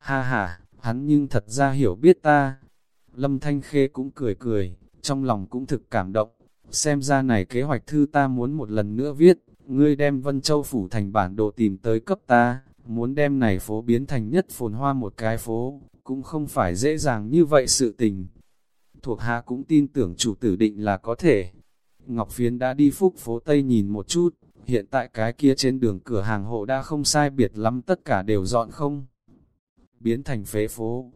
Ha ha, hắn nhưng thật ra hiểu biết ta. Lâm Thanh Khê cũng cười cười, trong lòng cũng thực cảm động. Xem ra này kế hoạch thư ta muốn một lần nữa viết, ngươi đem Vân Châu Phủ thành bản đồ tìm tới cấp ta, muốn đem này phố biến thành nhất phồn hoa một cái phố, cũng không phải dễ dàng như vậy sự tình. Thuộc hạ cũng tin tưởng chủ tử định là có thể. Ngọc Phiến đã đi phúc phố Tây nhìn một chút, hiện tại cái kia trên đường cửa hàng hộ đã không sai biệt lắm tất cả đều dọn không. Biến thành phế phố.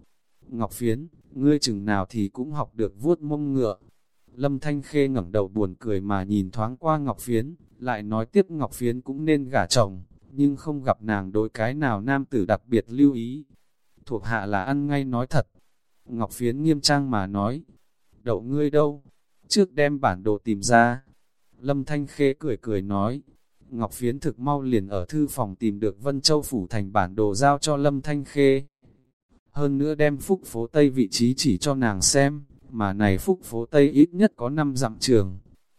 Ngọc Phiến, ngươi chừng nào thì cũng học được vuốt mông ngựa. Lâm Thanh Khê ngẩng đầu buồn cười mà nhìn thoáng qua Ngọc Phiến, lại nói tiếp Ngọc Phiến cũng nên gả chồng, nhưng không gặp nàng đối cái nào nam tử đặc biệt lưu ý. Thuộc hạ là ăn ngay nói thật. Ngọc Phiến nghiêm trang mà nói, đậu ngươi đâu, trước đem bản đồ tìm ra. Lâm Thanh Khê cười cười nói, Ngọc Phiến thực mau liền ở thư phòng tìm được Vân Châu Phủ thành bản đồ giao cho Lâm Thanh Khê. Hơn nữa đem phúc phố Tây vị trí chỉ cho nàng xem, mà này phúc phố Tây ít nhất có 5 dặm trường.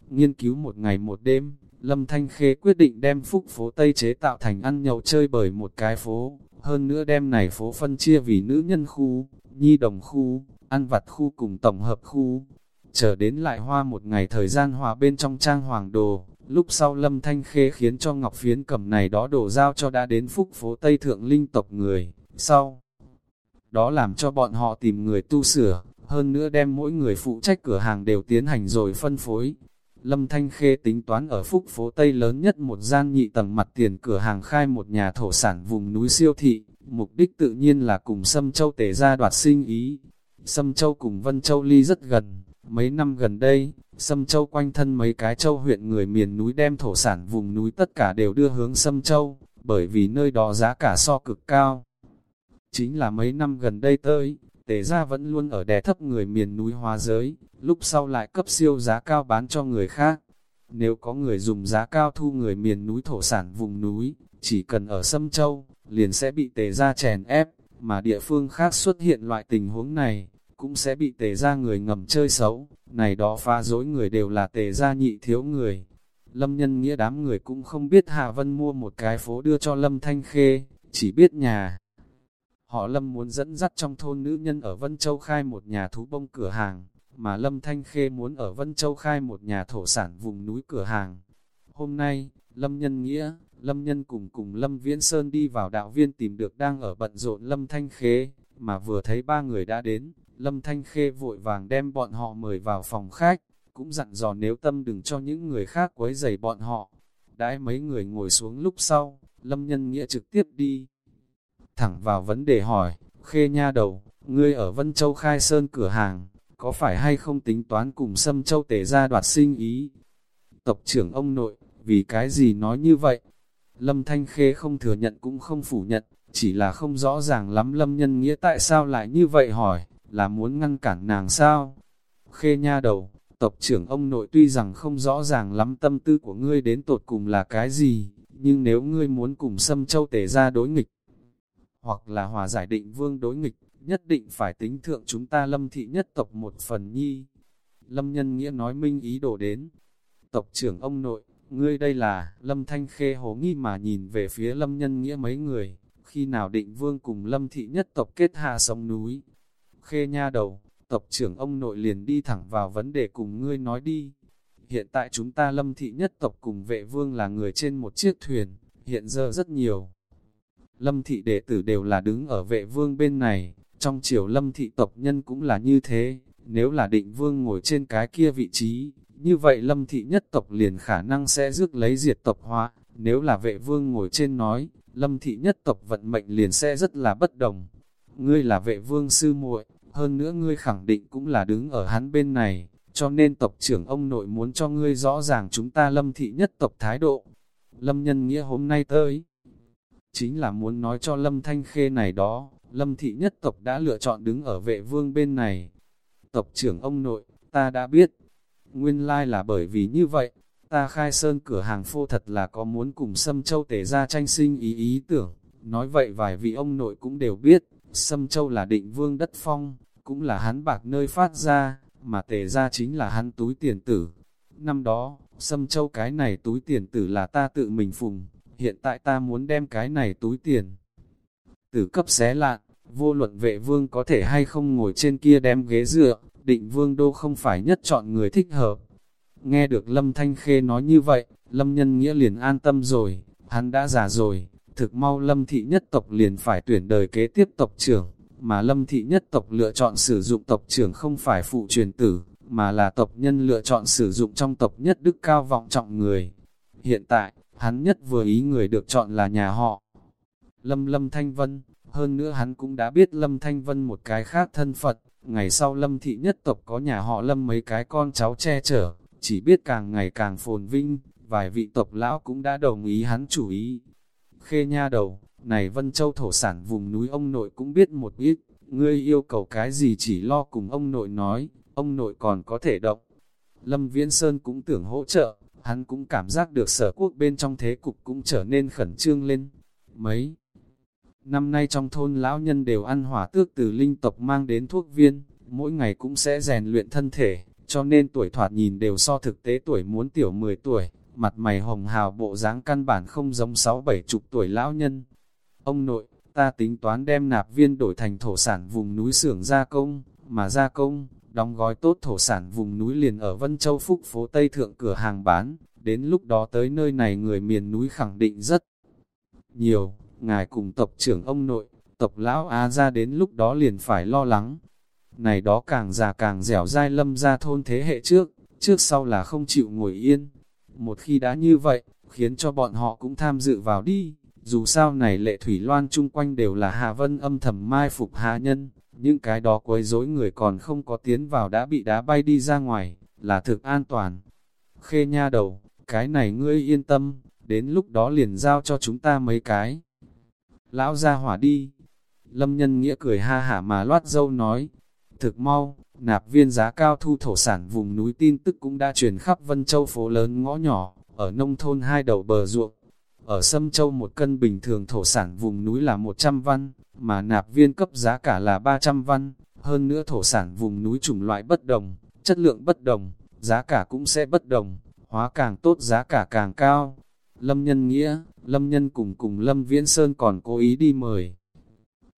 Nghiên cứu một ngày một đêm, Lâm Thanh Khê quyết định đem phúc phố Tây chế tạo thành ăn nhậu chơi bởi một cái phố, hơn nữa đem này phố phân chia vì nữ nhân khu, nhi đồng khu, ăn vặt khu cùng tổng hợp khu. Chờ đến lại hoa một ngày thời gian hòa bên trong trang hoàng đồ, lúc sau Lâm Thanh Khê khiến cho Ngọc Phiến cầm này đó đổ giao cho đã đến phúc phố Tây Thượng Linh tộc người, sau. Đó làm cho bọn họ tìm người tu sửa, hơn nữa đem mỗi người phụ trách cửa hàng đều tiến hành rồi phân phối. Lâm Thanh Khê tính toán ở phúc phố Tây lớn nhất một gian nhị tầng mặt tiền cửa hàng khai một nhà thổ sản vùng núi siêu thị, mục đích tự nhiên là cùng Sâm Châu tể ra đoạt sinh ý. Sâm Châu cùng Vân Châu ly rất gần, mấy năm gần đây, Sâm Châu quanh thân mấy cái châu huyện người miền núi đem thổ sản vùng núi tất cả đều đưa hướng Sâm Châu, bởi vì nơi đó giá cả so cực cao. Chính là mấy năm gần đây tới, tề gia vẫn luôn ở đè thấp người miền núi hóa giới, lúc sau lại cấp siêu giá cao bán cho người khác. Nếu có người dùng giá cao thu người miền núi thổ sản vùng núi, chỉ cần ở Sâm Châu, liền sẽ bị tề gia chèn ép, mà địa phương khác xuất hiện loại tình huống này, cũng sẽ bị tề gia người ngầm chơi xấu, này đó pha dối người đều là tề gia nhị thiếu người. Lâm nhân nghĩa đám người cũng không biết hà Vân mua một cái phố đưa cho Lâm Thanh Khê, chỉ biết nhà. Họ Lâm muốn dẫn dắt trong thôn nữ nhân ở Vân Châu khai một nhà thú bông cửa hàng, mà Lâm Thanh Khê muốn ở Vân Châu khai một nhà thổ sản vùng núi cửa hàng. Hôm nay, Lâm Nhân Nghĩa, Lâm Nhân cùng cùng Lâm Viễn Sơn đi vào đạo viên tìm được đang ở bận rộn Lâm Thanh Khê, mà vừa thấy ba người đã đến, Lâm Thanh Khê vội vàng đem bọn họ mời vào phòng khách, cũng dặn dò nếu tâm đừng cho những người khác quấy rầy bọn họ. Đãi mấy người ngồi xuống lúc sau, Lâm Nhân Nghĩa trực tiếp đi. Thẳng vào vấn đề hỏi, Khê nha đầu, ngươi ở Vân Châu khai sơn cửa hàng, có phải hay không tính toán cùng xâm Châu tể ra đoạt sinh ý? Tộc trưởng ông nội, vì cái gì nói như vậy? Lâm Thanh Khê không thừa nhận cũng không phủ nhận, chỉ là không rõ ràng lắm Lâm Nhân Nghĩa tại sao lại như vậy hỏi là muốn ngăn cản nàng sao? Khê nha đầu, tộc trưởng ông nội tuy rằng không rõ ràng lắm tâm tư của ngươi đến tột cùng là cái gì, nhưng nếu ngươi muốn cùng xâm châu tể ra đối nghịch, hoặc là hòa giải định vương đối nghịch, nhất định phải tính thượng chúng ta lâm thị nhất tộc một phần nhi. Lâm nhân nghĩa nói minh ý đồ đến. Tộc trưởng ông nội, ngươi đây là, lâm thanh khê hồ nghi mà nhìn về phía lâm nhân nghĩa mấy người, khi nào định vương cùng lâm thị nhất tộc kết hạ sông núi, Khê nha đầu, tộc trưởng ông nội liền đi thẳng vào vấn đề cùng ngươi nói đi. Hiện tại chúng ta lâm thị nhất tộc cùng vệ vương là người trên một chiếc thuyền, hiện giờ rất nhiều. Lâm thị đệ tử đều là đứng ở vệ vương bên này, trong triều lâm thị tộc nhân cũng là như thế, nếu là định vương ngồi trên cái kia vị trí, như vậy lâm thị nhất tộc liền khả năng sẽ rước lấy diệt tộc hóa, nếu là vệ vương ngồi trên nói, lâm thị nhất tộc vận mệnh liền sẽ rất là bất đồng. Ngươi là vệ vương sư muội, hơn nữa ngươi khẳng định cũng là đứng ở hắn bên này, cho nên tộc trưởng ông nội muốn cho ngươi rõ ràng chúng ta lâm thị nhất tộc thái độ. Lâm nhân nghĩa hôm nay tới, chính là muốn nói cho lâm thanh khê này đó, lâm thị nhất tộc đã lựa chọn đứng ở vệ vương bên này. Tộc trưởng ông nội, ta đã biết, nguyên lai là bởi vì như vậy, ta khai sơn cửa hàng phô thật là có muốn cùng Sâm Châu tể ra tranh sinh ý ý tưởng, nói vậy vài vị ông nội cũng đều biết, Sâm Châu là định vương đất phong, cũng là hắn bạc nơi phát ra, mà tề ra chính là hắn túi tiền tử. Năm đó, Sâm Châu cái này túi tiền tử là ta tự mình phùng, hiện tại ta muốn đem cái này túi tiền tử cấp xé lạn, Vô luận vệ vương có thể hay không ngồi trên kia đem ghế dựa, định vương đô không phải nhất chọn người thích hợp. Nghe được Lâm Thanh Khê nói như vậy, Lâm Nhân Nghĩa liền an tâm rồi, hắn đã già rồi, thực mau Lâm Thị nhất tộc liền phải tuyển đời kế tiếp tộc trưởng, mà Lâm Thị nhất tộc lựa chọn sử dụng tộc trưởng không phải phụ truyền tử, mà là tộc nhân lựa chọn sử dụng trong tộc nhất đức cao vọng trọng người. Hiện tại, hắn nhất vừa ý người được chọn là nhà họ. Lâm Lâm Thanh Vân, hơn nữa hắn cũng đã biết Lâm Thanh Vân một cái khác thân Phật, ngày sau Lâm Thị nhất tộc có nhà họ Lâm mấy cái con cháu che chở, chỉ biết càng ngày càng phồn vinh, vài vị tộc lão cũng đã đồng ý hắn chủ ý. Khê nha đầu, này Vân Châu thổ sản vùng núi ông nội cũng biết một ít, ngươi yêu cầu cái gì chỉ lo cùng ông nội nói, ông nội còn có thể động. Lâm Viễn Sơn cũng tưởng hỗ trợ, hắn cũng cảm giác được sở quốc bên trong thế cục cũng trở nên khẩn trương lên. Mấy năm nay trong thôn lão nhân đều ăn hỏa tước từ linh tộc mang đến thuốc viên, mỗi ngày cũng sẽ rèn luyện thân thể, cho nên tuổi thoạt nhìn đều so thực tế tuổi muốn tiểu 10 tuổi, mặt mày hồng hào bộ dáng căn bản không giống 6-7 chục tuổi lão nhân. Ông nội, ta tính toán đem nạp viên đổi thành thổ sản vùng núi xưởng gia công, mà gia công, đóng gói tốt thổ sản vùng núi liền ở Vân Châu Phúc phố Tây Thượng cửa hàng bán, đến lúc đó tới nơi này người miền núi khẳng định rất nhiều, ngài cùng tộc trưởng ông nội, tộc lão Á ra đến lúc đó liền phải lo lắng. Này đó càng già càng dẻo dai lâm ra thôn thế hệ trước, trước sau là không chịu ngồi yên. Một khi đã như vậy, khiến cho bọn họ cũng tham dự vào đi. Dù sao này lệ thủy loan chung quanh đều là Hà Vân âm thầm mai phục hạ nhân, những cái đó quấy rối người còn không có tiến vào đã bị đá bay đi ra ngoài, là thực an toàn. Khê nha đầu, cái này ngươi yên tâm, đến lúc đó liền giao cho chúng ta mấy cái. Lão ra hỏa đi. Lâm nhân nghĩa cười ha hả mà loát dâu nói, thực mau, nạp viên giá cao thu thổ sản vùng núi tin tức cũng đã truyền khắp Vân Châu phố lớn ngõ nhỏ, ở nông thôn hai đầu bờ ruộng. Ở Sâm Châu một cân bình thường thổ sản vùng núi là 100 văn, mà nạp viên cấp giá cả là 300 văn, hơn nữa thổ sản vùng núi chủng loại bất đồng, chất lượng bất đồng, giá cả cũng sẽ bất đồng, hóa càng tốt giá cả càng cao. Lâm Nhân Nghĩa, Lâm Nhân cùng cùng Lâm Viễn Sơn còn cố ý đi mời.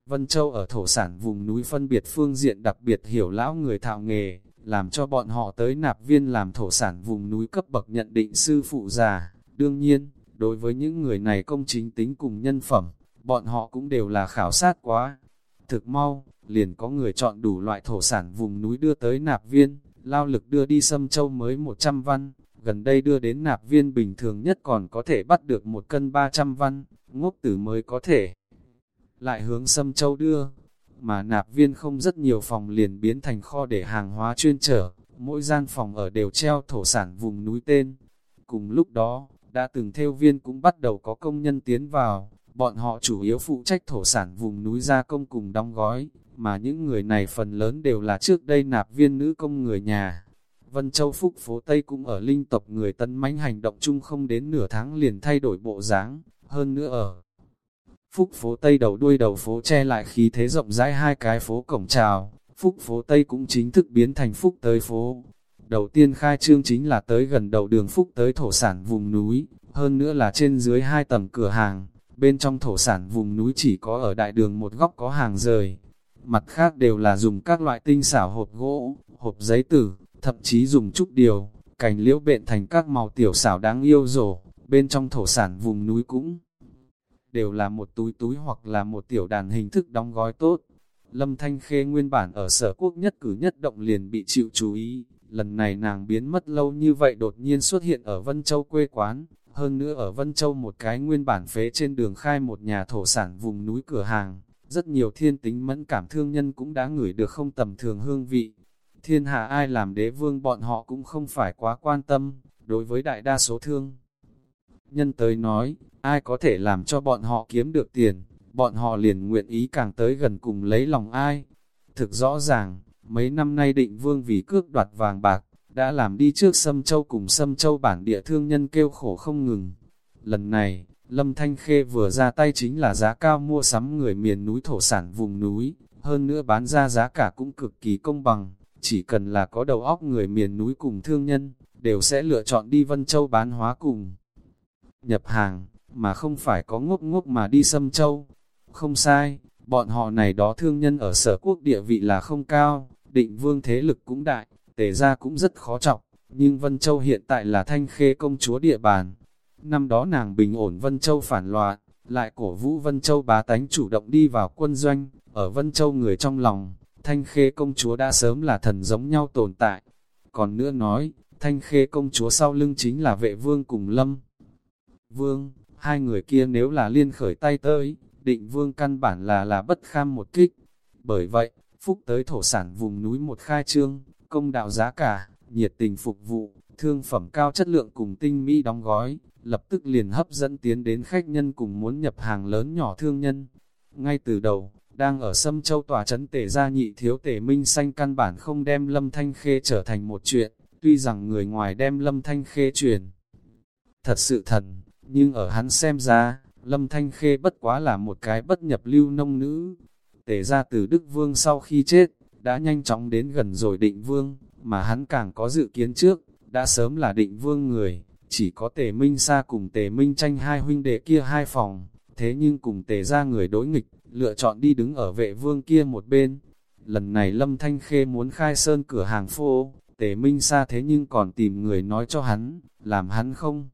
Vân Châu ở thổ sản vùng núi phân biệt phương diện đặc biệt hiểu lão người thạo nghề, làm cho bọn họ tới nạp viên làm thổ sản vùng núi cấp bậc nhận định sư phụ già. Đương nhiên, đối với những người này công chính tính cùng nhân phẩm, bọn họ cũng đều là khảo sát quá. Thực mau, liền có người chọn đủ loại thổ sản vùng núi đưa tới nạp viên, lao lực đưa đi Sâm Châu mới 100 văn, gần đây đưa đến nạp viên bình thường nhất còn có thể bắt được một cân 300 văn, ngốc tử mới có thể. Lại hướng Sâm Châu đưa, mà nạp viên không rất nhiều phòng liền biến thành kho để hàng hóa chuyên trở, mỗi gian phòng ở đều treo thổ sản vùng núi tên. Cùng lúc đó, đã từng theo viên cũng bắt đầu có công nhân tiến vào, bọn họ chủ yếu phụ trách thổ sản vùng núi gia công cùng đóng gói, mà những người này phần lớn đều là trước đây nạp viên nữ công người nhà. Vân Châu Phúc phố Tây cũng ở linh tộc người tân mãnh hành động chung không đến nửa tháng liền thay đổi bộ dáng, hơn nữa ở Phúc phố Tây đầu đuôi đầu phố che lại khí thế rộng rãi hai cái phố cổng chào, Phúc phố Tây cũng chính thức biến thành Phúc tới phố. Đầu tiên khai trương chính là tới gần đầu đường Phúc tới thổ sản vùng núi, hơn nữa là trên dưới hai tầng cửa hàng, bên trong thổ sản vùng núi chỉ có ở đại đường một góc có hàng rời. Mặt khác đều là dùng các loại tinh xảo hộp gỗ, hộp giấy tử, thậm chí dùng chút điều, cành liễu bện thành các màu tiểu xảo đáng yêu rổ, bên trong thổ sản vùng núi cũng đều là một túi túi hoặc là một tiểu đàn hình thức đóng gói tốt. Lâm Thanh Khê nguyên bản ở sở quốc nhất cử nhất động liền bị chịu chú ý, lần này nàng biến mất lâu như vậy đột nhiên xuất hiện ở Vân Châu quê quán, hơn nữa ở Vân Châu một cái nguyên bản phế trên đường khai một nhà thổ sản vùng núi cửa hàng, rất nhiều thiên tính mẫn cảm thương nhân cũng đã ngửi được không tầm thường hương vị. Thiên hạ ai làm đế vương bọn họ cũng không phải quá quan tâm, đối với đại đa số thương. Nhân tới nói, ai có thể làm cho bọn họ kiếm được tiền, bọn họ liền nguyện ý càng tới gần cùng lấy lòng ai. Thực rõ ràng, mấy năm nay định vương vì cước đoạt vàng bạc, đã làm đi trước Sâm Châu cùng Sâm Châu bản địa thương nhân kêu khổ không ngừng. Lần này, Lâm Thanh Khê vừa ra tay chính là giá cao mua sắm người miền núi thổ sản vùng núi, hơn nữa bán ra giá cả cũng cực kỳ công bằng, chỉ cần là có đầu óc người miền núi cùng thương nhân, đều sẽ lựa chọn đi Vân Châu bán hóa cùng. Nhập hàng, mà không phải có ngốc ngốc mà đi Sâm Châu. Không sai, bọn họ này đó thương nhân ở sở quốc địa vị là không cao, định vương thế lực cũng đại, tề ra cũng rất khó trọng, nhưng Vân Châu hiện tại là thanh khê công chúa địa bàn. Năm đó nàng bình ổn Vân Châu phản loạn, lại cổ vũ Vân Châu bá tánh chủ động đi vào quân doanh, ở Vân Châu người trong lòng, thanh khê công chúa đã sớm là thần giống nhau tồn tại. Còn nữa nói, thanh khê công chúa sau lưng chính là vệ vương cùng lâm. Vương, hai người kia nếu là liên khởi tay tới, định vương căn bản là là bất kham một kích. Bởi vậy, phúc tới thổ sản vùng núi một khai trương, công đạo giá cả, nhiệt tình phục vụ, thương phẩm cao chất lượng cùng tinh mỹ đóng gói, lập tức liền hấp dẫn tiến đến khách nhân cùng muốn nhập hàng lớn nhỏ thương nhân. Ngay từ đầu, đang ở Sâm Châu tòa trấn tể gia nhị thiếu tể minh xanh căn bản không đem Lâm Thanh Khê trở thành một chuyện, tuy rằng người ngoài đem Lâm Thanh Khê truyền. Thật sự thần, nhưng ở hắn xem ra, Lâm Thanh Khê bất quá là một cái bất nhập lưu nông nữ. Tể ra từ Đức Vương sau khi chết, đã nhanh chóng đến gần rồi định Vương, mà hắn càng có dự kiến trước, đã sớm là định Vương người, chỉ có tề Minh xa cùng tề Minh tranh hai huynh đệ kia hai phòng, thế nhưng cùng tề ra người đối nghịch, lựa chọn đi đứng ở vệ vương kia một bên. Lần này Lâm Thanh Khê muốn khai sơn cửa hàng phô, tề Minh xa thế nhưng còn tìm người nói cho hắn, làm hắn không.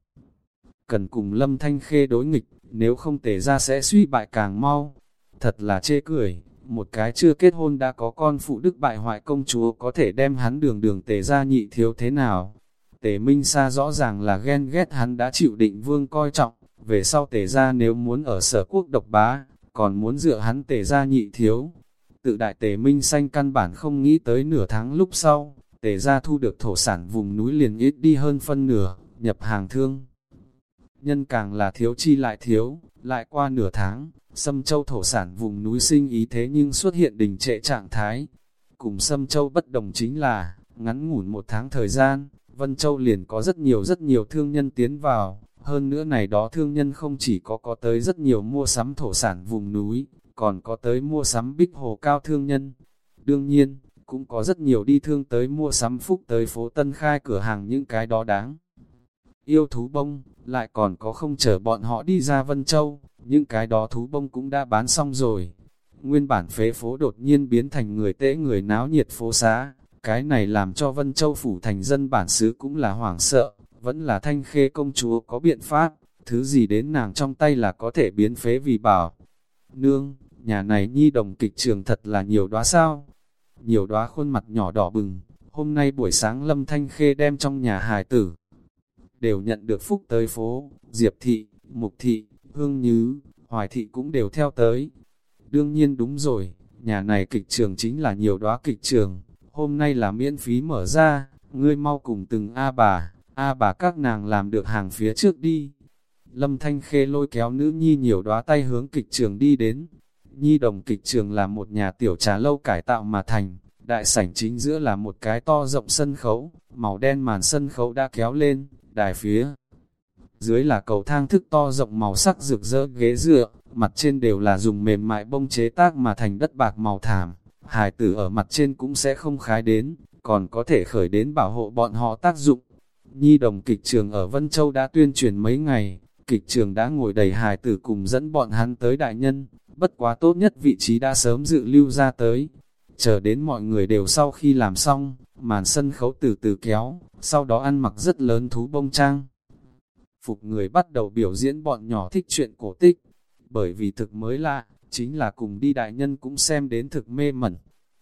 Cần cùng Lâm Thanh Khê đối nghịch, nếu không tề ra sẽ suy bại càng mau. Thật là chê cười, một cái chưa kết hôn đã có con phụ đức bại hoại công chúa có thể đem hắn đường đường tề ra nhị thiếu thế nào. Tề Minh Sa rõ ràng là ghen ghét hắn đã chịu định vương coi trọng, về sau tề ra nếu muốn ở sở quốc độc bá, còn muốn dựa hắn tề ra nhị thiếu. Tự đại tề Minh Xanh căn bản không nghĩ tới nửa tháng lúc sau, tề ra thu được thổ sản vùng núi liền ít đi hơn phân nửa, nhập hàng thương. Nhân càng là thiếu chi lại thiếu, lại qua nửa tháng, Sâm Châu thổ sản vùng núi sinh ý thế nhưng xuất hiện đình trệ trạng thái. Cùng Sâm Châu bất đồng chính là, ngắn ngủn một tháng thời gian, Vân Châu liền có rất nhiều rất nhiều thương nhân tiến vào, hơn nữa này đó thương nhân không chỉ có có tới rất nhiều mua sắm thổ sản vùng núi, còn có tới mua sắm bích hồ cao thương nhân. Đương nhiên, cũng có rất nhiều đi thương tới mua sắm phúc tới phố Tân Khai cửa hàng những cái đó đáng. Yêu thú bông, lại còn có không chờ bọn họ đi ra Vân Châu, những cái đó thú bông cũng đã bán xong rồi. Nguyên bản phế phố đột nhiên biến thành người tễ người náo nhiệt phố xá, cái này làm cho Vân Châu phủ thành dân bản xứ cũng là hoảng sợ, vẫn là thanh khê công chúa có biện pháp, thứ gì đến nàng trong tay là có thể biến phế vì bảo. Nương, nhà này nhi đồng kịch trường thật là nhiều đóa sao? Nhiều đóa khuôn mặt nhỏ đỏ bừng, hôm nay buổi sáng lâm thanh khê đem trong nhà hài tử. Đều nhận được phúc tới phố, Diệp Thị, Mục Thị, Hương Nhứ, Hoài Thị cũng đều theo tới. Đương nhiên đúng rồi, nhà này kịch trường chính là nhiều đóa kịch trường, hôm nay là miễn phí mở ra, ngươi mau cùng từng A bà, A bà các nàng làm được hàng phía trước đi. Lâm Thanh Khê lôi kéo nữ nhi nhiều đóa tay hướng kịch trường đi đến. Nhi đồng kịch trường là một nhà tiểu trà lâu cải tạo mà thành, đại sảnh chính giữa là một cái to rộng sân khấu, màu đen màn sân khấu đã kéo lên, đài phía. Dưới là cầu thang thức to rộng màu sắc rực rỡ ghế dựa, mặt trên đều là dùng mềm mại bông chế tác mà thành đất bạc màu thảm. Hài tử ở mặt trên cũng sẽ không khái đến, còn có thể khởi đến bảo hộ bọn họ tác dụng. Nhi đồng kịch trường ở Vân Châu đã tuyên truyền mấy ngày, kịch trường đã ngồi đầy hài tử cùng dẫn bọn hắn tới đại nhân, bất quá tốt nhất vị trí đã sớm dự lưu ra tới. Chờ đến mọi người đều sau khi làm xong, màn sân khấu từ từ kéo, sau đó ăn mặc rất lớn thú bông trang. Phục người bắt đầu biểu diễn bọn nhỏ thích chuyện cổ tích, bởi vì thực mới lạ, chính là cùng đi đại nhân cũng xem đến thực mê mẩn.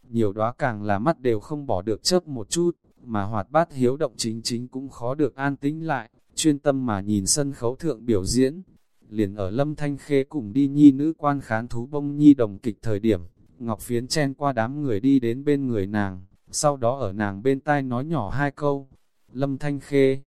Nhiều đóa càng là mắt đều không bỏ được chớp một chút, mà hoạt bát hiếu động chính chính cũng khó được an tĩnh lại, chuyên tâm mà nhìn sân khấu thượng biểu diễn. Liền ở lâm thanh khê cùng đi nhi nữ quan khán thú bông nhi đồng kịch thời điểm, Ngọc Phiến chen qua đám người đi đến bên người nàng, sau đó ở nàng bên tai nói nhỏ hai câu. Lâm thanh khê,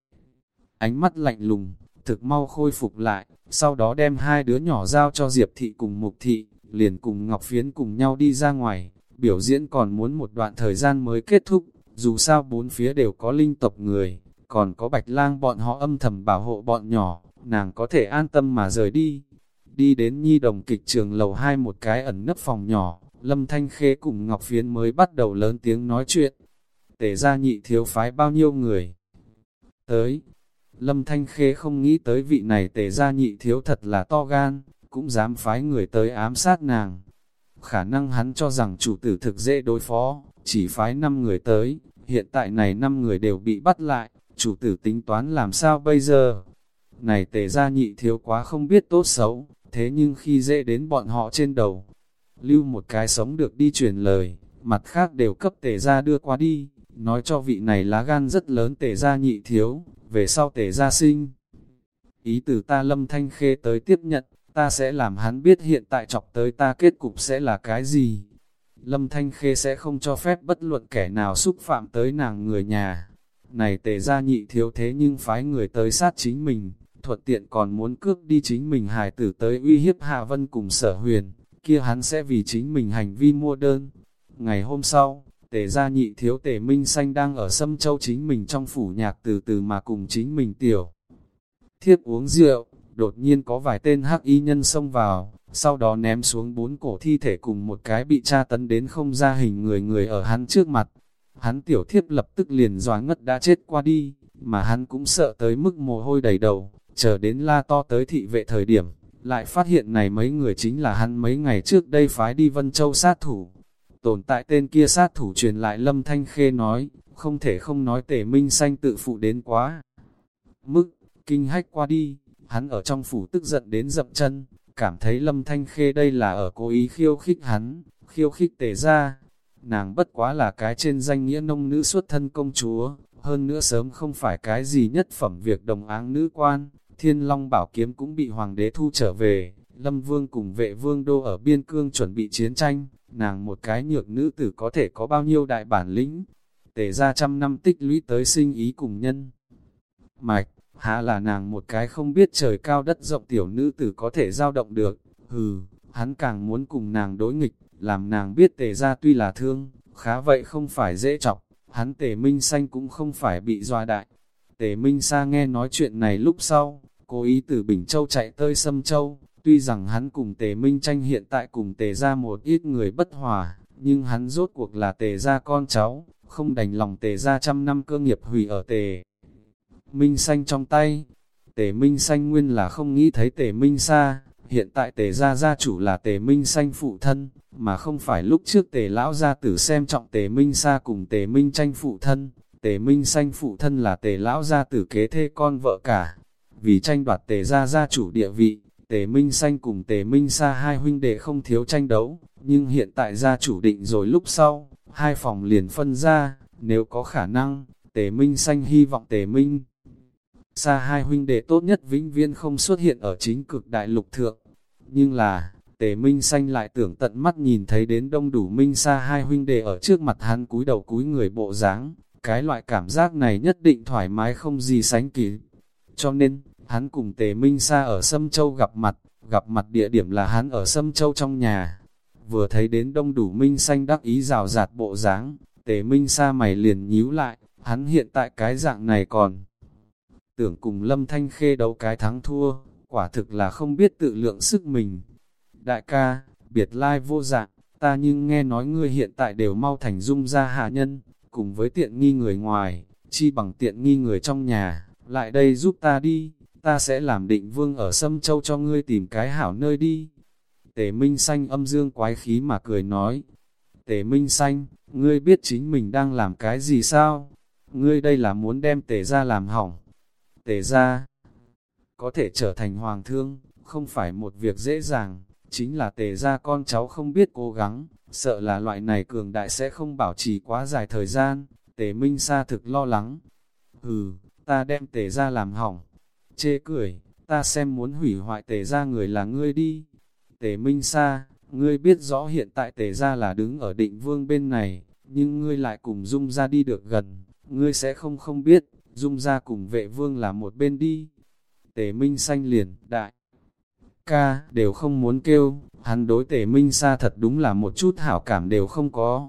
ánh mắt lạnh lùng, thực mau khôi phục lại, sau đó đem hai đứa nhỏ giao cho Diệp Thị cùng Mục Thị, liền cùng Ngọc Phiến cùng nhau đi ra ngoài, biểu diễn còn muốn một đoạn thời gian mới kết thúc, dù sao bốn phía đều có linh tộc người, còn có bạch lang bọn họ âm thầm bảo hộ bọn nhỏ, nàng có thể an tâm mà rời đi. Đi đến nhi đồng kịch trường lầu hai một cái ẩn nấp phòng nhỏ, Lâm Thanh Khê cùng Ngọc Phiến mới bắt đầu lớn tiếng nói chuyện. Tể ra nhị thiếu phái bao nhiêu người? Tới, Lâm Thanh Khê không nghĩ tới vị này tề ra nhị thiếu thật là to gan, cũng dám phái người tới ám sát nàng. khả năng hắn cho rằng chủ tử thực dễ đối phó, chỉ phái 5 người tới, hiện tại này 5 người đều bị bắt lại, chủ tử tính toán làm sao bây giờ? Này tề ra nhị thiếu quá không biết tốt xấu, thế nhưng khi dễ đến bọn họ trên đầu, lưu một cái sống được đi truyền lời, mặt khác đều cấp tề ra đưa qua đi, nói cho vị này lá gan rất lớn tề ra nhị thiếu, về sau tề gia sinh. Ý từ ta lâm thanh khê tới tiếp nhận, ta sẽ làm hắn biết hiện tại chọc tới ta kết cục sẽ là cái gì. Lâm Thanh Khê sẽ không cho phép bất luận kẻ nào xúc phạm tới nàng người nhà. Này tề ra nhị thiếu thế nhưng phái người tới sát chính mình, thuận tiện còn muốn cướp đi chính mình hài tử tới uy hiếp hà Vân cùng sở huyền, kia hắn sẽ vì chính mình hành vi mua đơn. Ngày hôm sau, tề gia nhị thiếu tề minh xanh đang ở sâm châu chính mình trong phủ nhạc từ từ mà cùng chính mình tiểu. Thiếp uống rượu, đột nhiên có vài tên hắc y nhân xông vào, sau đó ném xuống bốn cổ thi thể cùng một cái bị tra tấn đến không ra hình người người ở hắn trước mặt. Hắn tiểu thiếp lập tức liền doá ngất đã chết qua đi, mà hắn cũng sợ tới mức mồ hôi đầy đầu, chờ đến la to tới thị vệ thời điểm, lại phát hiện này mấy người chính là hắn mấy ngày trước đây phái đi Vân Châu sát thủ. Tồn tại tên kia sát thủ truyền lại Lâm Thanh Khê nói, không thể không nói tể minh xanh tự phụ đến quá. Mức, kinh hách qua đi, hắn ở trong phủ tức giận đến dậm chân, cảm thấy Lâm Thanh Khê đây là ở cố ý khiêu khích hắn, khiêu khích tề ra. Nàng bất quá là cái trên danh nghĩa nông nữ xuất thân công chúa, hơn nữa sớm không phải cái gì nhất phẩm việc đồng áng nữ quan, Thiên Long Bảo Kiếm cũng bị Hoàng đế thu trở về, Lâm Vương cùng vệ vương đô ở biên cương chuẩn bị chiến tranh, nàng một cái nhược nữ tử có thể có bao nhiêu đại bản lĩnh, tề ra trăm năm tích lũy tới sinh ý cùng nhân. Mạch, hạ là nàng một cái không biết trời cao đất rộng tiểu nữ tử có thể giao động được, hừ, hắn càng muốn cùng nàng đối nghịch, làm nàng biết tề ra tuy là thương, khá vậy không phải dễ chọc, hắn tề minh xanh cũng không phải bị doa đại. Tề Minh Sa nghe nói chuyện này lúc sau, cố ý từ Bình Châu chạy tới Sâm Châu, tuy rằng hắn cùng Tề Minh tranh hiện tại cùng Tề ra một ít người bất hòa, nhưng hắn rốt cuộc là Tề ra con cháu, không đành lòng Tề ra trăm năm cơ nghiệp hủy ở Tề. Minh Xanh trong tay, Tề Minh Xanh nguyên là không nghĩ thấy Tề Minh Sa, hiện tại Tề gia gia chủ là Tề Minh Xanh phụ thân, mà không phải lúc trước Tề lão gia tử xem trọng Tề Minh Sa cùng Tề Minh tranh phụ thân, Tề Minh Xanh phụ thân là Tề lão gia tử kế thê con vợ cả. Vì tranh đoạt Tề gia gia chủ địa vị, Tề Minh Xanh cùng Tề Minh Sa hai huynh đệ không thiếu tranh đấu, nhưng hiện tại gia chủ định rồi lúc sau, hai phòng liền phân ra, nếu có khả năng, Tề Minh Xanh hy vọng Tề Minh Sa hai huynh đệ tốt nhất vĩnh viên không xuất hiện ở chính cực đại lục thượng. Nhưng là, Tề Minh Xanh lại tưởng tận mắt nhìn thấy đến đông đủ Minh Sa hai huynh đệ ở trước mặt hắn cúi đầu cúi người bộ dáng cái loại cảm giác này nhất định thoải mái không gì sánh kịp. Cho nên, hắn cùng Tề Minh Sa ở Sâm Châu gặp mặt, gặp mặt địa điểm là hắn ở Sâm Châu trong nhà. Vừa thấy đến đông đủ Minh Xanh đắc ý rào rạt bộ dáng, Tề Minh Sa mày liền nhíu lại, hắn hiện tại cái dạng này còn. Tưởng cùng Lâm Thanh Khê đấu cái thắng thua, quả thực là không biết tự lượng sức mình. Đại ca, biệt lai vô dạng, ta nhưng nghe nói ngươi hiện tại đều mau thành dung ra hạ nhân, cùng với tiện nghi người ngoài, chi bằng tiện nghi người trong nhà, lại đây giúp ta đi, ta sẽ làm định vương ở Sâm Châu cho ngươi tìm cái hảo nơi đi. Tề Minh Xanh âm dương quái khí mà cười nói, Tề Minh Xanh, ngươi biết chính mình đang làm cái gì sao? Ngươi đây là muốn đem tề ra làm hỏng. Tề ra có thể trở thành hoàng thương, không phải một việc dễ dàng, chính là tề ra con cháu không biết cố gắng, sợ là loại này cường đại sẽ không bảo trì quá dài thời gian, tề minh sa thực lo lắng. Hừ, ta đem tề ra làm hỏng, chê cười, ta xem muốn hủy hoại tề ra người là ngươi đi. Tề minh sa, ngươi biết rõ hiện tại tề ra là đứng ở định vương bên này, nhưng ngươi lại cùng dung ra đi được gần, ngươi sẽ không không biết, dung ra cùng vệ vương là một bên đi. Tề minh xanh liền, đại ca, đều không muốn kêu, hắn đối tề minh sa thật đúng là một chút hảo cảm đều không có.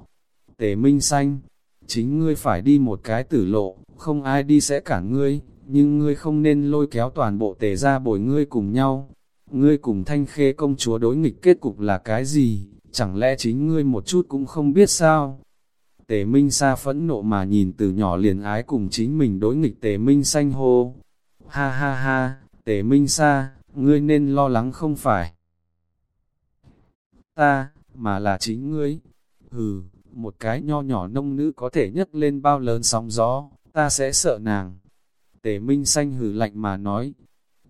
Tề minh xanh, chính ngươi phải đi một cái tử lộ, không ai đi sẽ cản ngươi, nhưng ngươi không nên lôi kéo toàn bộ tề ra bồi ngươi cùng nhau. Ngươi cùng thanh khê công chúa đối nghịch kết cục là cái gì, chẳng lẽ chính ngươi một chút cũng không biết sao? Tề Minh Sa phẫn nộ mà nhìn từ nhỏ liền ái cùng chính mình đối nghịch Tề Minh xanh hô. Ha ha ha, Tề Minh Sa, ngươi nên lo lắng không phải. Ta, mà là chính ngươi. Hừ, một cái nho nhỏ nông nữ có thể nhấc lên bao lớn sóng gió, ta sẽ sợ nàng. Tề Minh Xanh hử lạnh mà nói,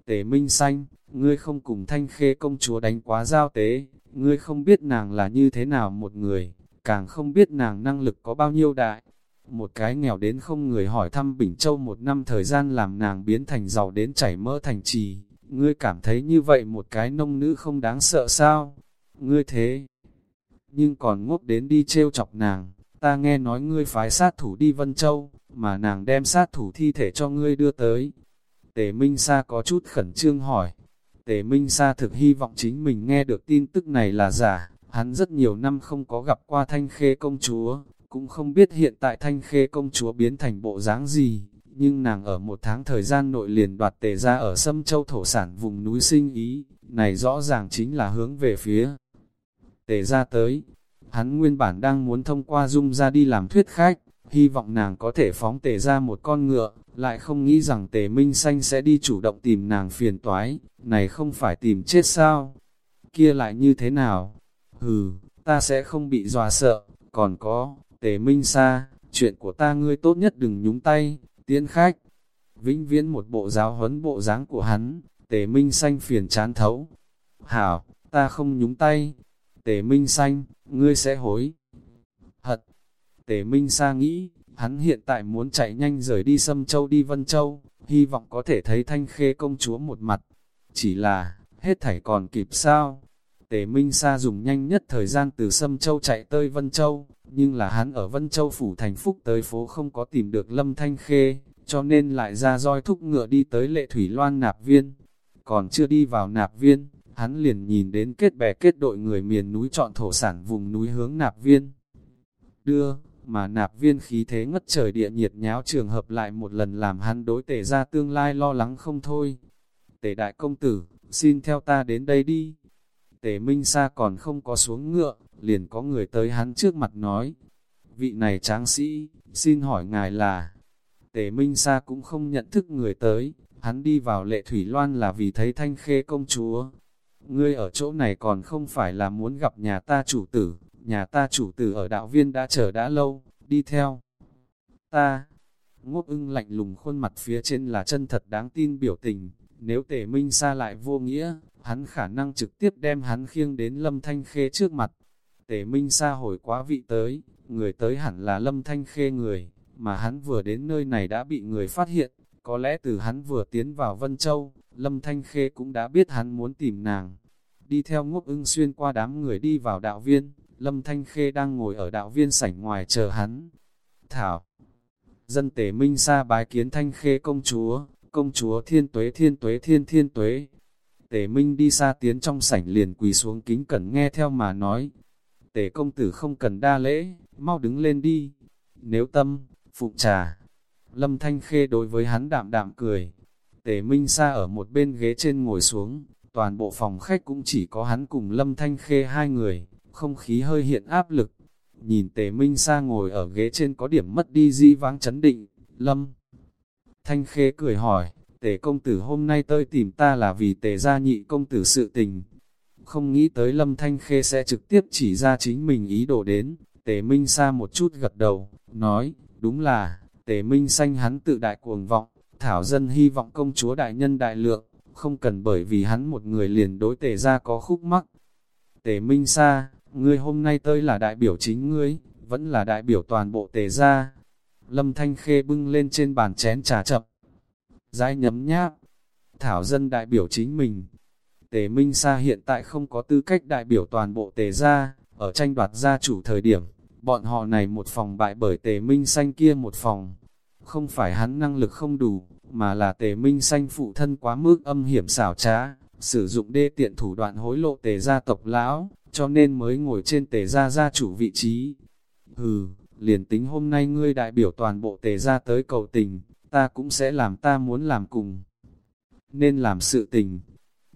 Tề Minh Xanh, ngươi không cùng thanh khê công chúa đánh quá giao tế, ngươi không biết nàng là như thế nào một người, càng không biết nàng năng lực có bao nhiêu đại. Một cái nghèo đến không người hỏi thăm Bình Châu một năm thời gian làm nàng biến thành giàu đến chảy mỡ thành trì, ngươi cảm thấy như vậy một cái nông nữ không đáng sợ sao? Ngươi thế, nhưng còn ngốc đến đi trêu chọc nàng, ta nghe nói ngươi phái sát thủ đi Vân Châu, mà nàng đem sát thủ thi thể cho ngươi đưa tới. Tề Minh Sa có chút khẩn trương hỏi, Tề Minh Sa thực hy vọng chính mình nghe được tin tức này là giả, hắn rất nhiều năm không có gặp qua Thanh Khê công chúa, cũng không biết hiện tại Thanh Khê công chúa biến thành bộ dáng gì, nhưng nàng ở một tháng thời gian nội liền đoạt tề ra ở Sâm Châu thổ sản vùng núi sinh ý, này rõ ràng chính là hướng về phía tề ra tới. Hắn nguyên bản đang muốn thông qua dung ra đi làm thuyết khách, hy vọng nàng có thể phóng tề ra một con ngựa, lại không nghĩ rằng tề minh xanh sẽ đi chủ động tìm nàng phiền toái, này không phải tìm chết sao? Kia lại như thế nào? Hừ, ta sẽ không bị dọa sợ, còn có, tề minh xa, chuyện của ta ngươi tốt nhất đừng nhúng tay, tiễn khách. Vĩnh viễn một bộ giáo huấn bộ dáng của hắn, tề minh xanh phiền chán thấu. Hảo, ta không nhúng tay. Tề minh xanh, ngươi sẽ hối. Tề minh Sa nghĩ, hắn hiện tại muốn chạy nhanh rời đi Sâm Châu đi Vân Châu, hy vọng có thể thấy thanh khê công chúa một mặt. Chỉ là, hết thảy còn kịp sao? Tề Minh Sa dùng nhanh nhất thời gian từ Sâm Châu chạy tới Vân Châu, nhưng là hắn ở Vân Châu phủ thành phúc tới phố không có tìm được Lâm Thanh Khê, cho nên lại ra roi thúc ngựa đi tới lệ thủy loan nạp viên. Còn chưa đi vào nạp viên, hắn liền nhìn đến kết bè kết đội người miền núi chọn thổ sản vùng núi hướng nạp viên. Đưa, mà nạp viên khí thế ngất trời địa nhiệt nháo trường hợp lại một lần làm hắn đối tề ra tương lai lo lắng không thôi. Tề đại công tử, xin theo ta đến đây đi. Tề Minh Sa còn không có xuống ngựa, liền có người tới hắn trước mặt nói. Vị này tráng sĩ, xin hỏi ngài là... Tề Minh Sa cũng không nhận thức người tới, hắn đi vào lệ thủy loan là vì thấy thanh khê công chúa. Ngươi ở chỗ này còn không phải là muốn gặp nhà ta chủ tử, nhà ta chủ tử ở đạo viên đã chờ đã lâu, đi theo. Ta, ngốc ưng lạnh lùng khuôn mặt phía trên là chân thật đáng tin biểu tình, nếu tề minh xa lại vô nghĩa, hắn khả năng trực tiếp đem hắn khiêng đến lâm thanh khê trước mặt. Tề minh xa hồi quá vị tới, người tới hẳn là lâm thanh khê người, mà hắn vừa đến nơi này đã bị người phát hiện, có lẽ từ hắn vừa tiến vào Vân Châu, lâm thanh khê cũng đã biết hắn muốn tìm nàng. Đi theo ngốc ưng xuyên qua đám người đi vào đạo viên, Lâm Thanh Khê đang ngồi ở đạo viên sảnh ngoài chờ hắn. Thảo, dân tể minh xa bái kiến Thanh Khê công chúa, công chúa thiên tuế thiên tuế thiên thiên tuế. Tề Minh đi xa tiến trong sảnh liền quỳ xuống kính cẩn nghe theo mà nói. Tề công tử không cần đa lễ, mau đứng lên đi. Nếu tâm, phụ trà. Lâm Thanh Khê đối với hắn đạm đạm cười. Tề Minh xa ở một bên ghế trên ngồi xuống, toàn bộ phòng khách cũng chỉ có hắn cùng Lâm Thanh Khê hai người không khí hơi hiện áp lực. Nhìn tề minh sa ngồi ở ghế trên có điểm mất đi di vắng chấn định, lâm. Thanh khê cười hỏi, tề công tử hôm nay tới tìm ta là vì tề gia nhị công tử sự tình. Không nghĩ tới lâm thanh khê sẽ trực tiếp chỉ ra chính mình ý đồ đến, tề minh sa một chút gật đầu, nói, đúng là, tề minh xanh hắn tự đại cuồng vọng, thảo dân hy vọng công chúa đại nhân đại lượng, không cần bởi vì hắn một người liền đối tề gia có khúc mắc. Tề minh sa, ngươi hôm nay tới là đại biểu chính ngươi, vẫn là đại biểu toàn bộ tề gia. Lâm Thanh Khê bưng lên trên bàn chén trà chậm. Giai nhấm nháp, thảo dân đại biểu chính mình. Tề Minh Sa hiện tại không có tư cách đại biểu toàn bộ tề gia, ở tranh đoạt gia chủ thời điểm, bọn họ này một phòng bại bởi tề Minh Xanh kia một phòng. Không phải hắn năng lực không đủ, mà là tề Minh Xanh phụ thân quá mức âm hiểm xảo trá, sử dụng đê tiện thủ đoạn hối lộ tề gia tộc lão, cho nên mới ngồi trên tề gia gia chủ vị trí. Hừ, liền tính hôm nay ngươi đại biểu toàn bộ tề gia tới cầu tình, ta cũng sẽ làm ta muốn làm cùng. Nên làm sự tình.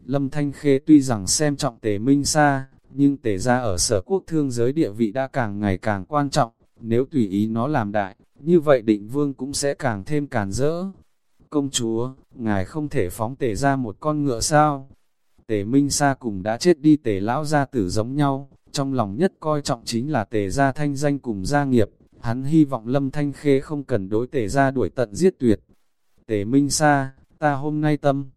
Lâm Thanh Khê tuy rằng xem trọng tề minh xa, nhưng tề gia ở sở quốc thương giới địa vị đã càng ngày càng quan trọng, nếu tùy ý nó làm đại, như vậy định vương cũng sẽ càng thêm càn rỡ. Công chúa, ngài không thể phóng tề ra một con ngựa sao? Tề Minh Sa cùng đã chết đi tề lão gia tử giống nhau, trong lòng nhất coi trọng chính là tề gia thanh danh cùng gia nghiệp, hắn hy vọng lâm thanh khê không cần đối tề gia đuổi tận giết tuyệt. Tề Minh Sa, ta hôm nay tâm,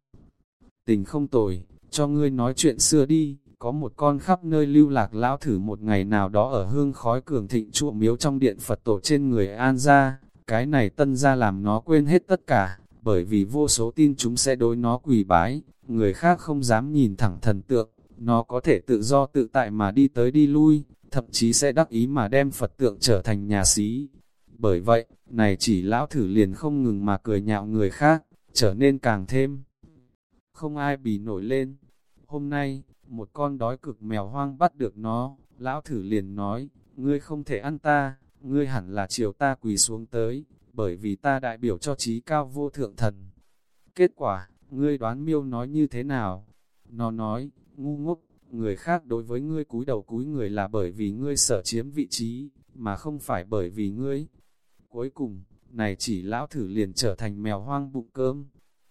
tình không tồi, cho ngươi nói chuyện xưa đi, có một con khắp nơi lưu lạc lão thử một ngày nào đó ở hương khói cường thịnh trụ miếu trong điện Phật tổ trên người an gia. cái này tân gia làm nó quên hết tất cả, bởi vì vô số tin chúng sẽ đối nó quỳ bái, người khác không dám nhìn thẳng thần tượng, nó có thể tự do tự tại mà đi tới đi lui, thậm chí sẽ đắc ý mà đem Phật tượng trở thành nhà sĩ. Bởi vậy, này chỉ lão thử liền không ngừng mà cười nhạo người khác, trở nên càng thêm. Không ai bì nổi lên. Hôm nay, một con đói cực mèo hoang bắt được nó, lão thử liền nói, ngươi không thể ăn ta, ngươi hẳn là chiều ta quỳ xuống tới, bởi vì ta đại biểu cho trí cao vô thượng thần. Kết quả, ngươi đoán miêu nói như thế nào? Nó nói, ngu ngốc, người khác đối với ngươi cúi đầu cúi người là bởi vì ngươi sở chiếm vị trí, mà không phải bởi vì ngươi. Cuối cùng, này chỉ lão thử liền trở thành mèo hoang bụng cơm.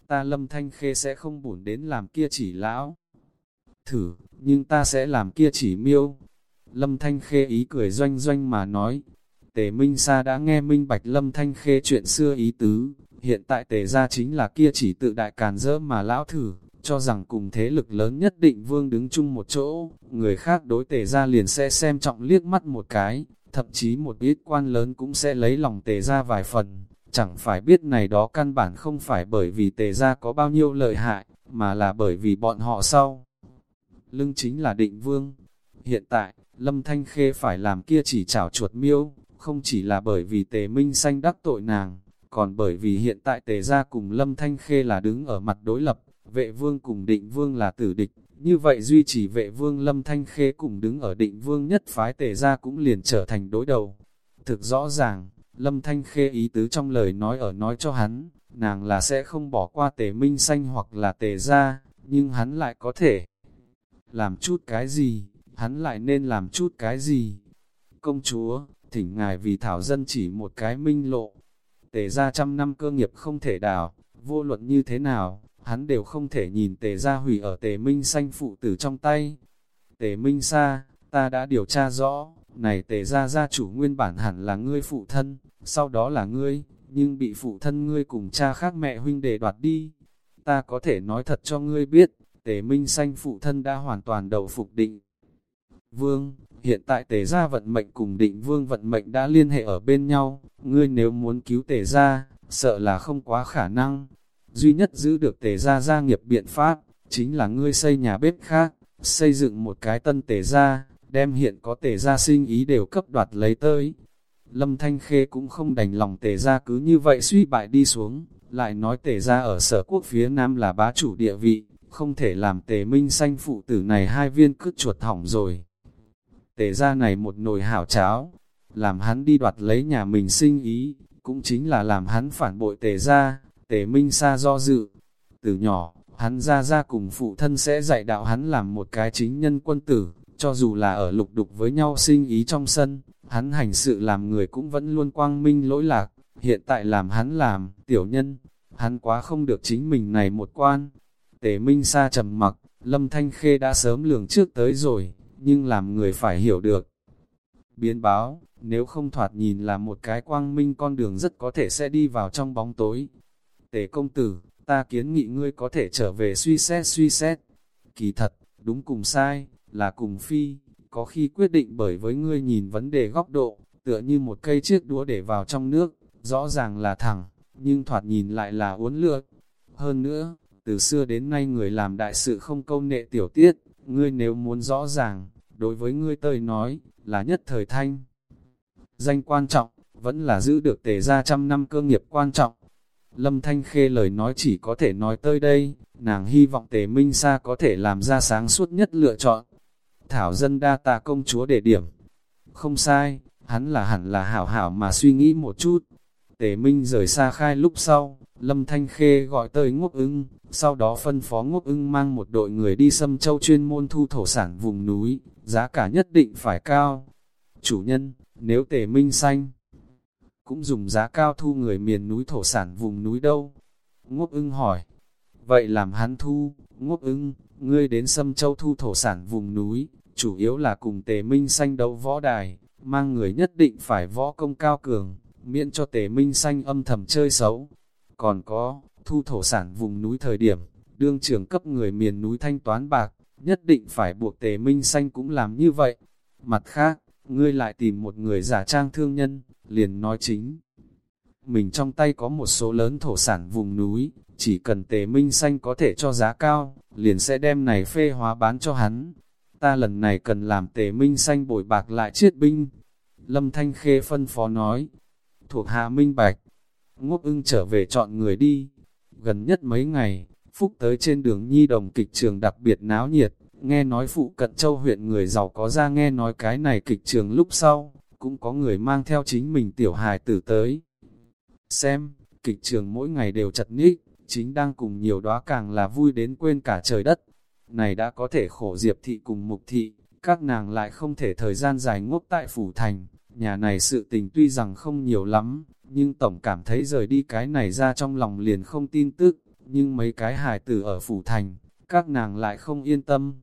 Ta lâm thanh khê sẽ không bổn đến làm kia chỉ lão. Thử, nhưng ta sẽ làm kia chỉ miêu. Lâm thanh khê ý cười doanh doanh mà nói. Tề Minh Sa đã nghe minh bạch lâm thanh khê chuyện xưa ý tứ. Hiện tại tề ra chính là kia chỉ tự đại càn dỡ mà lão thử, cho rằng cùng thế lực lớn nhất định vương đứng chung một chỗ, người khác đối tề ra liền sẽ xem trọng liếc mắt một cái, thậm chí một ít quan lớn cũng sẽ lấy lòng tề ra vài phần, chẳng phải biết này đó căn bản không phải bởi vì tề ra có bao nhiêu lợi hại, mà là bởi vì bọn họ sau. Lưng chính là định vương. Hiện tại, Lâm Thanh Khê phải làm kia chỉ chảo chuột miêu, không chỉ là bởi vì tề minh xanh đắc tội nàng, còn bởi vì hiện tại tề gia cùng Lâm Thanh Khê là đứng ở mặt đối lập, vệ vương cùng định vương là tử địch, như vậy duy trì vệ vương Lâm Thanh Khê cùng đứng ở định vương nhất phái tề gia cũng liền trở thành đối đầu. Thực rõ ràng, Lâm Thanh Khê ý tứ trong lời nói ở nói cho hắn, nàng là sẽ không bỏ qua tề minh xanh hoặc là tề gia, nhưng hắn lại có thể làm chút cái gì, hắn lại nên làm chút cái gì. Công chúa, thỉnh ngài vì thảo dân chỉ một cái minh lộ, tề gia trăm năm cơ nghiệp không thể đào, vô luận như thế nào, hắn đều không thể nhìn tề gia hủy ở tề minh xanh phụ tử trong tay. Tề minh xa, ta đã điều tra rõ, này tề gia gia chủ nguyên bản hẳn là ngươi phụ thân, sau đó là ngươi, nhưng bị phụ thân ngươi cùng cha khác mẹ huynh đề đoạt đi. Ta có thể nói thật cho ngươi biết, tề minh xanh phụ thân đã hoàn toàn đầu phục định. Vương, hiện tại tề gia vận mệnh cùng định vương vận mệnh đã liên hệ ở bên nhau, ngươi nếu muốn cứu tề gia, sợ là không quá khả năng. Duy nhất giữ được tề gia gia nghiệp biện pháp, chính là ngươi xây nhà bếp khác, xây dựng một cái tân tề gia, đem hiện có tề gia sinh ý đều cấp đoạt lấy tới. Lâm Thanh Khê cũng không đành lòng tề gia cứ như vậy suy bại đi xuống, lại nói tề gia ở sở quốc phía Nam là bá chủ địa vị, không thể làm tề minh sanh phụ tử này hai viên cứt chuột hỏng rồi. Tề gia này một nồi hảo cháo, làm hắn đi đoạt lấy nhà mình sinh ý, cũng chính là làm hắn phản bội tề gia, tề minh xa do dự. Từ nhỏ, hắn ra ra cùng phụ thân sẽ dạy đạo hắn làm một cái chính nhân quân tử, cho dù là ở lục đục với nhau sinh ý trong sân, hắn hành sự làm người cũng vẫn luôn quang minh lỗi lạc, hiện tại làm hắn làm, tiểu nhân, hắn quá không được chính mình này một quan. Tề Minh Sa trầm mặc, Lâm Thanh Khê đã sớm lường trước tới rồi, nhưng làm người phải hiểu được. Biến báo, nếu không thoạt nhìn là một cái quang minh con đường rất có thể sẽ đi vào trong bóng tối. Tề công tử, ta kiến nghị ngươi có thể trở về suy xét suy xét. Kỳ thật, đúng cùng sai, là cùng phi, có khi quyết định bởi với ngươi nhìn vấn đề góc độ, tựa như một cây chiếc đũa để vào trong nước, rõ ràng là thẳng, nhưng thoạt nhìn lại là uốn lượt. Hơn nữa, từ xưa đến nay người làm đại sự không câu nệ tiểu tiết, ngươi nếu muốn rõ ràng, đối với ngươi tơi nói, là nhất thời thanh. Danh quan trọng, vẫn là giữ được tề ra trăm năm cơ nghiệp quan trọng. Lâm Thanh Khê lời nói chỉ có thể nói tới đây, nàng hy vọng tề minh sa có thể làm ra sáng suốt nhất lựa chọn. Thảo dân đa tạ công chúa để điểm. Không sai, hắn là hẳn là hảo hảo mà suy nghĩ một chút. Tề Minh rời xa khai lúc sau, Lâm Thanh Khê gọi tới ngốc ưng, sau đó phân phó ngốc ưng mang một đội người đi xâm châu chuyên môn thu thổ sản vùng núi, giá cả nhất định phải cao. Chủ nhân, nếu tề minh xanh, cũng dùng giá cao thu người miền núi thổ sản vùng núi đâu? Ngốc ưng hỏi. Vậy làm hắn thu, ngốc ưng, ngươi đến xâm châu thu thổ sản vùng núi, chủ yếu là cùng tề minh xanh đấu võ đài, mang người nhất định phải võ công cao cường, miễn cho tề minh xanh âm thầm chơi xấu. Còn có, thu thổ sản vùng núi thời điểm, đương trưởng cấp người miền núi thanh toán bạc, nhất định phải buộc tề minh xanh cũng làm như vậy. Mặt khác, ngươi lại tìm một người giả trang thương nhân, liền nói chính. Mình trong tay có một số lớn thổ sản vùng núi, chỉ cần tề minh xanh có thể cho giá cao, liền sẽ đem này phê hóa bán cho hắn. Ta lần này cần làm tề minh xanh bồi bạc lại chiết binh. Lâm Thanh Khê phân phó nói, thuộc hạ minh bạch, ngốc ưng trở về chọn người đi. Gần nhất mấy ngày, Phúc tới trên đường Nhi Đồng kịch trường đặc biệt náo nhiệt, nghe nói phụ cận châu huyện người giàu có ra nghe nói cái này kịch trường lúc sau, cũng có người mang theo chính mình tiểu hài tử tới. Xem, kịch trường mỗi ngày đều chật ních, chính đang cùng nhiều đóa càng là vui đến quên cả trời đất. Này đã có thể khổ diệp thị cùng mục thị, các nàng lại không thể thời gian dài ngốc tại phủ thành, nhà này sự tình tuy rằng không nhiều lắm, nhưng tổng cảm thấy rời đi cái này ra trong lòng liền không tin tức, nhưng mấy cái hài tử ở phủ thành, các nàng lại không yên tâm.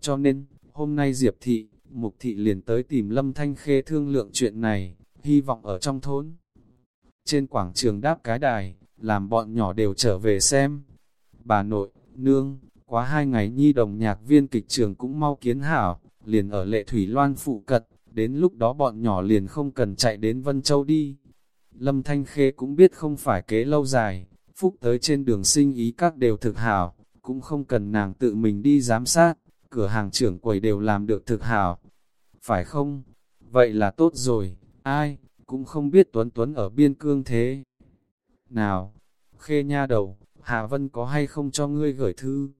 Cho nên, hôm nay Diệp Thị, Mục Thị liền tới tìm Lâm Thanh Khê thương lượng chuyện này, hy vọng ở trong thôn. Trên quảng trường đáp cái đài, làm bọn nhỏ đều trở về xem. Bà nội, nương, quá hai ngày nhi đồng nhạc viên kịch trường cũng mau kiến hảo, liền ở lệ thủy loan phụ cật, đến lúc đó bọn nhỏ liền không cần chạy đến Vân Châu đi. Lâm Thanh Khê cũng biết không phải kế lâu dài, phúc tới trên đường sinh ý các đều thực hảo, cũng không cần nàng tự mình đi giám sát, cửa hàng trưởng quầy đều làm được thực hảo. Phải không? Vậy là tốt rồi, ai, cũng không biết Tuấn Tuấn ở biên cương thế. Nào, khê nha đầu, Hà Vân có hay không cho ngươi gửi thư?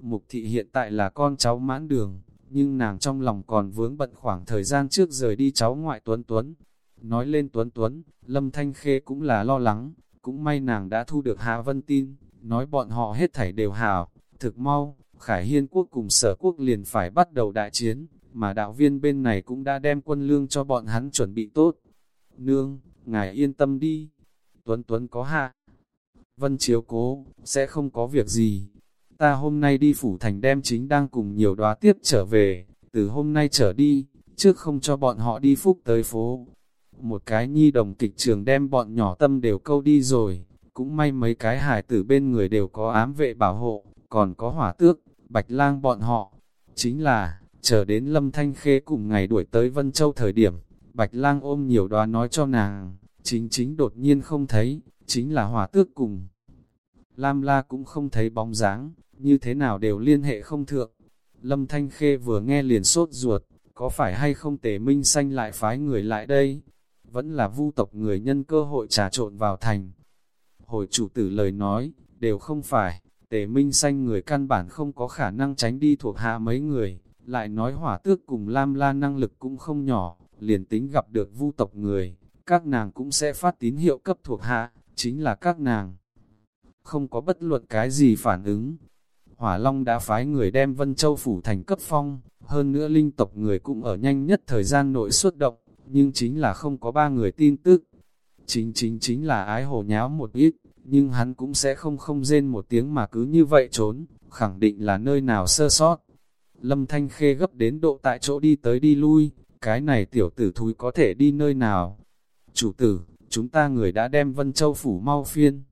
Mục thị hiện tại là con cháu mãn đường, nhưng nàng trong lòng còn vướng bận khoảng thời gian trước rời đi cháu ngoại Tuấn Tuấn. Nói lên Tuấn Tuấn, Lâm Thanh Khê cũng là lo lắng, cũng may nàng đã thu được Hà Vân tin, nói bọn họ hết thảy đều hảo, thực mau, Khải Hiên quốc cùng sở quốc liền phải bắt đầu đại chiến, mà đạo viên bên này cũng đã đem quân lương cho bọn hắn chuẩn bị tốt. Nương, ngài yên tâm đi, Tuấn Tuấn có hạ. Vân chiếu cố, sẽ không có việc gì. Ta hôm nay đi phủ thành đem chính đang cùng nhiều đoá tiếp trở về, từ hôm nay trở đi, trước không cho bọn họ đi phúc tới phố. Một cái nhi đồng kịch trường đem bọn nhỏ tâm đều câu đi rồi, cũng may mấy cái hải tử bên người đều có ám vệ bảo hộ, còn có hỏa tước, bạch lang bọn họ. Chính là, chờ đến lâm thanh khê cùng ngày đuổi tới Vân Châu thời điểm, bạch lang ôm nhiều đoá nói cho nàng, chính chính đột nhiên không thấy, chính là hỏa tước cùng. Lam la cũng không thấy bóng dáng, như thế nào đều liên hệ không thượng. Lâm Thanh Khê vừa nghe liền sốt ruột, có phải hay không tề minh xanh lại phái người lại đây? Vẫn là vu tộc người nhân cơ hội trà trộn vào thành. Hồi chủ tử lời nói, đều không phải, tề minh xanh người căn bản không có khả năng tránh đi thuộc hạ mấy người, lại nói hỏa tước cùng Lam La năng lực cũng không nhỏ, liền tính gặp được vu tộc người, các nàng cũng sẽ phát tín hiệu cấp thuộc hạ, chính là các nàng. Không có bất luận cái gì phản ứng. Hỏa Long đã phái người đem Vân Châu Phủ thành cấp phong, hơn nữa linh tộc người cũng ở nhanh nhất thời gian nội xuất động, nhưng chính là không có ba người tin tức. Chính chính chính là ái hồ nháo một ít, nhưng hắn cũng sẽ không không rên một tiếng mà cứ như vậy trốn, khẳng định là nơi nào sơ sót. Lâm Thanh Khê gấp đến độ tại chỗ đi tới đi lui, cái này tiểu tử thúi có thể đi nơi nào, Chủ tử, chúng ta người đã đem Vân Châu phủ mau phiên.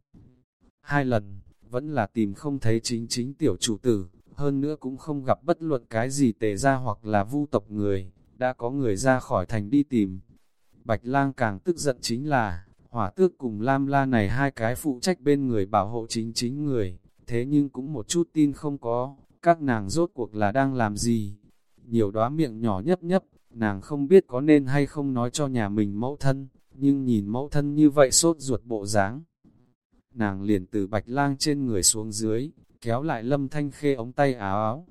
Hai lần, vẫn là tìm không thấy chính chính tiểu chủ tử, hơn nữa cũng không gặp bất luận cái gì tề ra hoặc là vu tộc người, đã có người ra khỏi thành đi tìm. Bạch lang càng tức giận chính là, hỏa tước cùng lam la này hai cái phụ trách bên người bảo hộ chính chính người, thế nhưng cũng một chút tin không có, các nàng rốt cuộc là đang làm gì. Nhiều đóa miệng nhỏ nhấp nhấp, nàng không biết có nên hay không nói cho nhà mình mẫu thân, nhưng nhìn mẫu thân như vậy sốt ruột bộ dáng. Nàng liền từ bạch lang trên người xuống dưới, kéo lại lâm thanh khê ống tay áo áo.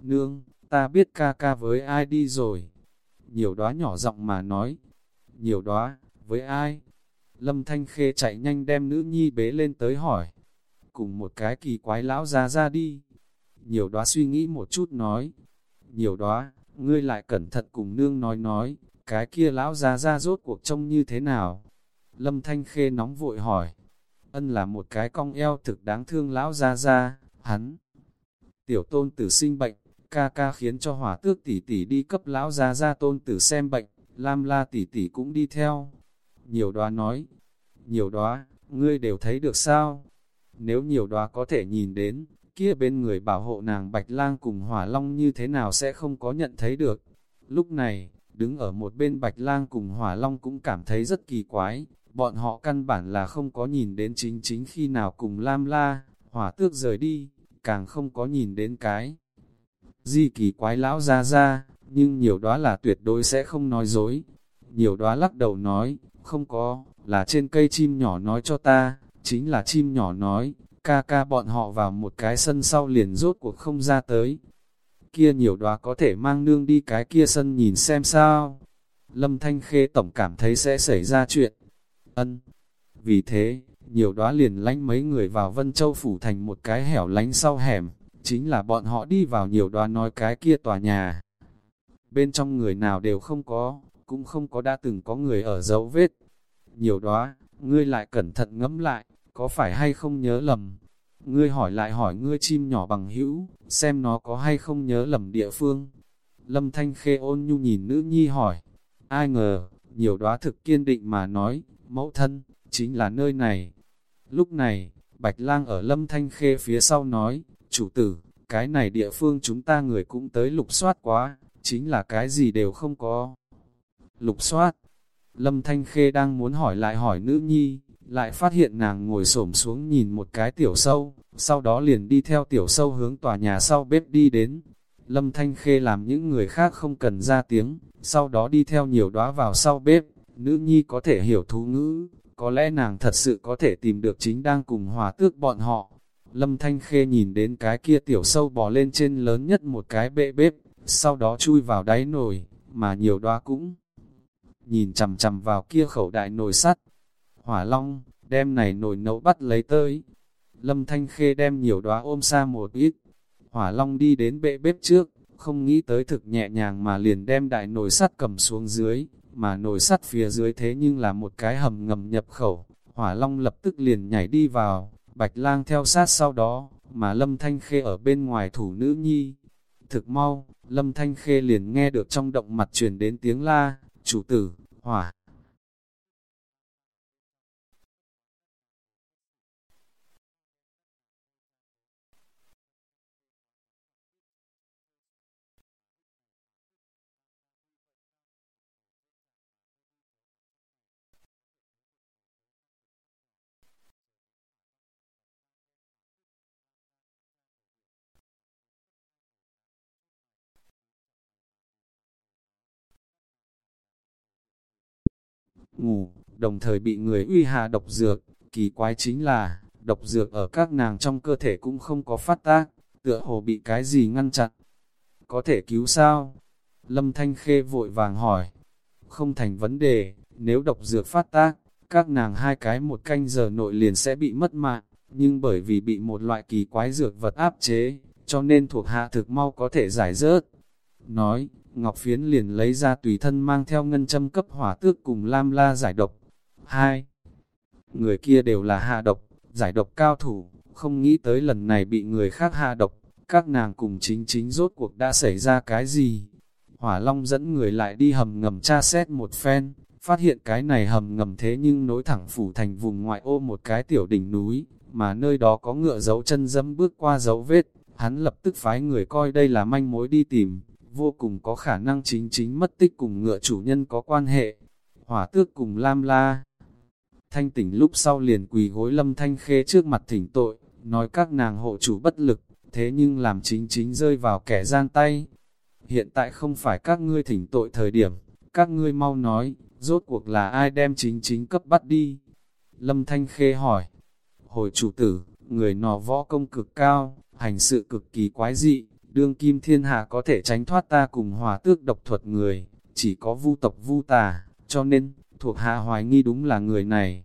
Nương, ta biết ca ca với ai đi rồi. Nhiều đóa nhỏ giọng mà nói. Nhiều đóa, với ai? Lâm thanh khê chạy nhanh đem nữ nhi bế lên tới hỏi. Cùng một cái kỳ quái lão ra ra đi. Nhiều đóa suy nghĩ một chút nói. Nhiều đóa, ngươi lại cẩn thận cùng nương nói nói, cái kia lão ra ra rốt cuộc trông như thế nào? Lâm Thanh Khê nóng vội hỏi. Ân là một cái cong eo thực đáng thương lão ra ra, hắn. Tiểu tôn tử sinh bệnh, ca ca khiến cho hỏa tước tỷ tỷ đi cấp lão ra ra tôn tử xem bệnh, Lam la tỷ tỷ cũng đi theo. Nhiều đoá nói, nhiều đoá, ngươi đều thấy được sao? Nếu nhiều đoá có thể nhìn đến, kia bên người bảo hộ nàng Bạch Lang cùng Hỏa Long như thế nào sẽ không có nhận thấy được. Lúc này, đứng ở một bên Bạch Lang cùng Hỏa Long cũng cảm thấy rất kỳ quái, bọn họ căn bản là không có nhìn đến chính chính khi nào cùng Lam La, Hỏa Tước rời đi, càng không có nhìn đến cái. Di kỳ quái lão ra ra, nhưng nhiều đó là tuyệt đối sẽ không nói dối. Nhiều đó lắc đầu nói, không có, là trên cây chim nhỏ nói cho ta, chính là chim nhỏ nói, ca ca bọn họ vào một cái sân sau liền rốt cuộc không ra tới. Kia nhiều đoá có thể mang nương đi cái kia sân nhìn xem sao. Lâm Thanh Khê tổng cảm thấy sẽ xảy ra chuyện. Ân. Vì thế, nhiều đoá liền lánh mấy người vào Vân Châu Phủ thành một cái hẻo lánh sau hẻm, chính là bọn họ đi vào nhiều đoá nói cái kia tòa nhà. Bên trong người nào đều không có, cũng không có đã từng có người ở dấu vết. Nhiều đoá, ngươi lại cẩn thận ngẫm lại, có phải hay không nhớ lầm? Ngươi hỏi lại hỏi ngươi chim nhỏ bằng hữu, xem nó có hay không nhớ lầm địa phương. Lâm Thanh Khê ôn nhu nhìn nữ nhi hỏi, ai ngờ, nhiều đóa thực kiên định mà nói, mẫu thân, chính là nơi này. Lúc này, Bạch Lang ở Lâm Thanh Khê phía sau nói, chủ tử, cái này địa phương chúng ta người cũng tới lục soát quá, chính là cái gì đều không có. Lục soát, Lâm Thanh Khê đang muốn hỏi lại hỏi nữ nhi, lại phát hiện nàng ngồi xổm xuống nhìn một cái tiểu sâu, sau đó liền đi theo tiểu sâu hướng tòa nhà sau bếp đi đến. Lâm Thanh Khê làm những người khác không cần ra tiếng, sau đó đi theo nhiều đóa vào sau bếp, nữ nhi có thể hiểu thú ngữ, có lẽ nàng thật sự có thể tìm được chính đang cùng hòa tước bọn họ. Lâm Thanh Khê nhìn đến cái kia tiểu sâu bò lên trên lớn nhất một cái bệ bếp, sau đó chui vào đáy nồi, mà nhiều đoá cũng nhìn chầm chầm vào kia khẩu đại nồi sắt, Hỏa Long, đem này nồi nấu bắt lấy tới. Lâm Thanh Khê đem nhiều đóa ôm xa một ít. Hỏa Long đi đến bệ bếp trước, không nghĩ tới thực nhẹ nhàng mà liền đem đại nồi sắt cầm xuống dưới, mà nồi sắt phía dưới thế nhưng là một cái hầm ngầm nhập khẩu. Hỏa Long lập tức liền nhảy đi vào, Bạch Lang theo sát sau đó, mà Lâm Thanh Khê ở bên ngoài thủ nữ nhi. Thực mau, Lâm Thanh Khê liền nghe được trong động mặt truyền đến tiếng la, chủ tử, hỏa. Ngủ, đồng thời bị người uy hạ độc dược. Kỳ quái chính là, độc dược ở các nàng trong cơ thể cũng không có phát tác, tựa hồ bị cái gì ngăn chặn. Có thể cứu sao? Lâm Thanh Khê vội vàng hỏi. Không thành vấn đề, nếu độc dược phát tác, các nàng hai cái một canh giờ nội liền sẽ bị mất mạng, nhưng bởi vì bị một loại kỳ quái dược vật áp chế, cho nên thuộc hạ thực mau có thể giải rớt. Nói, Ngọc Phiến liền lấy ra tùy thân mang theo ngân châm cấp hỏa tước cùng Lam La giải độc. Hai, người kia đều là hạ độc, giải độc cao thủ, không nghĩ tới lần này bị người khác hạ độc, các nàng cùng chính chính rốt cuộc đã xảy ra cái gì. Hỏa Long dẫn người lại đi hầm ngầm tra xét một phen, phát hiện cái này hầm ngầm thế nhưng nối thẳng phủ thành vùng ngoại ô một cái tiểu đỉnh núi, mà nơi đó có ngựa dấu chân dẫm bước qua dấu vết, hắn lập tức phái người coi đây là manh mối đi tìm, vô cùng có khả năng chính chính mất tích cùng ngựa chủ nhân có quan hệ. Hỏa tước cùng Lam La. Thanh tỉnh lúc sau liền quỳ gối lâm thanh khê trước mặt thỉnh tội, nói các nàng hộ chủ bất lực, thế nhưng làm chính chính rơi vào kẻ gian tay. Hiện tại không phải các ngươi thỉnh tội thời điểm, các ngươi mau nói, rốt cuộc là ai đem chính chính cấp bắt đi. Lâm Thanh Khê hỏi, hồi chủ tử, người nọ võ công cực cao, hành sự cực kỳ quái dị, đương kim thiên hạ có thể tránh thoát ta cùng hòa tước độc thuật người, chỉ có vu tộc vu tà, cho nên, thuộc hạ hoài nghi đúng là người này.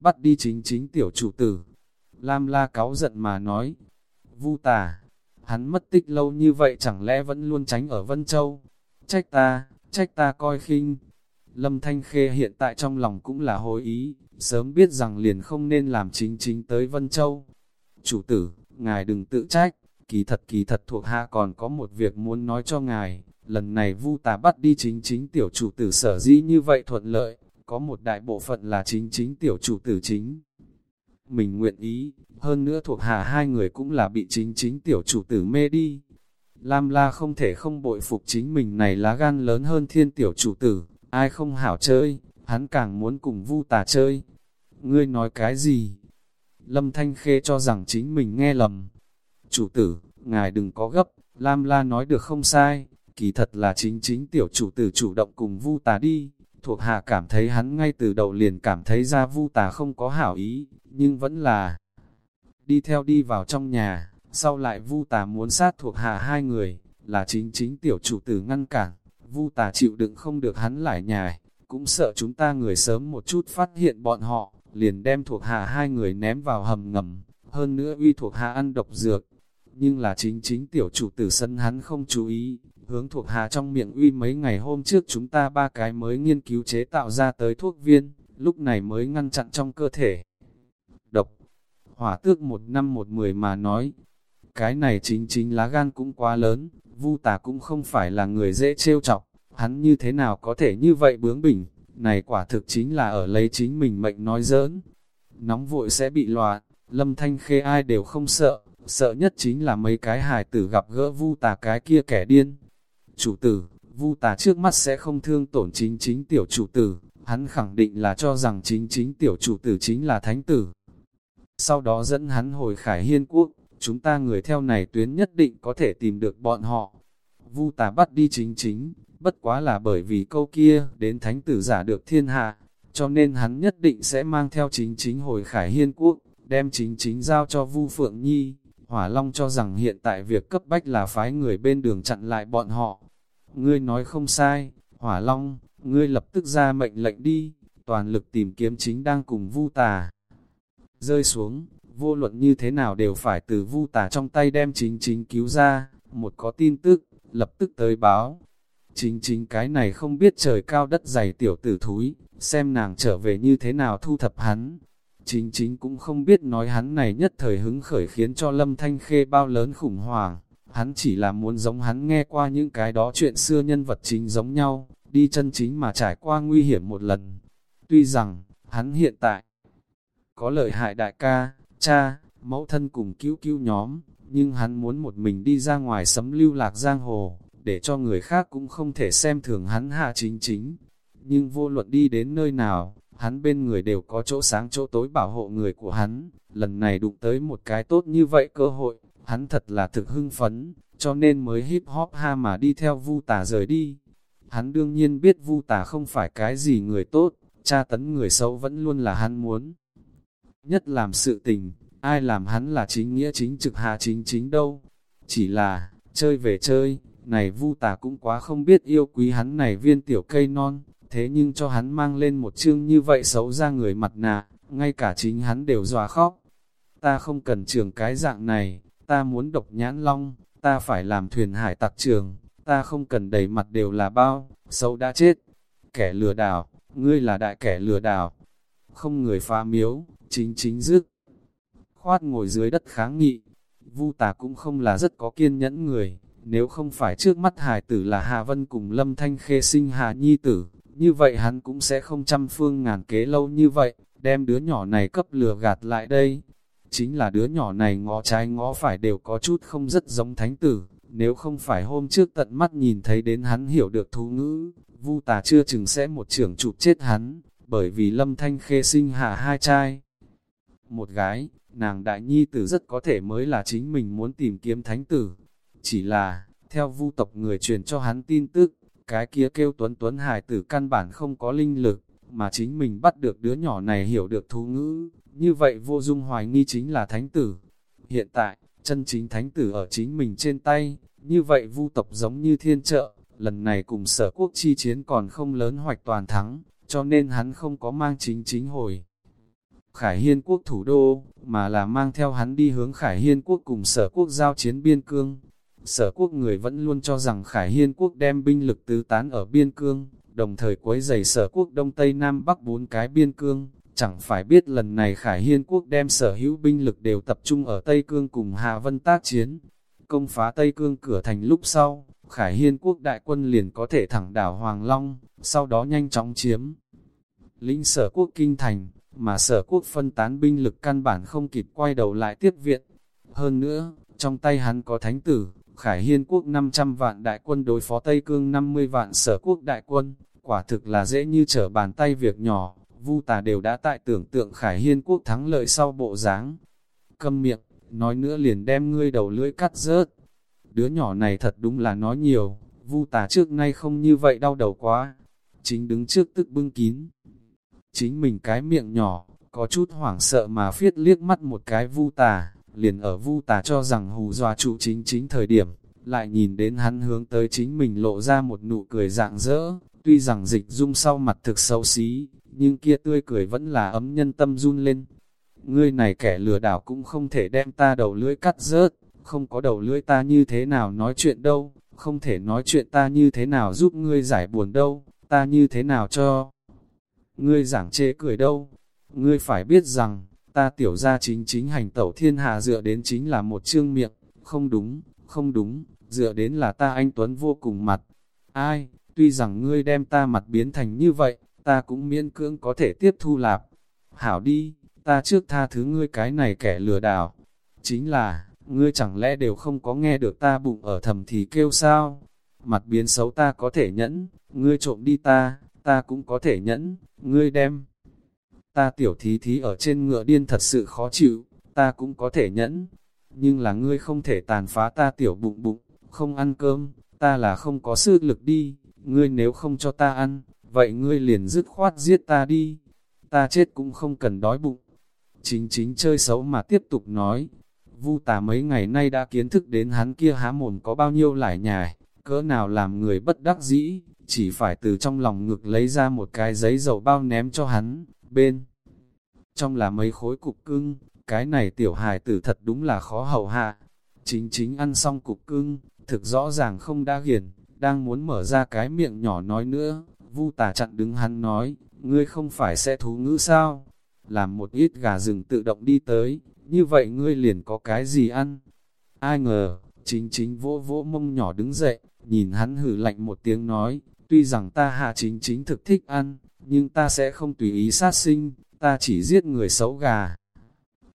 Bắt đi chính chính tiểu chủ tử. Lam la cáo giận mà nói, vu tà, hắn mất tích lâu như vậy chẳng lẽ vẫn luôn tránh ở Vân Châu. Trách ta, trách ta coi khinh. Lâm Thanh Khê hiện tại trong lòng cũng là hối ý, sớm biết rằng liền không nên làm chính chính tới Vân Châu. Chủ tử, ngài đừng tự trách, Kỳ thật kỳ thật thuộc hạ còn có một việc muốn nói cho ngài, lần này vu tà bắt đi chính chính tiểu chủ tử sở dĩ như vậy thuận lợi, có một đại bộ phận là chính chính tiểu chủ tử chính. Mình nguyện ý, hơn nữa thuộc hạ hai người cũng là bị chính chính tiểu chủ tử mê đi. Lam la không thể không bội phục chính mình này lá gan lớn hơn thiên tiểu chủ tử, ai không hảo chơi, hắn càng muốn cùng vu tà chơi. Ngươi nói cái gì? Lâm Thanh Khê cho rằng chính mình nghe lầm. Chủ tử, ngài đừng có gấp, Lam La nói được không sai, kỳ thật là chính chính tiểu chủ tử chủ động cùng vu tà đi. Thuộc hạ cảm thấy hắn ngay từ đầu liền cảm thấy ra vu tà không có hảo ý, nhưng vẫn là đi theo đi vào trong nhà, sau lại vu tà muốn sát thuộc hạ hai người, là chính chính tiểu chủ tử ngăn cản, vu tà chịu đựng không được hắn lại nhài, cũng sợ chúng ta người sớm một chút phát hiện bọn họ, liền đem thuộc hạ hai người ném vào hầm ngầm, hơn nữa uy thuộc hạ ăn độc dược. Nhưng là chính chính tiểu chủ tử sân hắn không chú ý, hướng thuộc hạ trong miệng uy mấy ngày hôm trước chúng ta ba cái mới nghiên cứu chế tạo ra tới thuốc viên, lúc này mới ngăn chặn trong cơ thể. Độc, hỏa tước một năm một mười mà nói, cái này chính chính lá gan cũng quá lớn, vu tà cũng không phải là người dễ trêu chọc, hắn như thế nào có thể như vậy bướng bỉnh, này quả thực chính là ở lấy chính mình mệnh nói giỡn. Nóng vội sẽ bị loạn, lâm thanh khê ai đều không sợ, sợ nhất chính là mấy cái hài tử gặp gỡ vu tà cái kia kẻ điên. Chủ tử, vu tà trước mắt sẽ không thương tổn chính chính tiểu chủ tử, hắn khẳng định là cho rằng chính chính tiểu chủ tử chính là thánh tử. Sau đó dẫn hắn hồi khải hiên quốc, chúng ta người theo này tuyến nhất định có thể tìm được bọn họ. Vu tà bắt đi chính chính, bất quá là bởi vì câu kia đến thánh tử giả được thiên hạ, cho nên hắn nhất định sẽ mang theo chính chính hồi khải hiên quốc, đem chính chính giao cho Vu Phượng Nhi. Hỏa Long cho rằng hiện tại việc cấp bách là phái người bên đường chặn lại bọn họ. Ngươi nói không sai, Hỏa Long, ngươi lập tức ra mệnh lệnh đi, toàn lực tìm kiếm chính đang cùng Vu Tà. Rơi xuống, vô luận như thế nào đều phải từ Vu Tà trong tay đem chính chính cứu ra, một có tin tức, lập tức tới báo, Chính chính cái này không biết trời cao đất dày tiểu tử thúi, xem nàng trở về như thế nào thu thập hắn. Chính chính cũng không biết nói hắn này nhất thời hứng khởi khiến cho Lâm Thanh Khê bao lớn khủng hoảng. Hắn chỉ là muốn giống hắn nghe qua những cái đó chuyện xưa nhân vật chính giống nhau, đi chân chính mà trải qua nguy hiểm một lần. Tuy rằng, hắn hiện tại có lợi hại đại ca, cha, mẫu thân cùng cứu cứu nhóm, nhưng hắn muốn một mình đi ra ngoài sấm lưu lạc giang hồ, để cho người khác cũng không thể xem thường hắn hạ chính chính. Nhưng vô luận đi đến nơi nào, hắn bên người đều có chỗ sáng chỗ tối bảo hộ người của hắn, lần này đụng tới một cái tốt như vậy cơ hội, hắn thật là thực hưng phấn, cho nên mới hip hop ha mà đi theo vu tà rời đi. Hắn đương nhiên biết vu tà không phải cái gì người tốt, cha tấn người xấu vẫn luôn là hắn muốn. Nhất làm sự tình, ai làm hắn là chính nghĩa chính trực hạ chính chính đâu. Chỉ là, chơi về chơi, này vu tà cũng quá không biết yêu quý hắn này viên tiểu cây non, thế nhưng cho hắn mang lên một chương như vậy xấu ra người mặt nạ, ngay cả chính hắn đều dòa khóc. Ta không cần trường cái dạng này, ta muốn độc nhãn long, ta phải làm thuyền hải tặc trường, ta không cần đầy mặt đều là bao, xấu đã chết. Kẻ lừa đảo, ngươi là đại kẻ lừa đảo. Không người phá miếu, chính chính dứt. Khoát ngồi dưới đất kháng nghị, vu tà cũng không là rất có kiên nhẫn người, nếu không phải trước mắt hài tử là Hà Vân cùng Lâm Thanh Khê sinh Hà Nhi tử, như vậy hắn cũng sẽ không trăm phương ngàn kế lâu như vậy, đem đứa nhỏ này cấp lừa gạt lại đây. Chính là đứa nhỏ này ngó trái ngó phải đều có chút không rất giống thánh tử, nếu không phải hôm trước tận mắt nhìn thấy đến hắn hiểu được thú ngữ, vu tà chưa chừng sẽ một trưởng chụp chết hắn, bởi vì Lâm Thanh Khê sinh hạ hai trai. Một gái, nàng đại nhi tử rất có thể mới là chính mình muốn tìm kiếm thánh tử, chỉ là, theo vu tộc người truyền cho hắn tin tức, cái kia kêu tuấn tuấn hài tử căn bản không có linh lực, mà chính mình bắt được đứa nhỏ này hiểu được thú ngữ, như vậy vô dung hoài nghi chính là thánh tử. Hiện tại, chân chính thánh tử ở chính mình trên tay, như vậy vu tộc giống như thiên trợ, lần này cùng sở quốc chi chiến còn không lớn hoạch toàn thắng, cho nên hắn không có mang chính chính hồi. Khải Hiên quốc thủ đô, mà là mang theo hắn đi hướng Khải Hiên quốc cùng sở quốc giao chiến biên cương. Sở quốc người vẫn luôn cho rằng Khải Hiên quốc đem binh lực tứ tán ở biên cương, đồng thời quấy giày sở quốc Đông Tây Nam Bắc bốn cái biên cương. Chẳng phải biết lần này Khải Hiên quốc đem sở hữu binh lực đều tập trung ở Tây Cương cùng Hà Vân tác chiến. công phá Tây Cương cửa thành lúc sau, Khải Hiên quốc đại quân liền có thể thẳng đảo Hoàng Long, sau đó nhanh chóng chiếm. Lĩnh sở quốc kinh thành, mà sở quốc phân tán binh lực căn bản không kịp quay đầu lại tiếp viện. Hơn nữa, trong tay hắn có thánh tử, Khải Hiên quốc 500 vạn đại quân đối phó Tây Cương 50 vạn sở quốc đại quân, quả thực là dễ như trở bàn tay việc nhỏ, vu tà đều đã tại tưởng tượng Khải Hiên quốc thắng lợi sau bộ dáng Câm miệng, nói nữa liền đem ngươi đầu lưỡi cắt rớt. Đứa nhỏ này thật đúng là nói nhiều, vu tà trước nay không như vậy đau đầu quá. Chính đứng trước tức bưng kín. Chính mình cái miệng nhỏ, có chút hoảng sợ mà phiết liếc mắt một cái vu tà, liền ở vu tà cho rằng hù dọa trụ chính chính thời điểm, lại nhìn đến hắn hướng tới chính mình lộ ra một nụ cười dạng dỡ, tuy rằng dịch dung sau mặt thực xấu xí, nhưng kia tươi cười vẫn là ấm nhân tâm run lên. Ngươi này kẻ lừa đảo cũng không thể đem ta đầu lưỡi cắt rớt, không có đầu lưỡi ta như thế nào nói chuyện đâu, không thể nói chuyện ta như thế nào giúp ngươi giải buồn đâu, ta như thế nào cho ngươi giảng chê cười đâu. Ngươi phải biết rằng, ta tiểu ra chính chính hành tẩu thiên hạ dựa đến chính là một chương miệng, không đúng, không đúng, dựa đến là ta anh Tuấn vô cùng mặt. Ai, tuy rằng ngươi đem ta mặt biến thành như vậy, ta cũng miễn cưỡng có thể tiếp thu lạp. Hảo đi, ta trước tha thứ ngươi cái này kẻ lừa đảo. Chính là, ngươi chẳng lẽ đều không có nghe được ta bụng ở thầm thì kêu sao? Mặt biến xấu ta có thể nhẫn, ngươi trộm đi ta, ta cũng có thể nhẫn, ngươi đem. Ta tiểu thí thí ở trên ngựa điên thật sự khó chịu, ta cũng có thể nhẫn. Nhưng là ngươi không thể tàn phá ta tiểu bụng bụng, không ăn cơm, ta là không có sức lực đi, ngươi nếu không cho ta ăn, vậy ngươi liền dứt khoát giết ta đi, ta chết cũng không cần đói bụng. Chính chính chơi xấu mà tiếp tục nói, vu tà mấy ngày nay đã kiến thức đến hắn kia há mồm có bao nhiêu lải nhài, cỡ nào làm người bất đắc dĩ, chỉ phải từ trong lòng ngực lấy ra một cái giấy dầu bao ném cho hắn, bên. Trong là mấy khối cục cưng, cái này tiểu hài tử thật đúng là khó hầu hạ. Chính chính ăn xong cục cưng, thực rõ ràng không đã hiền, đang muốn mở ra cái miệng nhỏ nói nữa, vu tà chặn đứng hắn nói, ngươi không phải sẽ thú ngữ sao? Làm một ít gà rừng tự động đi tới, như vậy ngươi liền có cái gì ăn? Ai ngờ, chính chính vỗ vỗ mông nhỏ đứng dậy, nhìn hắn hử lạnh một tiếng nói, tuy rằng ta hạ chính chính thực thích ăn, nhưng ta sẽ không tùy ý sát sinh, ta chỉ giết người xấu gà.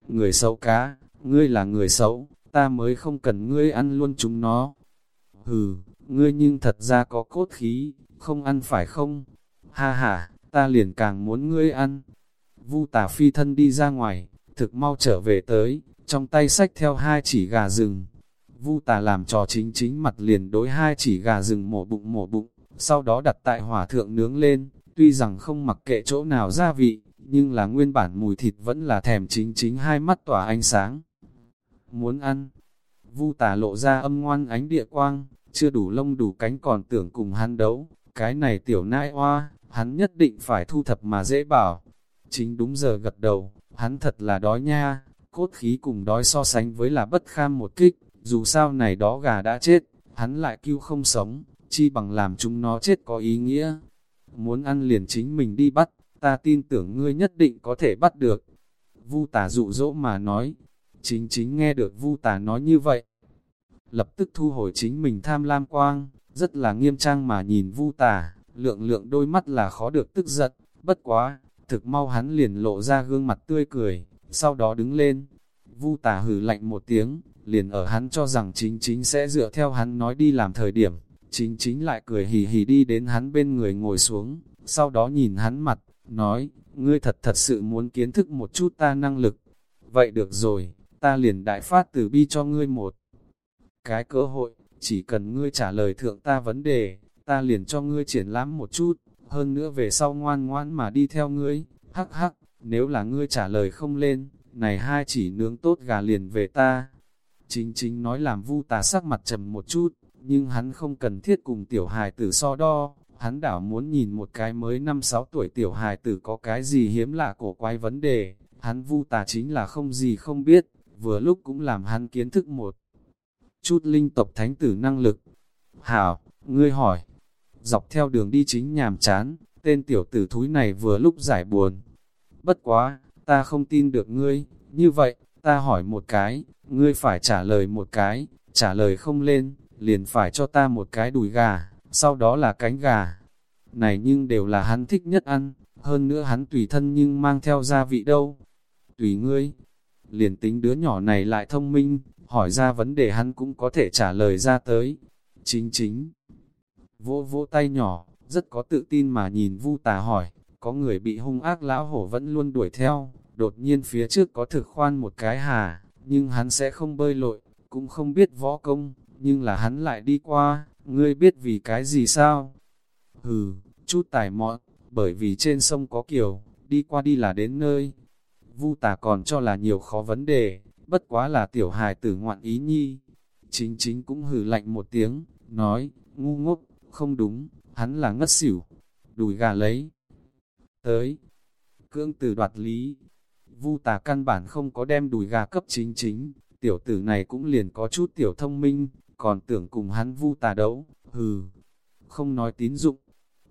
Người xấu cá, ngươi là người xấu, ta mới không cần ngươi ăn luôn chúng nó. Hừ, ngươi nhưng thật ra có cốt khí, không ăn phải không? Ha ha, ta liền càng muốn ngươi ăn. Vu tả phi thân đi ra ngoài, thực mau trở về tới, trong tay sách theo hai chỉ gà rừng. Vu tà làm trò chính chính mặt liền đối hai chỉ gà rừng mổ bụng mổ bụng, sau đó đặt tại hỏa thượng nướng lên, tuy rằng không mặc kệ chỗ nào gia vị, nhưng là nguyên bản mùi thịt vẫn là thèm chính chính hai mắt tỏa ánh sáng. Muốn ăn, vu tà lộ ra âm ngoan ánh địa quang, chưa đủ lông đủ cánh còn tưởng cùng hắn đấu, cái này tiểu nai hoa, hắn nhất định phải thu thập mà dễ bảo. Chính đúng giờ gật đầu, hắn thật là đói nha, cốt khí cùng đói so sánh với là bất kham một kích, dù sao này đó gà đã chết, hắn lại cứu không sống, chi bằng làm chúng nó chết có ý nghĩa. Muốn ăn liền chính mình đi bắt, ta tin tưởng ngươi nhất định có thể bắt được. Vu tà dụ dỗ mà nói, chính chính nghe được vu tà nói như vậy. Lập tức thu hồi chính mình tham lam quang, rất là nghiêm trang mà nhìn vu tà, lượng lượng đôi mắt là khó được tức giận, bất quá, thực mau hắn liền lộ ra gương mặt tươi cười, sau đó đứng lên. Vu tà hử lạnh một tiếng, liền ở hắn cho rằng chính chính sẽ dựa theo hắn nói đi làm thời điểm, chính chính lại cười hì hì đi đến hắn bên người ngồi xuống, sau đó nhìn hắn mặt, nói, ngươi thật thật sự muốn kiến thức một chút ta năng lực. Vậy được rồi, ta liền đại phát từ bi cho ngươi một cái cơ hội, chỉ cần ngươi trả lời thượng ta vấn đề, ta liền cho ngươi triển lãm một chút, hơn nữa về sau ngoan ngoan mà đi theo ngươi, hắc hắc, nếu là ngươi trả lời không lên, này hai chỉ nướng tốt gà liền về ta. Chính chính nói làm vu tà sắc mặt trầm một chút, nhưng hắn không cần thiết cùng tiểu hài tử so đo, hắn đảo muốn nhìn một cái mới năm sáu tuổi tiểu hài tử có cái gì hiếm lạ cổ quái vấn đề, hắn vu tà chính là không gì không biết, vừa lúc cũng làm hắn kiến thức một chút linh tộc thánh tử năng lực. Hảo, ngươi hỏi, dọc theo đường đi chính nhàm chán, tên tiểu tử thúi này vừa lúc giải buồn. Bất quá, ta không tin được ngươi, như vậy, ta hỏi một cái, ngươi phải trả lời một cái, trả lời không lên, liền phải cho ta một cái đùi gà, sau đó là cánh gà. Này nhưng đều là hắn thích nhất ăn, hơn nữa hắn tùy thân nhưng mang theo gia vị đâu. Tùy ngươi, liền tính đứa nhỏ này lại thông minh, hỏi ra vấn đề hắn cũng có thể trả lời ra tới. Chính chính, vỗ vỗ tay nhỏ, rất có tự tin mà nhìn vu tà hỏi, có người bị hung ác lão hổ vẫn luôn đuổi theo, đột nhiên phía trước có thực khoan một cái hà, nhưng hắn sẽ không bơi lội, cũng không biết võ công, nhưng là hắn lại đi qua, ngươi biết vì cái gì sao? Hừ, chút tài mọn, bởi vì trên sông có kiều, đi qua đi là đến nơi. Vu tà còn cho là nhiều khó vấn đề, bất quá là tiểu hài tử ngoạn ý nhi. Chính chính cũng hừ lạnh một tiếng, nói, ngu ngốc, không đúng, hắn là ngất xỉu, đùi gà lấy. Tới, cưỡng từ đoạt lý, vu tà căn bản không có đem đùi gà cấp chính chính, tiểu tử này cũng liền có chút tiểu thông minh, còn tưởng cùng hắn vu tà đấu, hừ, không nói tín dụng.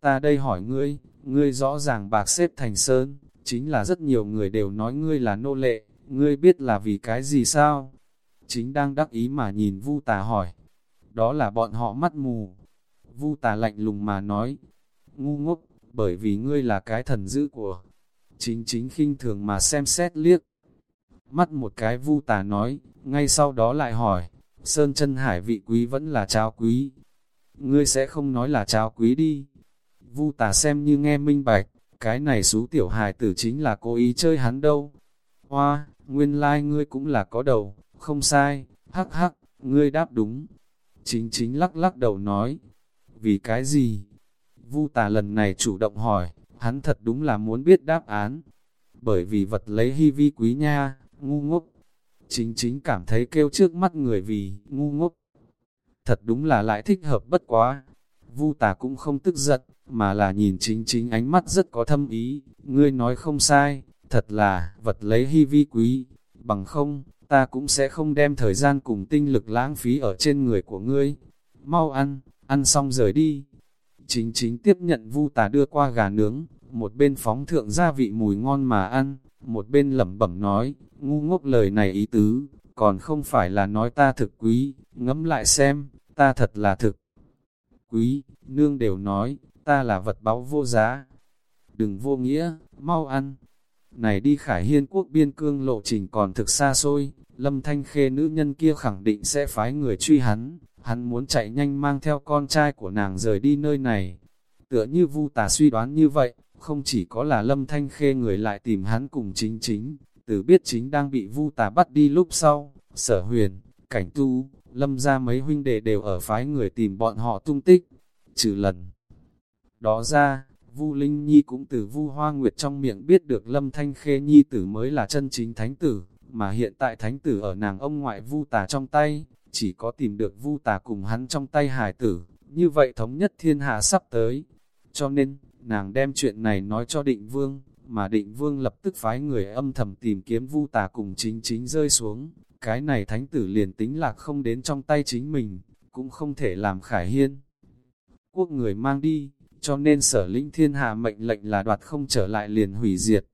Ta đây hỏi ngươi, ngươi rõ ràng bạc xếp thành sơn, chính là rất nhiều người đều nói ngươi là nô lệ, ngươi biết là vì cái gì sao? Chính đang đắc ý mà nhìn vu tà hỏi, đó là bọn họ mắt mù. Vu tà lạnh lùng mà nói, ngu ngốc, bởi vì ngươi là cái thần dữ của. Chính chính khinh thường mà xem xét liếc. Mắt một cái vu tà nói, ngay sau đó lại hỏi, Sơn chân hải vị quý vẫn là cháo quý. Ngươi sẽ không nói là cháo quý đi. Vu tà xem như nghe minh bạch, cái này xú tiểu hài tử chính là cố ý chơi hắn đâu. Hoa, nguyên lai like ngươi cũng là có đầu, không sai, hắc hắc, ngươi đáp đúng. Chính chính lắc lắc đầu nói, vì cái gì? Vu tà lần này chủ động hỏi, hắn thật đúng là muốn biết đáp án. Bởi vì vật lấy hy vi quý nha, ngu ngốc, chính chính cảm thấy kêu trước mắt người vì ngu ngốc. Thật đúng là lại thích hợp bất quá. Vu tà cũng không tức giận, mà là nhìn chính chính ánh mắt rất có thâm ý. Ngươi nói không sai, thật là vật lấy hy vi quý. Bằng không, ta cũng sẽ không đem thời gian cùng tinh lực lãng phí ở trên người của ngươi. Mau ăn, ăn xong rời đi. Chính chính tiếp nhận vu tà đưa qua gà nướng, một bên phóng thượng gia vị mùi ngon mà ăn, một bên lẩm bẩm nói, ngu ngốc lời này ý tứ, còn không phải là nói ta thực quý, ngẫm lại xem, ta thật là thực quý, nương đều nói, ta là vật báu vô giá. Đừng vô nghĩa, mau ăn. Này đi khải hiên quốc biên cương lộ trình còn thực xa xôi, lâm thanh khê nữ nhân kia khẳng định sẽ phái người truy hắn, hắn muốn chạy nhanh mang theo con trai của nàng rời đi nơi này. Tựa như vu tà suy đoán như vậy, không chỉ có là lâm thanh khê người lại tìm hắn cùng chính chính, từ biết chính đang bị vu tà bắt đi lúc sau, sở huyền, cảnh tu, lâm ra mấy huynh đệ đều ở phái người tìm bọn họ tung tích, trừ lần. Đó ra, Vu Linh Nhi cũng từ Vu Hoa Nguyệt trong miệng biết được Lâm Thanh Khê Nhi tử mới là chân chính thánh tử, mà hiện tại thánh tử ở nàng ông ngoại Vu Tà trong tay, chỉ có tìm được Vu Tà cùng hắn trong tay hải tử, như vậy thống nhất thiên hạ sắp tới. Cho nên, nàng đem chuyện này nói cho định vương, mà định vương lập tức phái người âm thầm tìm kiếm vu tà cùng chính chính rơi xuống. Cái này thánh tử liền tính lạc không đến trong tay chính mình, cũng không thể làm khải hiên. Quốc người mang đi, cho nên sở lĩnh thiên hạ mệnh lệnh là đoạt không trở lại liền hủy diệt.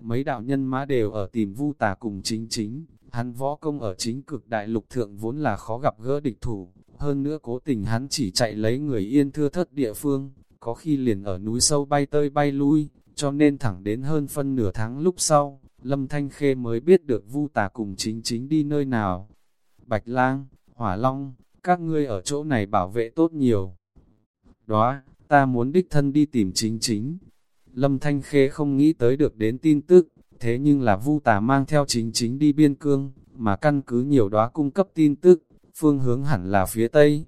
Mấy đạo nhân mã đều ở tìm vu tà cùng chính chính, hắn võ công ở chính cực đại lục thượng vốn là khó gặp gỡ địch thủ, hơn nữa cố tình hắn chỉ chạy lấy người yên thưa thất địa phương, có khi liền ở núi sâu bay tơi bay lui, cho nên thẳng đến hơn phân nửa tháng lúc sau, Lâm Thanh Khê mới biết được Vu Tà cùng chính chính đi nơi nào. Bạch Lang, Hỏa Long, các ngươi ở chỗ này bảo vệ tốt nhiều. Đó, ta muốn đích thân đi tìm chính chính. Lâm Thanh Khê không nghĩ tới được đến tin tức, thế nhưng là Vu Tà mang theo chính chính đi biên cương, mà căn cứ nhiều đóa cung cấp tin tức, phương hướng hẳn là phía Tây.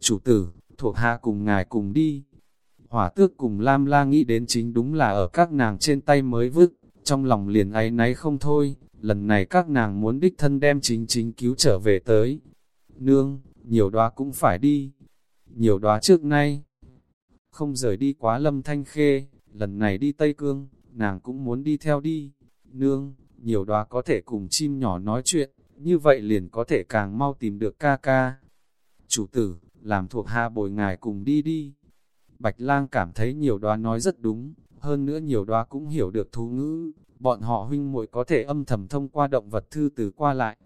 Chủ tử, thuộc hạ cùng ngài cùng đi. Hỏa tước cùng Lam La nghĩ đến chính đúng là ở các nàng trên tay mới vứt, trong lòng liền ấy náy không thôi, lần này các nàng muốn đích thân đem chính chính cứu trở về tới. Nương, nhiều đoá cũng phải đi. Nhiều đoá trước nay, không rời đi quá lâm thanh khê, lần này đi Tây Cương, nàng cũng muốn đi theo đi. Nương, nhiều đoá có thể cùng chim nhỏ nói chuyện, như vậy liền có thể càng mau tìm được ca ca. Chủ tử, làm thuộc hạ bồi ngài cùng đi đi. Bạch lang cảm thấy nhiều đoá nói rất đúng, hơn nữa nhiều đoá cũng hiểu được thú ngữ, bọn họ huynh muội có thể âm thầm thông qua động vật thư từ qua lại.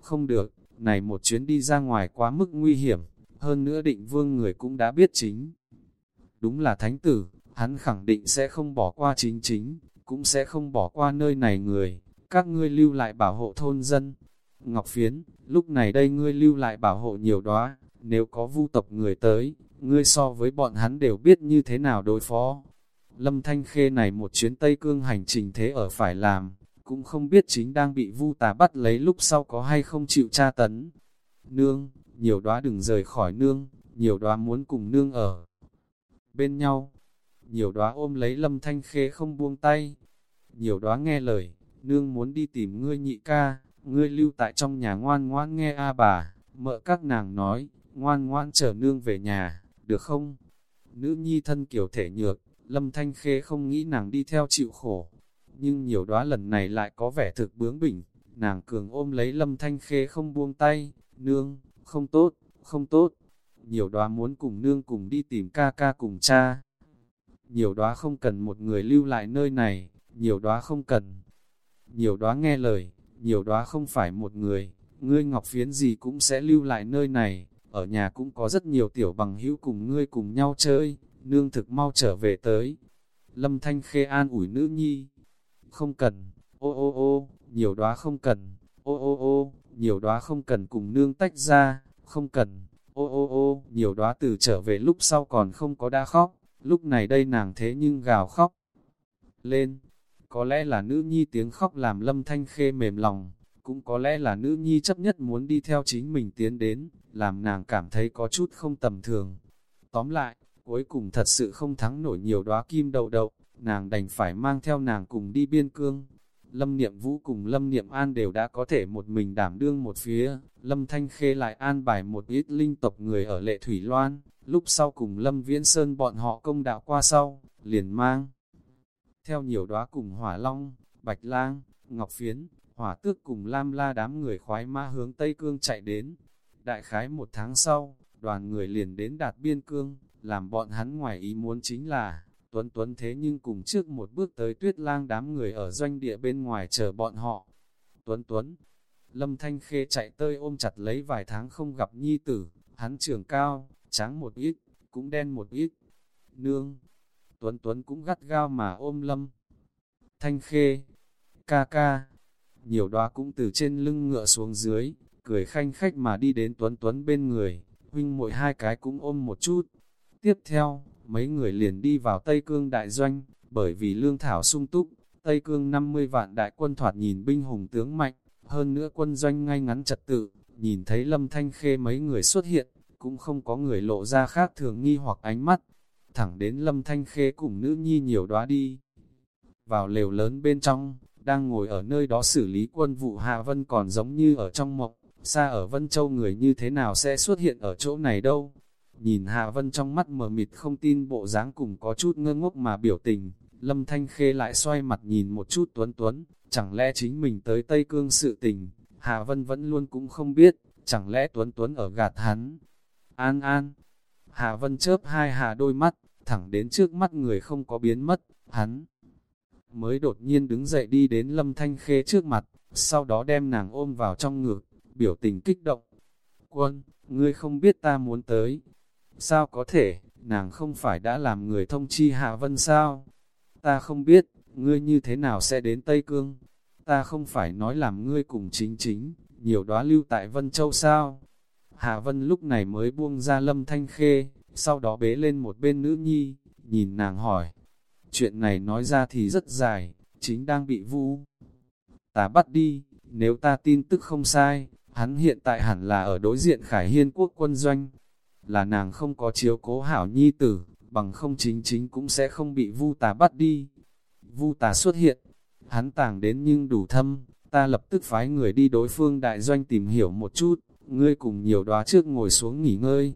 Không được, này một chuyến đi ra ngoài quá mức nguy hiểm, hơn nữa định vương người cũng đã biết chính. Đúng là thánh tử, hắn khẳng định sẽ không bỏ qua chính chính, cũng sẽ không bỏ qua nơi này người, các ngươi lưu lại bảo hộ thôn dân. Ngọc Phiến, lúc này đây ngươi lưu lại bảo hộ nhiều đoá. nếu có vu tộc người tới, ngươi so với bọn hắn đều biết như thế nào đối phó. Lâm Thanh Khê này một chuyến Tây Cương hành trình thế ở phải làm, cũng không biết chính đang bị vu tà bắt lấy lúc sau có hay không chịu tra tấn. Nương, nhiều đóa đừng rời khỏi nương, nhiều đóa muốn cùng nương ở bên nhau. Nhiều đóa ôm lấy Lâm Thanh Khê không buông tay. Nhiều đóa nghe lời, nương muốn đi tìm ngươi nhị ca, ngươi lưu tại trong nhà ngoan ngoan nghe a bà, mợ các nàng nói, ngoan ngoan chờ nương về nhà, được không? Nữ nhi thân kiểu thể nhược, Lâm Thanh Khê không nghĩ nàng đi theo chịu khổ, nhưng nhiều đóa lần này lại có vẻ thực bướng bỉnh, nàng cường ôm lấy Lâm Thanh Khê không buông tay, nương, không tốt, không tốt, nhiều đóa muốn cùng nương cùng đi tìm ca ca cùng cha. Nhiều đóa không cần một người lưu lại nơi này, nhiều đóa không cần. Nhiều đóa nghe lời, nhiều đóa không phải một người, ngươi ngọc phiến gì cũng sẽ lưu lại nơi này, ở nhà cũng có rất nhiều tiểu bằng hữu cùng ngươi cùng nhau chơi, nương thực mau trở về tới. Lâm Thanh Khê an ủi nữ nhi, không cần, ô ô ô, nhiều đóa không cần, ô ô ô, nhiều đóa không cần cùng nương tách ra, không cần, ô ô ô, nhiều đóa từ trở về lúc sau còn không có đa khóc, lúc này đây nàng thế nhưng gào khóc lên. Có lẽ là nữ nhi tiếng khóc làm lâm thanh khê mềm lòng, cũng có lẽ là nữ nhi chấp nhất muốn đi theo chính mình tiến đến, làm nàng cảm thấy có chút không tầm thường. Tóm lại, cuối cùng thật sự không thắng nổi nhiều đóa kim đầu đậu, nàng đành phải mang theo nàng cùng đi biên cương. Lâm Niệm Vũ cùng Lâm Niệm An đều đã có thể một mình đảm đương một phía, Lâm Thanh Khê lại an bài một ít linh tộc người ở lệ Thủy Loan, lúc sau cùng Lâm Viễn Sơn bọn họ công đạo qua sau, liền mang. Theo nhiều đóa cùng Hỏa Long, Bạch Lang, Ngọc Phiến, Hỏa Tước cùng Lam La đám người khoái ma hướng Tây Cương chạy đến. Đại khái một tháng sau, đoàn người liền đến đạt biên cương, làm bọn hắn ngoài ý muốn chính là, Tuấn Tuấn thế nhưng cùng trước một bước tới tuyết lang đám người ở doanh địa bên ngoài chờ bọn họ. Tuấn Tuấn, Lâm Thanh Khê chạy tơi ôm chặt lấy vài tháng không gặp nhi tử, hắn trưởng cao, trắng một ít, cũng đen một ít. Nương, Tuấn Tuấn cũng gắt gao mà ôm Lâm. Thanh Khê, ca ca, nhiều đoá cũng từ trên lưng ngựa xuống dưới, cười khanh khách mà đi đến Tuấn Tuấn bên người, huynh muội hai cái cũng ôm một chút. Tiếp theo, mấy người liền đi vào Tây Cương Đại Doanh, bởi vì lương thảo sung túc, Tây Cương 50 vạn đại quân thoạt nhìn binh hùng tướng mạnh, hơn nữa quân doanh ngay ngắn trật tự, nhìn thấy Lâm Thanh Khê mấy người xuất hiện, cũng không có người lộ ra khác thường nghi hoặc ánh mắt, thẳng đến Lâm Thanh Khê cùng nữ nhi nhiều đóa đi. Vào lều lớn bên trong, đang ngồi ở nơi đó xử lý quân vụ Hạ Vân còn giống như ở trong mộng, xa ở Vân Châu người như thế nào sẽ xuất hiện ở chỗ này đâu. Nhìn Hạ Vân trong mắt mờ mịt không tin bộ dáng cùng có chút ngơ ngốc mà biểu tình, Lâm Thanh Khê lại xoay mặt nhìn một chút tuấn tuấn, chẳng lẽ chính mình tới Tây Cương sự tình, Hạ Vân vẫn luôn cũng không biết, chẳng lẽ tuấn tuấn ở gạt hắn. An an, Hạ Vân chớp hai hạ đôi mắt, thẳng đến trước mắt người không có biến mất, hắn mới đột nhiên đứng dậy đi đến Lâm Thanh Khê trước mặt, sau đó đem nàng ôm vào trong ngực, biểu tình kích động. Quân, ngươi không biết ta muốn tới. Sao có thể, nàng không phải đã làm người thông chi Hạ Vân sao? Ta không biết, ngươi như thế nào sẽ đến Tây Cương? Ta không phải nói làm ngươi cùng chính chính, nhiều đóa lưu tại Vân Châu sao? Hạ Vân lúc này mới buông ra Lâm Thanh Khê, sau đó bế lên một bên nữ nhi, nhìn nàng hỏi. Chuyện này nói ra thì rất dài, chính đang bị vu. Ta bắt đi, nếu ta tin tức không sai, hắn hiện tại hẳn là ở đối diện Khải Hiên quốc quân doanh. Là nàng không có chiếu cố hảo nhi tử, bằng không chính chính cũng sẽ không bị vu tà bắt đi. Vu tà xuất hiện, hắn tàng đến nhưng đủ thâm, ta lập tức phái người đi đối phương đại doanh tìm hiểu một chút, ngươi cùng nhiều đóa trước ngồi xuống nghỉ ngơi,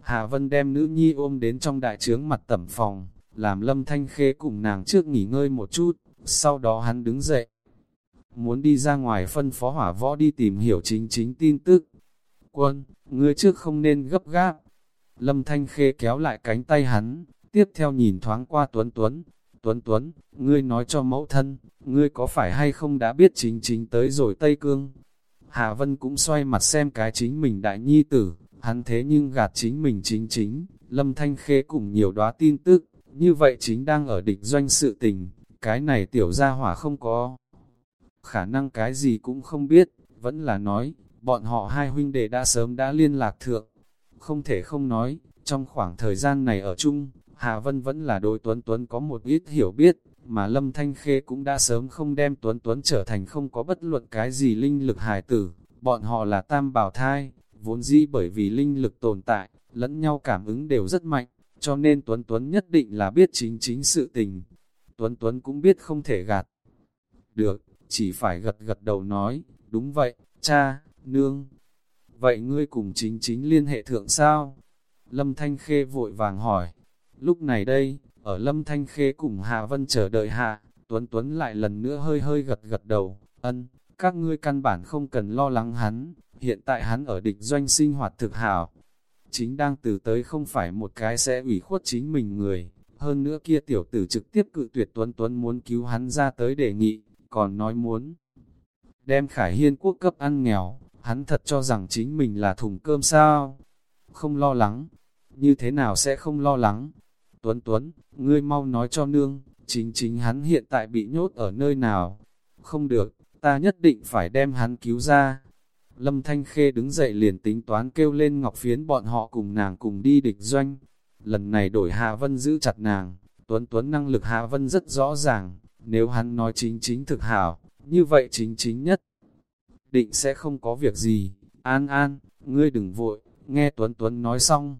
Hà Vân đem nữ nhi ôm đến trong đại trướng mặt tẩm phòng, làm lâm thanh khê cùng nàng trước nghỉ ngơi một chút, sau đó hắn đứng dậy. Muốn đi ra ngoài phân phó hỏa võ đi tìm hiểu chính chính tin tức. Quân, ngươi trước không nên gấp gáp. Lâm thanh khê kéo lại cánh tay hắn, tiếp theo nhìn thoáng qua Tuấn Tuấn. Tuấn Tuấn, ngươi nói cho mẫu thân, ngươi có phải hay không đã biết chính chính tới rồi Tây Cương? Hà Vân cũng xoay mặt xem cái chính mình đại nhi tử, hắn thế nhưng gạt chính mình chính chính, Lâm Thanh Khê cùng nhiều đóa tin tức, như vậy chính đang ở địch doanh sự tình, cái này tiểu gia hỏa không có. Khả năng cái gì cũng không biết, vẫn là nói, bọn họ hai huynh đệ đã sớm đã liên lạc thượng. Không thể không nói, trong khoảng thời gian này ở chung, Hà Vân vẫn là đôi Tuấn Tuấn có một ít hiểu biết, mà Lâm Thanh Khê cũng đã sớm không đem Tuấn Tuấn trở thành không có bất luận cái gì linh lực hài tử. Bọn họ là tam bảo thai, vốn dĩ bởi vì linh lực tồn tại, lẫn nhau cảm ứng đều rất mạnh, cho nên Tuấn Tuấn nhất định là biết chính chính sự tình. Tuấn Tuấn cũng biết không thể gạt. Được, chỉ phải gật gật đầu nói, đúng vậy, cha, nương. Vậy ngươi cùng chính chính liên hệ thượng sao? Lâm Thanh Khê vội vàng hỏi. Lúc này đây, ở Lâm Thanh Khê cùng Hạ Vân chờ đợi hạ, Tuấn Tuấn lại lần nữa hơi hơi gật gật đầu, ân, các ngươi căn bản không cần lo lắng hắn, hiện tại hắn ở địch doanh sinh hoạt thực hảo. Chính đang từ tới không phải một cái sẽ ủy khuất chính mình người, hơn nữa kia tiểu tử trực tiếp cự tuyệt Tuấn Tuấn muốn cứu hắn ra tới đề nghị, còn nói muốn đem Khải Hiên quốc cấp ăn nghèo, hắn thật cho rằng chính mình là thùng cơm sao? Không lo lắng, như thế nào sẽ không lo lắng? Tuấn Tuấn, ngươi mau nói cho nương, chính chính hắn hiện tại bị nhốt ở nơi nào? Không được, ta nhất định phải đem hắn cứu ra. Lâm Thanh Khê đứng dậy liền tính toán kêu lên Ngọc Phiến bọn họ cùng nàng cùng đi địch doanh. Lần này đổi Hạ Vân giữ chặt nàng, Tuấn Tuấn năng lực Hạ Vân rất rõ ràng, nếu hắn nói chính chính thực hảo, như vậy chính chính nhất. Định sẽ không có việc gì, an an, ngươi đừng vội, nghe Tuấn Tuấn nói xong.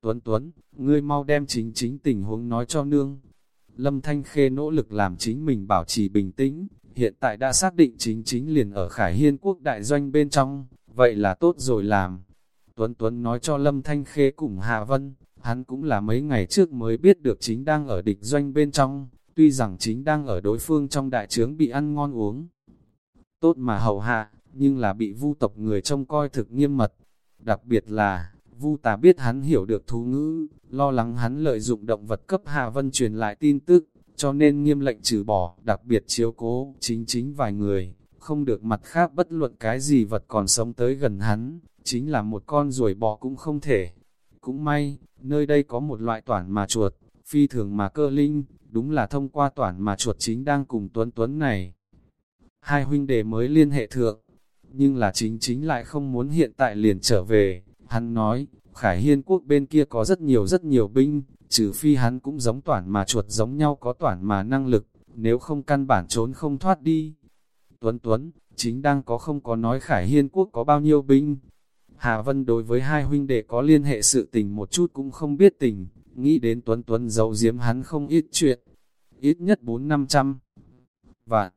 Tuấn Tuấn, ngươi mau đem chính chính tình huống nói cho nương. Lâm Thanh Khê nỗ lực làm chính mình bảo trì bình tĩnh, hiện tại đã xác định chính chính liền ở Khải Hiên quốc đại doanh bên trong, vậy là tốt rồi làm. Tuấn Tuấn nói cho Lâm Thanh Khê cùng Hạ Vân, hắn cũng là mấy ngày trước mới biết được chính đang ở địch doanh bên trong, tuy rằng chính đang ở đối phương trong đại trướng bị ăn ngon uống. Tốt mà hầu hạ, nhưng là bị vu tộc người trông coi thực nghiêm mật. Đặc biệt là, vu tà biết hắn hiểu được thú ngữ, lo lắng hắn lợi dụng động vật cấp Hạ Vân truyền lại tin tức, cho nên nghiêm lệnh trừ bỏ, đặc biệt chiếu cố, chính chính vài người, không được mặt khác bất luận cái gì vật còn sống tới gần hắn, chính là một con ruồi bò cũng không thể. Cũng may, nơi đây có một loại toản mà chuột, phi thường mà cơ linh, đúng là thông qua toàn mà chuột chính đang cùng Tuấn Tuấn này. Hai huynh đệ mới liên hệ thượng, nhưng là chính chính lại không muốn hiện tại liền trở về. Hắn nói, Khải Hiên quốc bên kia có rất nhiều rất nhiều binh, trừ phi hắn cũng giống toàn mà chuột giống nhau có toàn mà năng lực, nếu không căn bản trốn không thoát đi. Tuấn Tuấn, chính đang có không có nói Khải Hiên quốc có bao nhiêu binh. Hà Vân đối với hai huynh đệ có liên hệ sự tình một chút cũng không biết tình, nghĩ đến Tuấn Tuấn giấu giếm hắn không ít chuyện, ít nhất bốn năm trăm vạn.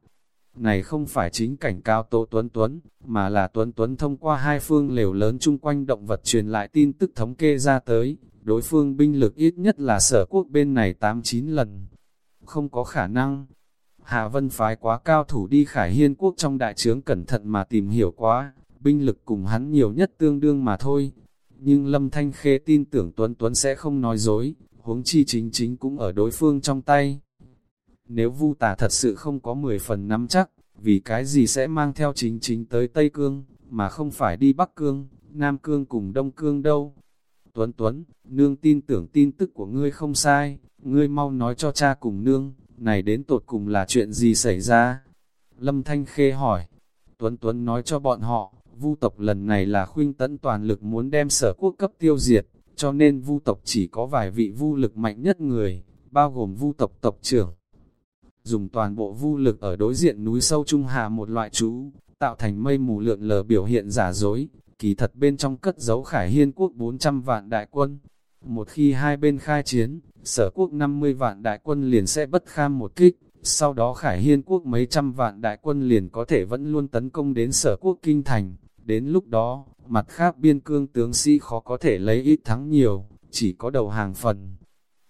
Này không phải chính cảnh cao tố Tuấn Tuấn, mà là Tuấn Tuấn thông qua hai phương lều lớn chung quanh động vật truyền lại tin tức thống kê ra tới, đối phương binh lực ít nhất là sở quốc bên này 8-9 lần. Không có khả năng. Hạ Vân phái quá cao thủ đi khải hiên quốc trong đại trướng cẩn thận mà tìm hiểu quá, binh lực cùng hắn nhiều nhất tương đương mà thôi. Nhưng Lâm Thanh Khê tin tưởng Tuấn Tuấn sẽ không nói dối, huống chi chính chính cũng ở đối phương trong tay. Nếu vu tà thật sự không có 10 phần nắm chắc, vì cái gì sẽ mang theo chính chính tới Tây Cương, mà không phải đi Bắc Cương, Nam Cương cùng Đông Cương đâu. Tuấn Tuấn, nương tin tưởng tin tức của ngươi không sai, ngươi mau nói cho cha cùng nương, này đến tột cùng là chuyện gì xảy ra? Lâm Thanh Khê hỏi, Tuấn Tuấn nói cho bọn họ, vu tộc lần này là khuynh tấn toàn lực muốn đem sở quốc cấp tiêu diệt, cho nên vu tộc chỉ có vài vị vu lực mạnh nhất người, bao gồm vu tộc tộc trưởng. Dùng toàn bộ vu lực ở đối diện núi sâu trung hạ một loại chú, tạo thành mây mù lượn lờ biểu hiện giả dối, kỳ thật bên trong cất giấu khải hiên quốc 400 vạn đại quân. Một khi hai bên khai chiến, sở quốc 50 vạn đại quân liền sẽ bất kham một kích, sau đó khải hiên quốc mấy trăm vạn đại quân liền có thể vẫn luôn tấn công đến sở quốc kinh thành. Đến lúc đó, mặt khác biên cương tướng sĩ khó có thể lấy ít thắng nhiều, chỉ có đầu hàng phần.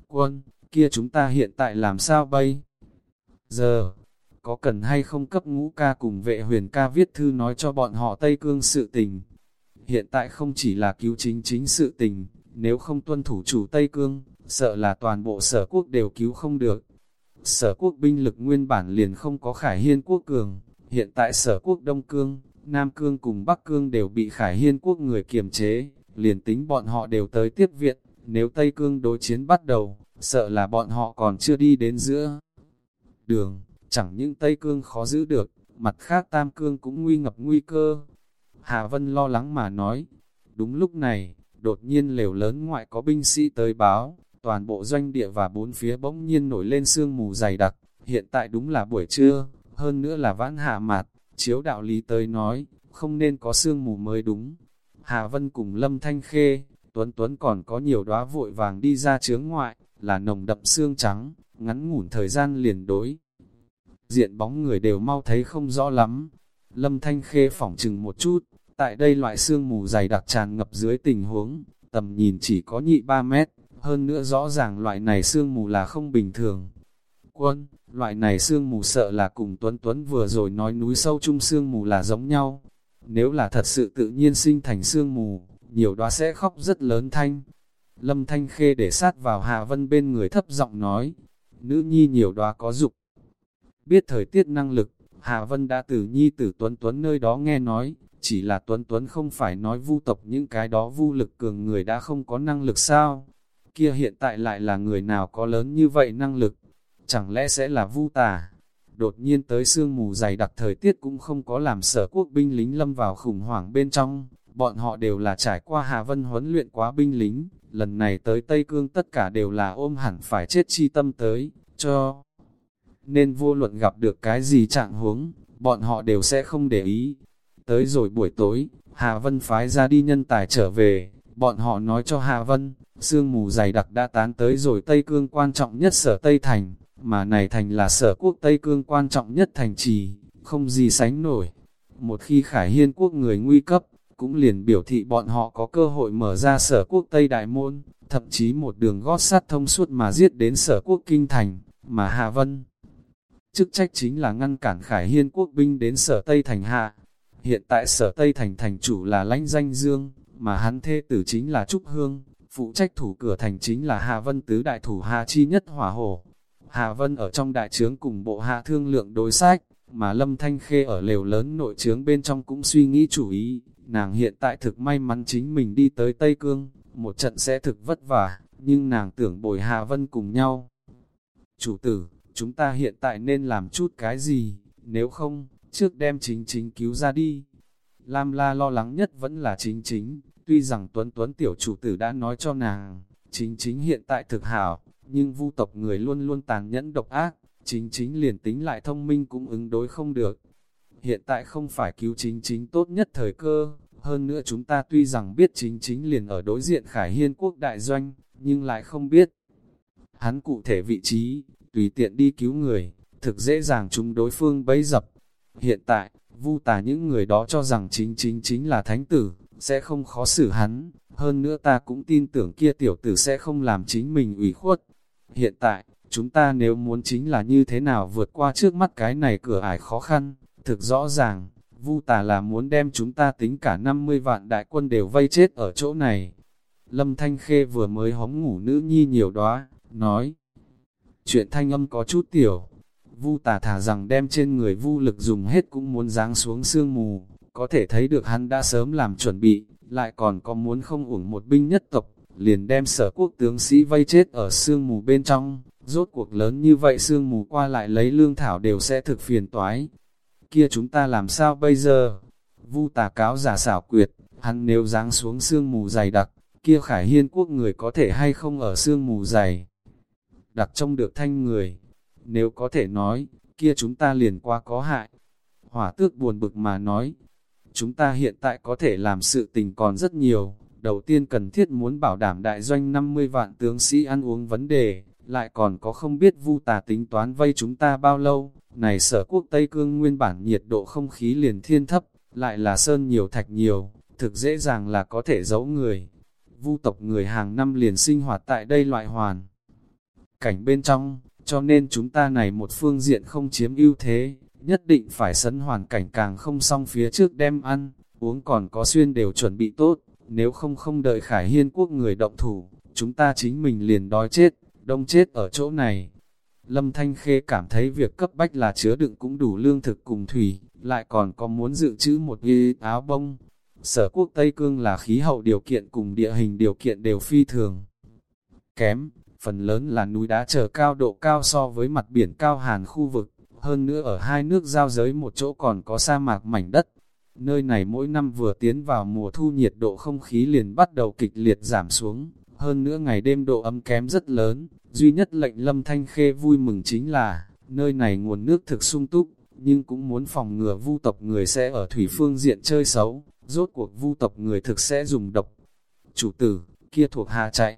Quân, kia chúng ta hiện tại làm sao bây? Giờ, có cần hay không cấp ngũ ca cùng vệ huyền ca viết thư nói cho bọn họ Tây Cương sự tình? Hiện tại không chỉ là cứu chính chính sự tình, nếu không tuân thủ chủ Tây Cương, sợ là toàn bộ sở quốc đều cứu không được. Sở quốc binh lực nguyên bản liền không có khải hiên quốc cường, hiện tại sở quốc Đông Cương, Nam Cương cùng Bắc Cương đều bị Khải Hiên quốc người kiềm chế, liền tính bọn họ đều tới tiếp viện, nếu Tây Cương đối chiến bắt đầu, sợ là bọn họ còn chưa đi đến giữa đường, chẳng những Tây Cương khó giữ được, mặt khác Tam Cương cũng nguy ngập nguy cơ. Hà Vân lo lắng mà nói, đúng lúc này, đột nhiên lều lớn ngoại có binh sĩ tới báo, toàn bộ doanh địa và bốn phía bỗng nhiên nổi lên sương mù dày đặc, hiện tại đúng là buổi trưa, hơn nữa là vãn hạ mạt, chiếu đạo lý tới nói, không nên có sương mù mới đúng. Hà Vân cùng Lâm Thanh Khê, Tuấn Tuấn còn có nhiều đóa vội vàng đi ra chướng ngoại, là nồng đậm xương trắng, ngắn ngủn thời gian liền đối. Diện bóng người đều mau thấy không rõ lắm. Lâm Thanh Khê phỏng chừng một chút, tại đây loại xương mù dày đặc tràn ngập dưới tình huống, tầm nhìn chỉ có nhị 3 mét, hơn nữa rõ ràng loại này xương mù là không bình thường. Quân, loại này sương mù sợ là cùng Tuấn Tuấn vừa rồi nói núi sâu chung sương mù là giống nhau. Nếu là thật sự tự nhiên sinh thành sương mù, nhiều đóa sẽ khóc rất lớn thanh. Lâm Thanh Khê để sát vào Hà Vân bên người thấp giọng nói, nữ nhi nhiều đóa có dục. Biết thời tiết năng lực, Hà Vân đã từ nhi tử Tuấn Tuấn nơi đó nghe nói, chỉ là Tuấn Tuấn không phải nói vu tộc những cái đó vu lực cường người đã không có năng lực sao. Kia hiện tại lại là người nào có lớn như vậy năng lực, chẳng lẽ sẽ là vu tà? Đột nhiên tới sương mù dày đặc thời tiết cũng không có làm sở quốc binh lính lâm vào khủng hoảng bên trong, bọn họ đều là trải qua Hà Vân huấn luyện quá binh lính, lần này tới Tây Cương tất cả đều là ôm hẳn phải chết chi tâm tới, cho. Nên vô luận gặp được cái gì trạng huống, bọn họ đều sẽ không để ý. Tới rồi buổi tối, Hà Vân phái ra đi nhân tài trở về, bọn họ nói cho Hà Vân, sương mù dày đặc đã tán tới rồi Tây Cương quan trọng nhất sở Tây Thành, mà này thành là sở quốc Tây Cương quan trọng nhất thành trì, không gì sánh nổi. Một khi Khải Hiên quốc người nguy cấp, cũng liền biểu thị bọn họ có cơ hội mở ra sở quốc Tây Đại Môn, thậm chí một đường gót sắt thông suốt mà giết đến sở quốc Kinh Thành, mà Hà Vân. Chức trách chính là ngăn cản Khải Hiên quốc binh đến sở Tây Thành Hạ. Hiện tại sở Tây Thành thành chủ là lãnh danh dương, mà hắn thê tử chính là Trúc Hương, phụ trách thủ cửa thành chính là Hà Vân tứ đại thủ Hà chi nhất hỏa hổ. Hà Vân ở trong đại trướng cùng bộ hạ thương lượng đối sách, mà Lâm Thanh Khê ở lều lớn nội trướng bên trong cũng suy nghĩ chủ ý, nàng hiện tại thực may mắn chính mình đi tới Tây Cương, một trận sẽ thực vất vả, nhưng nàng tưởng bồi Hà Vân cùng nhau. Chủ tử, chúng ta hiện tại nên làm chút cái gì, nếu không, trước đem chính chính cứu ra đi. Lam La lo lắng nhất vẫn là chính chính, tuy rằng Tuấn Tuấn tiểu chủ tử đã nói cho nàng, chính chính hiện tại thực hảo, nhưng vu tộc người luôn luôn tàn nhẫn độc ác, chính chính liền tính lại thông minh cũng ứng đối không được. Hiện tại không phải cứu chính chính tốt nhất thời cơ, hơn nữa chúng ta tuy rằng biết chính chính liền ở đối diện Khải Hiên quốc đại doanh, nhưng lại không biết. Hắn cụ thể vị trí, tùy tiện đi cứu người, thực dễ dàng chúng đối phương bấy dập. Hiện tại, vu tà những người đó cho rằng chính chính chính là thánh tử, sẽ không khó xử hắn, hơn nữa ta cũng tin tưởng kia tiểu tử sẽ không làm chính mình ủy khuất. Hiện tại, chúng ta nếu muốn chính là như thế nào vượt qua trước mắt cái này cửa ải khó khăn, thực rõ ràng, vu tà là muốn đem chúng ta tính cả 50 vạn đại quân đều vây chết ở chỗ này. Lâm Thanh Khê vừa mới hóng ngủ nữ nhi nhiều đóa, nói, chuyện thanh âm có chút tiểu, vu tà thả rằng đem trên người vu lực dùng hết cũng muốn giáng xuống sương mù, có thể thấy được hắn đã sớm làm chuẩn bị, lại còn có muốn không uổng một binh nhất tộc, liền đem sở quốc tướng sĩ vây chết ở sương mù bên trong, rốt cuộc lớn như vậy sương mù qua lại lấy lương thảo đều sẽ thực phiền toái. Kia chúng ta làm sao bây giờ? Vu tà cáo giả xảo quyệt, hắn nếu giáng xuống sương mù dày đặc, kia khải hiên quốc người có thể hay không ở sương mù dày. Đặc trong được thanh người, nếu có thể nói, kia chúng ta liền qua có hại. Hỏa tước buồn bực mà nói, chúng ta hiện tại có thể làm sự tình còn rất nhiều, đầu tiên cần thiết muốn bảo đảm đại doanh 50 vạn tướng sĩ ăn uống vấn đề, lại còn có không biết vu tà tính toán vây chúng ta bao lâu, này sở quốc Tây Cương nguyên bản nhiệt độ không khí liền thiên thấp, lại là sơn nhiều thạch nhiều, thực dễ dàng là có thể giấu người. Vu tộc người hàng năm liền sinh hoạt tại đây loại hoàn. Cảnh bên trong, cho nên chúng ta này một phương diện không chiếm ưu thế, nhất định phải sấn hoàn cảnh càng không xong phía trước đem ăn, uống còn có xuyên đều chuẩn bị tốt, nếu không không đợi Khải Hiên quốc người động thủ, chúng ta chính mình liền đói chết, đông chết ở chỗ này. Lâm Thanh Khê cảm thấy việc cấp bách là chứa đựng cũng đủ lương thực cùng thủy, lại còn có muốn dự trữ một ghi áo bông. Sở quốc Tây Cương là khí hậu điều kiện cùng địa hình điều kiện đều phi thường. Kém, phần lớn là núi đá trở cao độ cao so với mặt biển cao hàn khu vực, hơn nữa ở hai nước giao giới một chỗ còn có sa mạc mảnh đất. Nơi này mỗi năm vừa tiến vào mùa thu nhiệt độ không khí liền bắt đầu kịch liệt giảm xuống, hơn nữa ngày đêm độ ấm kém rất lớn, duy nhất lệnh lâm thanh khê vui mừng chính là, nơi này nguồn nước thực sung túc, nhưng cũng muốn phòng ngừa vu tộc người sẽ ở thủy phương diện chơi xấu, rốt cuộc vu tộc người thực sẽ dùng độc. Chủ tử, kia thuộc hạ chạy.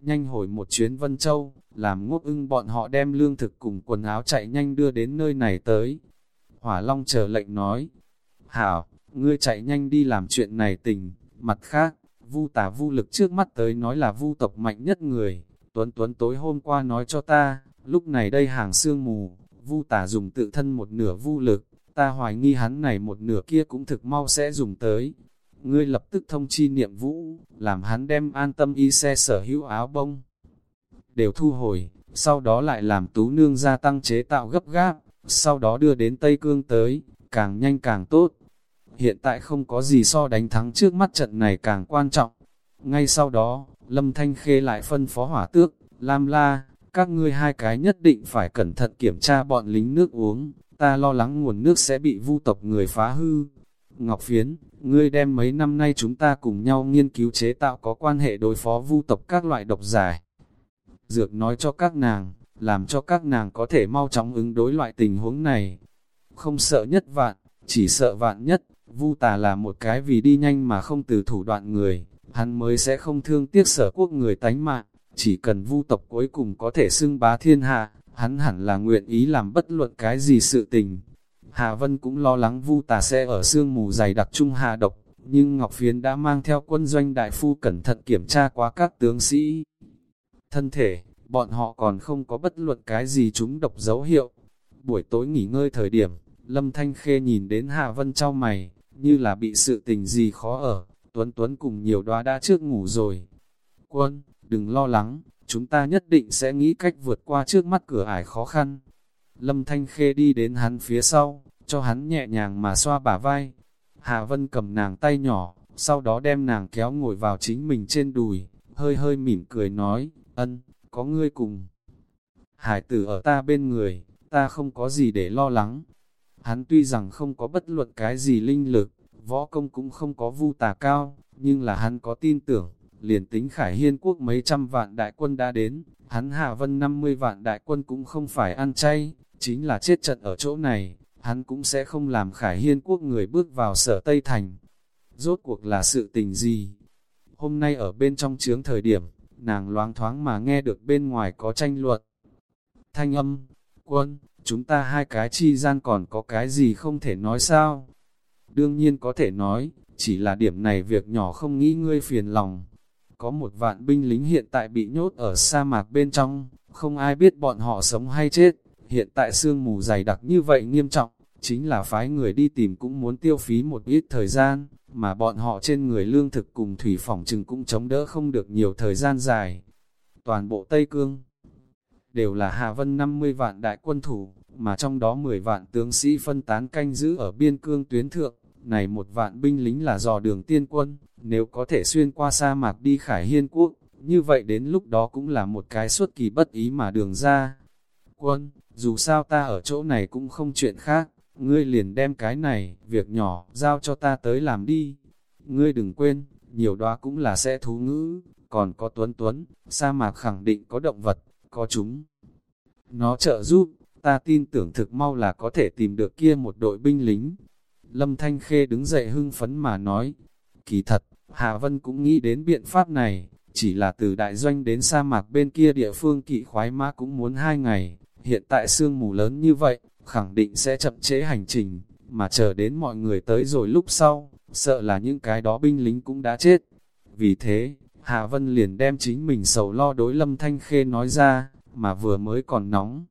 Nhanh hồi một chuyến Vân Châu, làm ngốc ưng bọn họ đem lương thực cùng quần áo chạy nhanh đưa đến nơi này tới. Hỏa Long chờ lệnh nói, Hảo, ngươi chạy nhanh đi làm chuyện này tình, mặt khác, vu tả vu lực trước mắt tới nói là vu tộc mạnh nhất người. Tuấn Tuấn tối hôm qua nói cho ta, lúc này đây hàng sương mù, vu tả dùng tự thân một nửa vu lực, ta hoài nghi hắn này một nửa kia cũng thực mau sẽ dùng tới. Ngươi lập tức thông chi niệm vũ, làm hắn đem an tâm y xe sở hữu áo bông. Đều thu hồi, sau đó lại làm tú nương gia tăng chế tạo gấp gáp, sau đó đưa đến Tây Cương tới, càng nhanh càng tốt. Hiện tại không có gì so đánh thắng trước mắt trận này càng quan trọng. Ngay sau đó, Lâm Thanh Khê lại phân phó hỏa tước, Lam La, các ngươi hai cái nhất định phải cẩn thận kiểm tra bọn lính nước uống, ta lo lắng nguồn nước sẽ bị vu tộc người phá hư. Ngọc Phiến, ngươi đem mấy năm nay chúng ta cùng nhau nghiên cứu chế tạo có quan hệ đối phó vu tộc các loại độc giải. Dược nói cho các nàng, làm cho các nàng có thể mau chóng ứng đối loại tình huống này. Không sợ nhất vạn, chỉ sợ vạn nhất, vu tà là một cái vì đi nhanh mà không từ thủ đoạn người, hắn mới sẽ không thương tiếc sở quốc người tánh mạng. Chỉ cần vu tộc cuối cùng có thể xưng bá thiên hạ, hắn hẳn là nguyện ý làm bất luận cái gì sự tình. Hà Vân cũng lo lắng vu tà sẽ ở sương mù dày đặc trung hạ độc, nhưng Ngọc Phiến đã mang theo quân doanh đại phu cẩn thận kiểm tra qua các tướng sĩ. Thân thể, bọn họ còn không có bất luận cái gì chúng độc dấu hiệu. Buổi tối nghỉ ngơi thời điểm, Lâm Thanh Khê nhìn đến Hà Vân trao mày, như là bị sự tình gì khó ở, Tuấn Tuấn cùng nhiều đoá đã trước ngủ rồi. Quân, đừng lo lắng, chúng ta nhất định sẽ nghĩ cách vượt qua trước mắt cửa ải khó khăn. Lâm Thanh Khê đi đến hắn phía sau, cho hắn nhẹ nhàng mà xoa bả vai. hà Vân cầm nàng tay nhỏ, sau đó đem nàng kéo ngồi vào chính mình trên đùi, hơi hơi mỉm cười nói, ân, có ngươi cùng. Hải tử ở ta bên người, ta không có gì để lo lắng. Hắn tuy rằng không có bất luận cái gì linh lực, võ công cũng không có vu tà cao, nhưng là hắn có tin tưởng, liền tính Khải Hiên quốc mấy trăm vạn đại quân đã đến, hắn Hạ Vân 50 vạn đại quân cũng không phải ăn chay, chính là chết trận ở chỗ này, hắn cũng sẽ không làm Khải Hiên quốc người bước vào sở Tây Thành. Rốt cuộc là sự tình gì? Hôm nay ở bên trong chướng thời điểm, nàng loáng thoáng mà nghe được bên ngoài có tranh luận. Thanh âm, quân, chúng ta hai cái chi gian còn có cái gì không thể nói sao? Đương nhiên có thể nói, chỉ là điểm này việc nhỏ không nghĩ ngươi phiền lòng có một vạn binh lính hiện tại bị nhốt ở sa mạc bên trong, không ai biết bọn họ sống hay chết. Hiện tại sương mù dày đặc như vậy nghiêm trọng, chính là phái người đi tìm cũng muốn tiêu phí một ít thời gian, mà bọn họ trên người lương thực cùng thủy phỏng chừng cũng chống đỡ không được nhiều thời gian dài. Toàn bộ Tây Cương đều là Hà Vân 50 vạn đại quân thủ, mà trong đó 10 vạn tướng sĩ phân tán canh giữ ở biên cương tuyến thượng, này một vạn binh lính là dò đường tiên quân, nếu có thể xuyên qua sa mạc đi khải hiên quốc, như vậy đến lúc đó cũng là một cái suốt kỳ bất ý mà đường ra. Quân, dù sao ta ở chỗ này cũng không chuyện khác, ngươi liền đem cái này, việc nhỏ, giao cho ta tới làm đi. Ngươi đừng quên, nhiều đó cũng là sẽ thú ngữ, còn có tuấn tuấn, sa mạc khẳng định có động vật, có chúng. Nó trợ giúp, ta tin tưởng thực mau là có thể tìm được kia một đội binh lính. Lâm Thanh Khê đứng dậy hưng phấn mà nói, kỳ thật, Hà Vân cũng nghĩ đến biện pháp này, chỉ là từ đại doanh đến sa mạc bên kia địa phương kỵ khoái mã cũng muốn hai ngày, hiện tại sương mù lớn như vậy, khẳng định sẽ chậm chế hành trình, mà chờ đến mọi người tới rồi lúc sau, sợ là những cái đó binh lính cũng đã chết. Vì thế, Hà Vân liền đem chính mình sầu lo đối Lâm Thanh Khê nói ra, mà vừa mới còn nóng.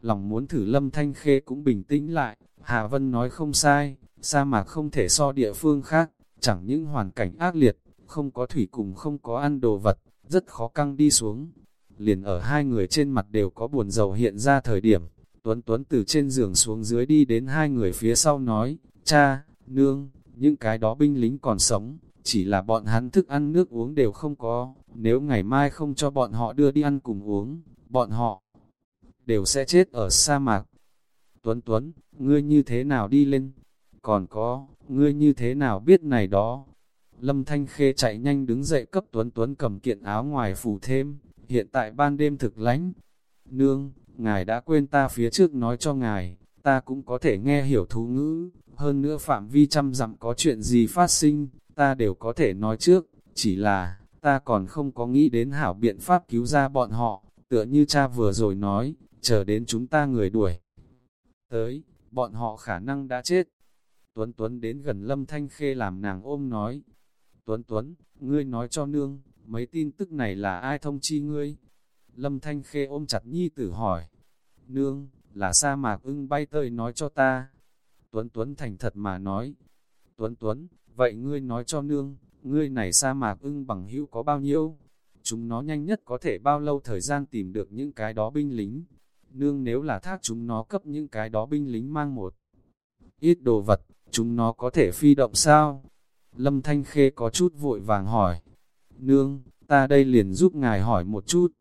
Lòng muốn thử Lâm Thanh Khê cũng bình tĩnh lại, Hà Vân nói không sai, sa mạc không thể so địa phương khác, chẳng những hoàn cảnh ác liệt, không có thủy cùng không có ăn đồ vật, rất khó căng đi xuống. Liền ở hai người trên mặt đều có buồn dầu hiện ra thời điểm, Tuấn Tuấn từ trên giường xuống dưới đi đến hai người phía sau nói, cha, nương, những cái đó binh lính còn sống, chỉ là bọn hắn thức ăn nước uống đều không có, nếu ngày mai không cho bọn họ đưa đi ăn cùng uống, bọn họ đều sẽ chết ở sa mạc. Tuấn Tuấn, ngươi như thế nào đi lên? Còn có, ngươi như thế nào biết này đó? Lâm Thanh Khê chạy nhanh đứng dậy cấp Tuấn Tuấn cầm kiện áo ngoài phủ thêm, hiện tại ban đêm thực lánh. Nương, ngài đã quên ta phía trước nói cho ngài, ta cũng có thể nghe hiểu thú ngữ, hơn nữa phạm vi trăm dặm có chuyện gì phát sinh, ta đều có thể nói trước, chỉ là, ta còn không có nghĩ đến hảo biện pháp cứu ra bọn họ, tựa như cha vừa rồi nói, chờ đến chúng ta người đuổi. Tới, bọn họ khả năng đã chết. Tuấn Tuấn đến gần Lâm Thanh Khê làm nàng ôm nói. Tuấn Tuấn, ngươi nói cho nương, mấy tin tức này là ai thông chi ngươi? Lâm Thanh Khê ôm chặt nhi tử hỏi. Nương, là sa mạc ưng bay tơi nói cho ta. Tuấn Tuấn thành thật mà nói. Tuấn Tuấn, vậy ngươi nói cho nương, ngươi này sa mạc ưng bằng hữu có bao nhiêu? Chúng nó nhanh nhất có thể bao lâu thời gian tìm được những cái đó binh lính? Nương nếu là thác chúng nó cấp những cái đó binh lính mang một ít đồ vật, chúng nó có thể phi động sao? Lâm Thanh Khê có chút vội vàng hỏi. Nương, ta đây liền giúp ngài hỏi một chút.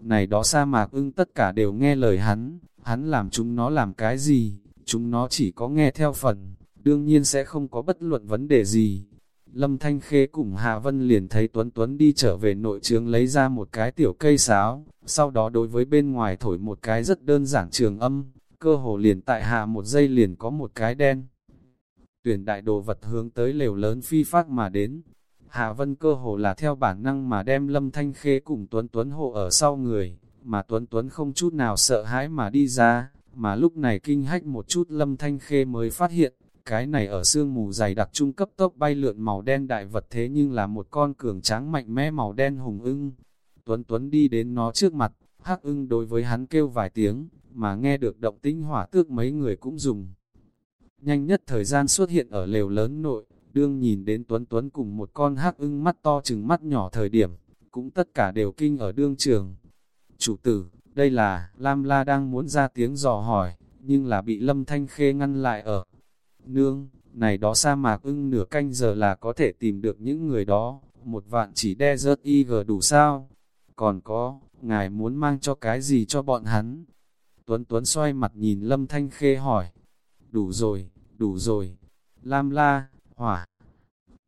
Này đó sa mạc ưng tất cả đều nghe lời hắn, hắn làm chúng nó làm cái gì, chúng nó chỉ có nghe theo phần, đương nhiên sẽ không có bất luận vấn đề gì. Lâm Thanh Khê cùng Hạ Vân liền thấy Tuấn Tuấn đi trở về nội trường lấy ra một cái tiểu cây sáo, sau đó đối với bên ngoài thổi một cái rất đơn giản trường âm, cơ hồ liền tại hạ một giây liền có một cái đen. Tuyển đại đồ vật hướng tới lều lớn phi phát mà đến. Hạ Vân cơ hồ là theo bản năng mà đem Lâm Thanh Khê cùng Tuấn Tuấn hộ ở sau người, mà Tuấn Tuấn không chút nào sợ hãi mà đi ra, mà lúc này kinh hách một chút Lâm Thanh Khê mới phát hiện, cái này ở sương mù dày đặc trung cấp tốc bay lượn màu đen đại vật thế nhưng là một con cường tráng mạnh mẽ màu đen hùng ưng. Tuấn Tuấn đi đến nó trước mặt, hắc ưng đối với hắn kêu vài tiếng, mà nghe được động tĩnh hỏa tước mấy người cũng dùng. Nhanh nhất thời gian xuất hiện ở lều lớn nội, đương nhìn đến Tuấn Tuấn cùng một con hắc ưng mắt to chừng mắt nhỏ thời điểm, cũng tất cả đều kinh ở đương trường. Chủ tử, đây là, Lam La đang muốn ra tiếng dò hỏi, nhưng là bị Lâm Thanh Khê ngăn lại ở. Nương, này đó sa mạc ưng nửa canh giờ là có thể tìm được những người đó, một vạn chỉ đe rớt y gờ đủ sao? Còn có, ngài muốn mang cho cái gì cho bọn hắn? Tuấn Tuấn xoay mặt nhìn Lâm Thanh Khê hỏi. Đủ rồi, đủ rồi. Lam la, hỏa.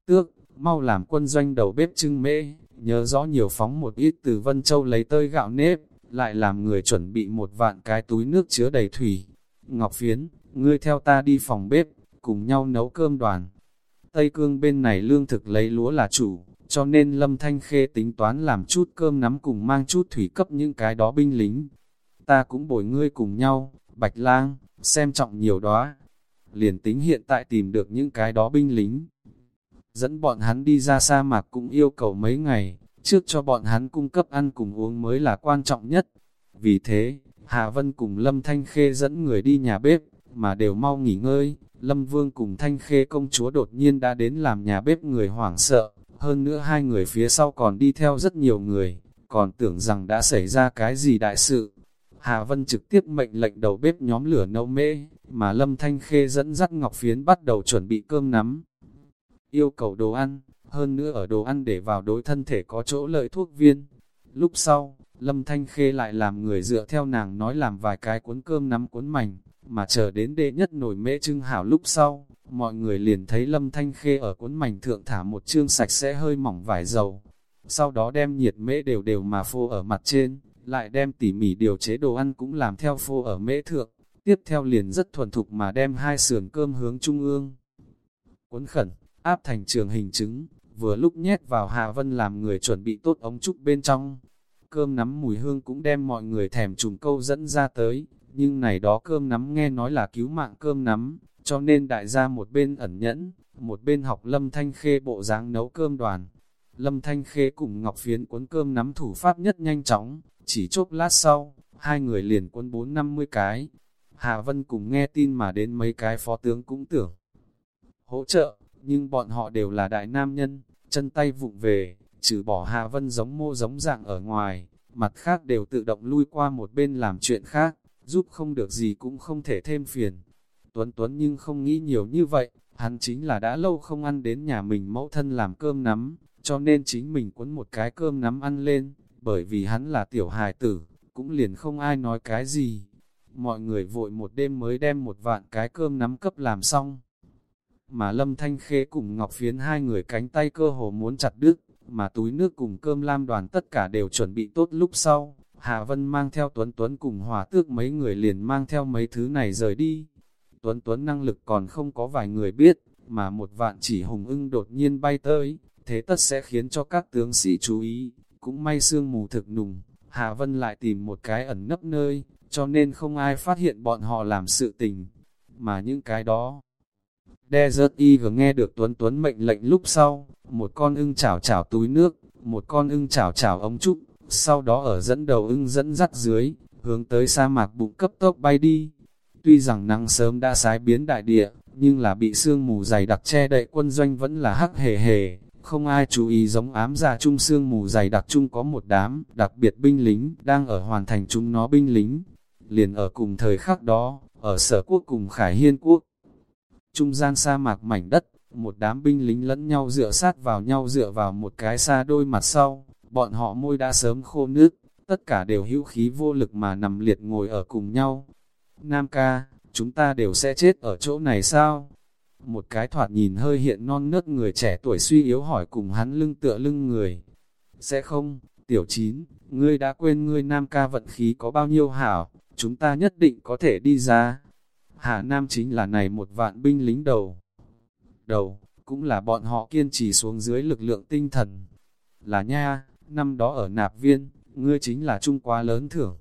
Tước, mau làm quân doanh đầu bếp trưng mễ, nhớ rõ nhiều phóng một ít từ Vân Châu lấy tơi gạo nếp, lại làm người chuẩn bị một vạn cái túi nước chứa đầy thủy. Ngọc Phiến, ngươi theo ta đi phòng bếp, cùng nhau nấu cơm đoàn. Tây cương bên này lương thực lấy lúa là chủ, cho nên Lâm Thanh Khê tính toán làm chút cơm nắm cùng mang chút thủy cấp những cái đó binh lính. Ta cũng bồi ngươi cùng nhau, Bạch Lang, xem trọng nhiều đó. Liền tính hiện tại tìm được những cái đó binh lính. Dẫn bọn hắn đi ra sa mạc cũng yêu cầu mấy ngày, trước cho bọn hắn cung cấp ăn cùng uống mới là quan trọng nhất. Vì thế, Hà Vân cùng Lâm Thanh Khê dẫn người đi nhà bếp, mà đều mau nghỉ ngơi. Lâm Vương cùng Thanh Khê công chúa đột nhiên đã đến làm nhà bếp người hoảng sợ, hơn nữa hai người phía sau còn đi theo rất nhiều người, còn tưởng rằng đã xảy ra cái gì đại sự. Hà Vân trực tiếp mệnh lệnh đầu bếp nhóm lửa nấu mễ, mà Lâm Thanh Khê dẫn dắt Ngọc Phiến bắt đầu chuẩn bị cơm nắm. Yêu cầu đồ ăn, hơn nữa ở đồ ăn để vào đối thân thể có chỗ lợi thuốc viên. Lúc sau, Lâm Thanh Khê lại làm người dựa theo nàng nói làm vài cái cuốn cơm nắm cuốn mảnh, mà chờ đến đệ nhất nổi mễ trưng hảo lúc sau, mọi người liền thấy Lâm Thanh Khê ở cuốn mảnh thượng thả một chương sạch sẽ hơi mỏng vải dầu. Sau đó đem nhiệt mễ đều đều mà phô ở mặt trên, lại đem tỉ mỉ điều chế đồ ăn cũng làm theo phô ở mễ thượng. Tiếp theo liền rất thuần thục mà đem hai sườn cơm hướng trung ương. Cuốn khẩn, áp thành trường hình trứng, vừa lúc nhét vào Hà Vân làm người chuẩn bị tốt ống trúc bên trong. Cơm nắm mùi hương cũng đem mọi người thèm trùng câu dẫn ra tới, nhưng này đó cơm nắm nghe nói là cứu mạng cơm nắm, cho nên đại gia một bên ẩn nhẫn, một bên học Lâm Thanh Khê bộ dáng nấu cơm đoàn. Lâm Thanh Khê cùng Ngọc Phiến cuốn cơm nắm thủ pháp nhất nhanh chóng, chỉ chốc lát sau, hai người liền cuốn bốn năm mươi cái. hà Vân cùng nghe tin mà đến mấy cái phó tướng cũng tưởng hỗ trợ, nhưng bọn họ đều là đại nam nhân, chân tay vụng về, trừ bỏ hà Vân giống mô giống dạng ở ngoài, mặt khác đều tự động lui qua một bên làm chuyện khác giúp không được gì cũng không thể thêm phiền. Tuấn Tuấn nhưng không nghĩ nhiều như vậy, hắn chính là đã lâu không ăn đến nhà mình mẫu thân làm cơm nắm, cho nên chính mình cuốn một cái cơm nắm ăn lên, bởi vì hắn là tiểu hài tử, cũng liền không ai nói cái gì. Mọi người vội một đêm mới đem một vạn cái cơm nắm cấp làm xong. Mà Lâm Thanh Khê cùng Ngọc Phiến hai người cánh tay cơ hồ muốn chặt đứt, mà túi nước cùng cơm lam đoàn tất cả đều chuẩn bị tốt lúc sau. Hà Vân mang theo Tuấn Tuấn cùng hòa tước mấy người liền mang theo mấy thứ này rời đi. Tuấn Tuấn năng lực còn không có vài người biết, mà một vạn chỉ hùng ưng đột nhiên bay tới, thế tất sẽ khiến cho các tướng sĩ chú ý, cũng may sương mù thực nùng, Hà Vân lại tìm một cái ẩn nấp nơi, cho nên không ai phát hiện bọn họ làm sự tình, mà những cái đó. Desert Eagle nghe được Tuấn Tuấn mệnh lệnh lúc sau, một con ưng chảo chảo túi nước, một con ưng chảo chảo ống trúc, sau đó ở dẫn đầu ưng dẫn dắt dưới, hướng tới sa mạc bụng cấp tốc bay đi. Tuy rằng nắng sớm đã sái biến đại địa, nhưng là bị sương mù dày đặc che đậy quân doanh vẫn là hắc hề hề, không ai chú ý giống ám giả trung sương mù dày đặc trung có một đám, đặc biệt binh lính, đang ở hoàn thành chúng nó binh lính. Liền ở cùng thời khắc đó, ở sở quốc cùng Khải Hiên quốc. Trung gian sa mạc mảnh đất, một đám binh lính lẫn nhau dựa sát vào nhau dựa vào một cái xa đôi mặt sau, bọn họ môi đã sớm khô nước, tất cả đều hữu khí vô lực mà nằm liệt ngồi ở cùng nhau. Nam ca, chúng ta đều sẽ chết ở chỗ này sao? Một cái thoạt nhìn hơi hiện non nớt người trẻ tuổi suy yếu hỏi cùng hắn lưng tựa lưng người. Sẽ không, tiểu chín, ngươi đã quên ngươi nam ca vận khí có bao nhiêu hảo, chúng ta nhất định có thể đi ra. Hà Nam chính là này một vạn binh lính đầu. Đầu, cũng là bọn họ kiên trì xuống dưới lực lượng tinh thần. Là nha, năm đó ở nạp viên, ngươi chính là trung quá lớn thưởng.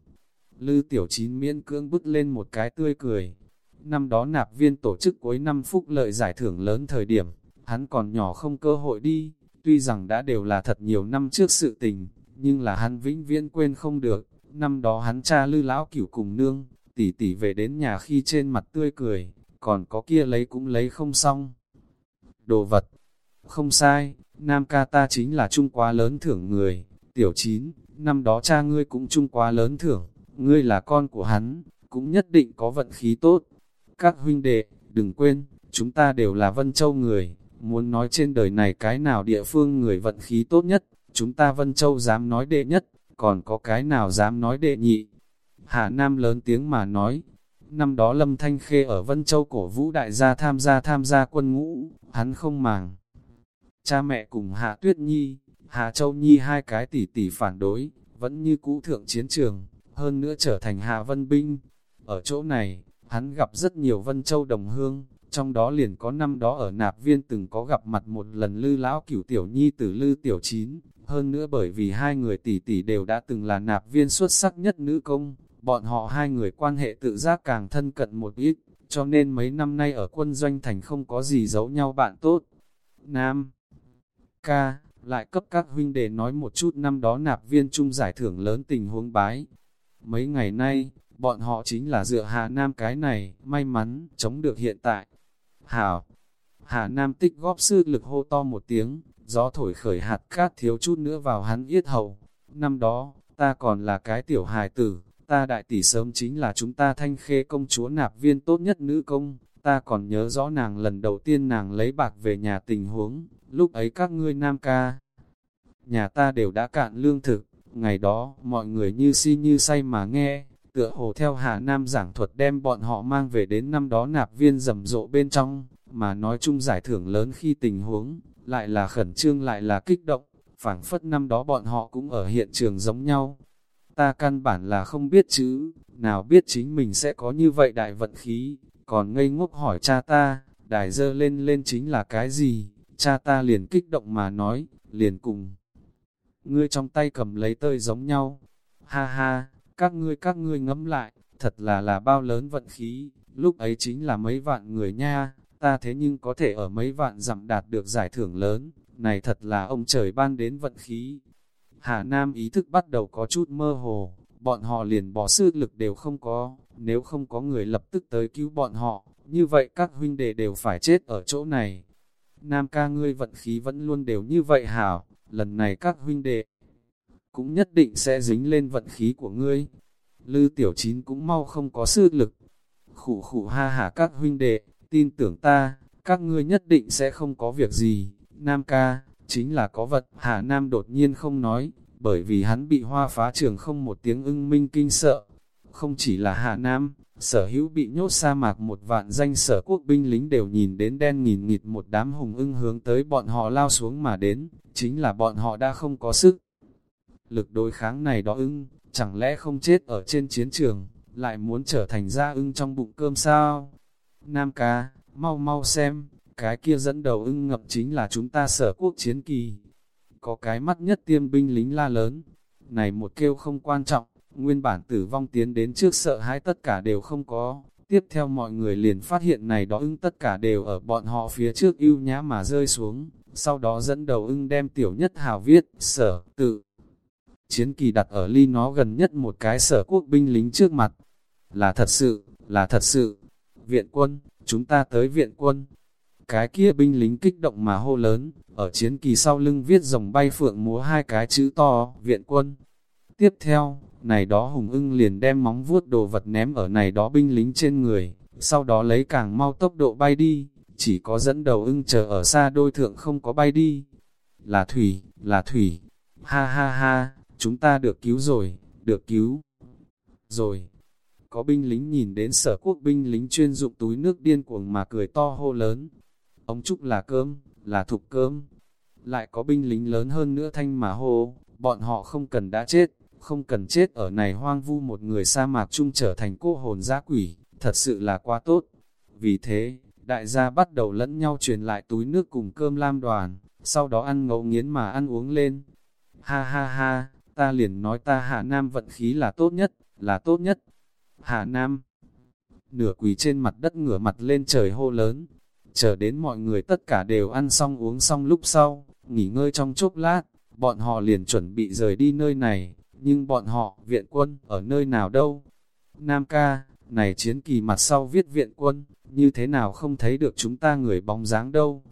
Lư tiểu chín miễn cưỡng bứt lên một cái tươi cười. Năm đó nạp viên tổ chức cuối năm phúc lợi giải thưởng lớn thời điểm, hắn còn nhỏ không cơ hội đi, tuy rằng đã đều là thật nhiều năm trước sự tình, nhưng là hắn vĩnh viễn quên không được. Năm đó hắn cha lư lão cửu cùng nương, tỷ tỷ về đến nhà khi trên mặt tươi cười, còn có kia lấy cũng lấy không xong. Đồ vật, không sai, nam ca ta chính là trung quá lớn thưởng người, tiểu chín, năm đó cha ngươi cũng trung quá lớn thưởng, ngươi là con của hắn, cũng nhất định có vận khí tốt. Các huynh đệ, đừng quên, chúng ta đều là Vân Châu người, muốn nói trên đời này cái nào địa phương người vận khí tốt nhất, chúng ta Vân Châu dám nói đệ nhất, còn có cái nào dám nói đệ nhị. Hạ Nam lớn tiếng mà nói, năm đó Lâm Thanh Khê ở Vân Châu cổ vũ đại gia tham gia tham gia quân ngũ, hắn không màng. Cha mẹ cùng Hạ Tuyết Nhi, Hạ Châu Nhi hai cái tỷ tỷ phản đối, vẫn như cũ thượng chiến trường, hơn nữa trở thành Hạ Vân Binh. Ở chỗ này, hắn gặp rất nhiều Vân Châu đồng hương, trong đó liền có năm đó ở nạp viên từng có gặp mặt một lần lư lão cửu tiểu nhi từ lư tiểu chín, hơn nữa bởi vì hai người tỷ tỷ đều đã từng là nạp viên xuất sắc nhất nữ công, bọn họ hai người quan hệ tự giác càng thân cận một ít, cho nên mấy năm nay ở quân doanh thành không có gì giấu nhau bạn tốt. Nam Ca, lại cấp các huynh đệ nói một chút năm đó nạp viên chung giải thưởng lớn tình huống bái. Mấy ngày nay, bọn họ chính là dựa Hà Nam cái này, may mắn, chống được hiện tại. Hảo! Hà Nam tích góp sư lực hô to một tiếng, gió thổi khởi hạt cát thiếu chút nữa vào hắn yết hầu. Năm đó, ta còn là cái tiểu hài tử, ta đại tỷ sớm chính là chúng ta thanh khê công chúa nạp viên tốt nhất nữ công, ta còn nhớ rõ nàng lần đầu tiên nàng lấy bạc về nhà tình huống, lúc ấy các ngươi nam ca. Nhà ta đều đã cạn lương thực, ngày đó, mọi người như si như say mà nghe, tựa hồ theo Hà Nam giảng thuật đem bọn họ mang về đến năm đó nạp viên rầm rộ bên trong, mà nói chung giải thưởng lớn khi tình huống, lại là khẩn trương lại là kích động, phảng phất năm đó bọn họ cũng ở hiện trường giống nhau. Ta căn bản là không biết chứ nào biết chính mình sẽ có như vậy đại vận khí, còn ngây ngốc hỏi cha ta, đài dơ lên lên chính là cái gì, cha ta liền kích động mà nói, liền cùng. Ngươi trong tay cầm lấy tơi giống nhau, ha ha, các ngươi các ngươi ngẫm lại, thật là là bao lớn vận khí, lúc ấy chính là mấy vạn người nha, ta thế nhưng có thể ở mấy vạn dặm đạt được giải thưởng lớn, này thật là ông trời ban đến vận khí. Hà Nam ý thức bắt đầu có chút mơ hồ, bọn họ liền bỏ sư lực đều không có, nếu không có người lập tức tới cứu bọn họ, như vậy các huynh đệ đều phải chết ở chỗ này. Nam ca ngươi vận khí vẫn luôn đều như vậy hảo, lần này các huynh đệ cũng nhất định sẽ dính lên vận khí của ngươi. Lư Tiểu Chín cũng mau không có sư lực. Khủ khủ ha hả các huynh đệ, tin tưởng ta, các ngươi nhất định sẽ không có việc gì. Nam ca, chính là có vật. Hà Nam đột nhiên không nói, bởi vì hắn bị hoa phá trường không một tiếng ưng minh kinh sợ. Không chỉ là Hà Nam, sở hữu bị nhốt sa mạc một vạn danh sở quốc binh lính đều nhìn đến đen nghìn nghịt một đám hùng ưng hướng tới bọn họ lao xuống mà đến, chính là bọn họ đã không có sức. Lực đối kháng này đó ưng, chẳng lẽ không chết ở trên chiến trường, lại muốn trở thành ra ưng trong bụng cơm sao? Nam ca, mau mau xem, cái kia dẫn đầu ưng ngập chính là chúng ta sở quốc chiến kỳ. Có cái mắt nhất tiêm binh lính la lớn, này một kêu không quan trọng, nguyên bản tử vong tiến đến trước sợ hãi tất cả đều không có. Tiếp theo mọi người liền phát hiện này đó ưng tất cả đều ở bọn họ phía trước ưu nhã mà rơi xuống, sau đó dẫn đầu ưng đem tiểu nhất hào viết, sở, tự. Chiến kỳ đặt ở ly nó gần nhất một cái sở quốc binh lính trước mặt. Là thật sự, là thật sự. Viện quân, chúng ta tới viện quân. Cái kia binh lính kích động mà hô lớn, ở chiến kỳ sau lưng viết dòng bay phượng múa hai cái chữ to, viện quân. Tiếp theo, này đó hùng ưng liền đem móng vuốt đồ vật ném ở này đó binh lính trên người, sau đó lấy càng mau tốc độ bay đi, chỉ có dẫn đầu ưng chờ ở xa đôi thượng không có bay đi. Là thủy, là thủy, ha ha ha, chúng ta được cứu rồi, được cứu. Rồi, có binh lính nhìn đến sở quốc binh lính chuyên dụng túi nước điên cuồng mà cười to hô lớn. Ông Trúc là cơm, là thục cơm. Lại có binh lính lớn hơn nữa thanh mà hô, bọn họ không cần đã chết, không cần chết ở này hoang vu một người sa mạc chung trở thành cô hồn giã quỷ, thật sự là quá tốt. Vì thế, đại gia bắt đầu lẫn nhau truyền lại túi nước cùng cơm lam đoàn, sau đó ăn ngấu nghiến mà ăn uống lên. Ha ha ha, ta liền nói ta Hà Nam vận khí là tốt nhất, là tốt nhất. Hà Nam nửa quỳ trên mặt đất ngửa mặt lên trời hô lớn, chờ đến mọi người tất cả đều ăn xong uống xong lúc sau, nghỉ ngơi trong chốc lát, bọn họ liền chuẩn bị rời đi nơi này, nhưng bọn họ, viện quân, ở nơi nào đâu? Nam ca, này chiến kỳ mặt sau viết viện quân, như thế nào không thấy được chúng ta người bóng dáng đâu?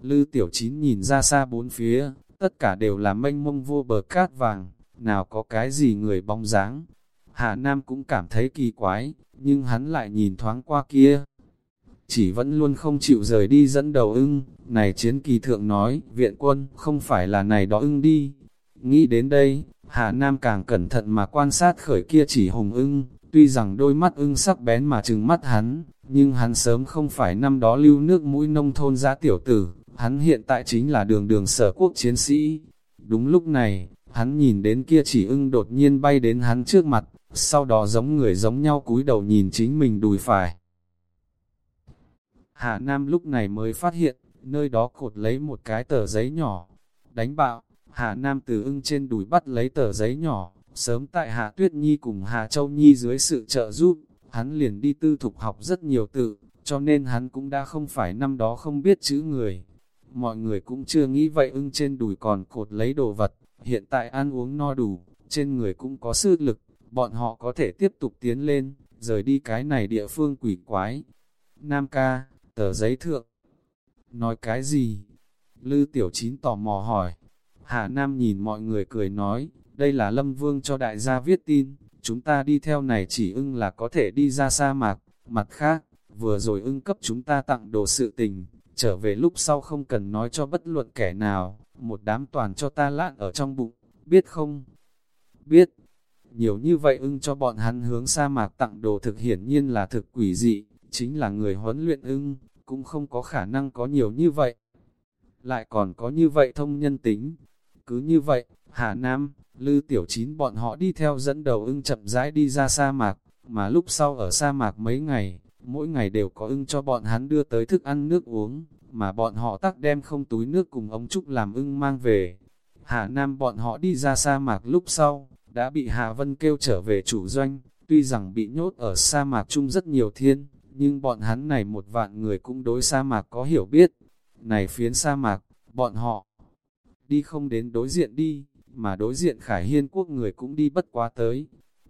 Lư tiểu chín nhìn ra xa bốn phía, tất cả đều là mênh mông vô bờ cát vàng, nào có cái gì người bóng dáng. Hạ Nam cũng cảm thấy kỳ quái, nhưng hắn lại nhìn thoáng qua kia. Chỉ vẫn luôn không chịu rời đi dẫn đầu ưng, này chiến kỳ thượng nói, viện quân, không phải là này đó ưng đi. Nghĩ đến đây, Hạ Nam càng cẩn thận mà quan sát khởi kia chỉ hùng ưng, tuy rằng đôi mắt ưng sắc bén mà trừng mắt hắn, nhưng hắn sớm không phải năm đó lưu nước mũi nông thôn giã tiểu tử, hắn hiện tại chính là đường đường sở quốc chiến sĩ. Đúng lúc này, hắn nhìn đến kia chỉ ưng đột nhiên bay đến hắn trước mặt, sau đó giống người giống nhau cúi đầu nhìn chính mình đùi phải. Hạ Nam lúc này mới phát hiện, nơi đó cột lấy một cái tờ giấy nhỏ, đánh bạo, Hạ Nam từ ưng trên đùi bắt lấy tờ giấy nhỏ, sớm tại Hạ Tuyết Nhi cùng Hạ Châu Nhi dưới sự trợ giúp, hắn liền đi tư thục học rất nhiều tự, cho nên hắn cũng đã không phải năm đó không biết chữ người. Mọi người cũng chưa nghĩ vậy ưng trên đùi còn cột lấy đồ vật, hiện tại ăn uống no đủ, trên người cũng có sức lực, bọn họ có thể tiếp tục tiến lên, rời đi cái này địa phương quỷ quái. Nam ca, tờ giấy thượng. Nói cái gì? Lư Tiểu Chín tò mò hỏi. Hà Nam nhìn mọi người cười nói, đây là Lâm Vương cho đại gia viết tin, chúng ta đi theo này chỉ ưng là có thể đi ra sa mạc. Mặt khác, vừa rồi ưng cấp chúng ta tặng đồ sự tình, trở về lúc sau không cần nói cho bất luận kẻ nào, một đám toàn cho ta lạn ở trong bụng, biết không? Biết, nhiều như vậy ưng cho bọn hắn hướng sa mạc tặng đồ thực hiển nhiên là thực quỷ dị, chính là người huấn luyện ưng, cũng không có khả năng có nhiều như vậy. Lại còn có như vậy thông nhân tính. Cứ như vậy, Hà Nam, Lư Tiểu Chín bọn họ đi theo dẫn đầu ưng chậm rãi đi ra sa mạc, mà lúc sau ở sa mạc mấy ngày, mỗi ngày đều có ưng cho bọn hắn đưa tới thức ăn nước uống, mà bọn họ tắc đem không túi nước cùng ống trúc làm ưng mang về. Hà Nam bọn họ đi ra sa mạc lúc sau, đã bị Hà Vân kêu trở về chủ doanh, tuy rằng bị nhốt ở sa mạc chung rất nhiều thiên, nhưng bọn hắn này một vạn người cũng đối sa mạc có hiểu biết. Này phiến sa mạc, bọn họ đi không đến đối diện đi, mà đối diện Khải Hiên quốc người cũng đi bất quá tới.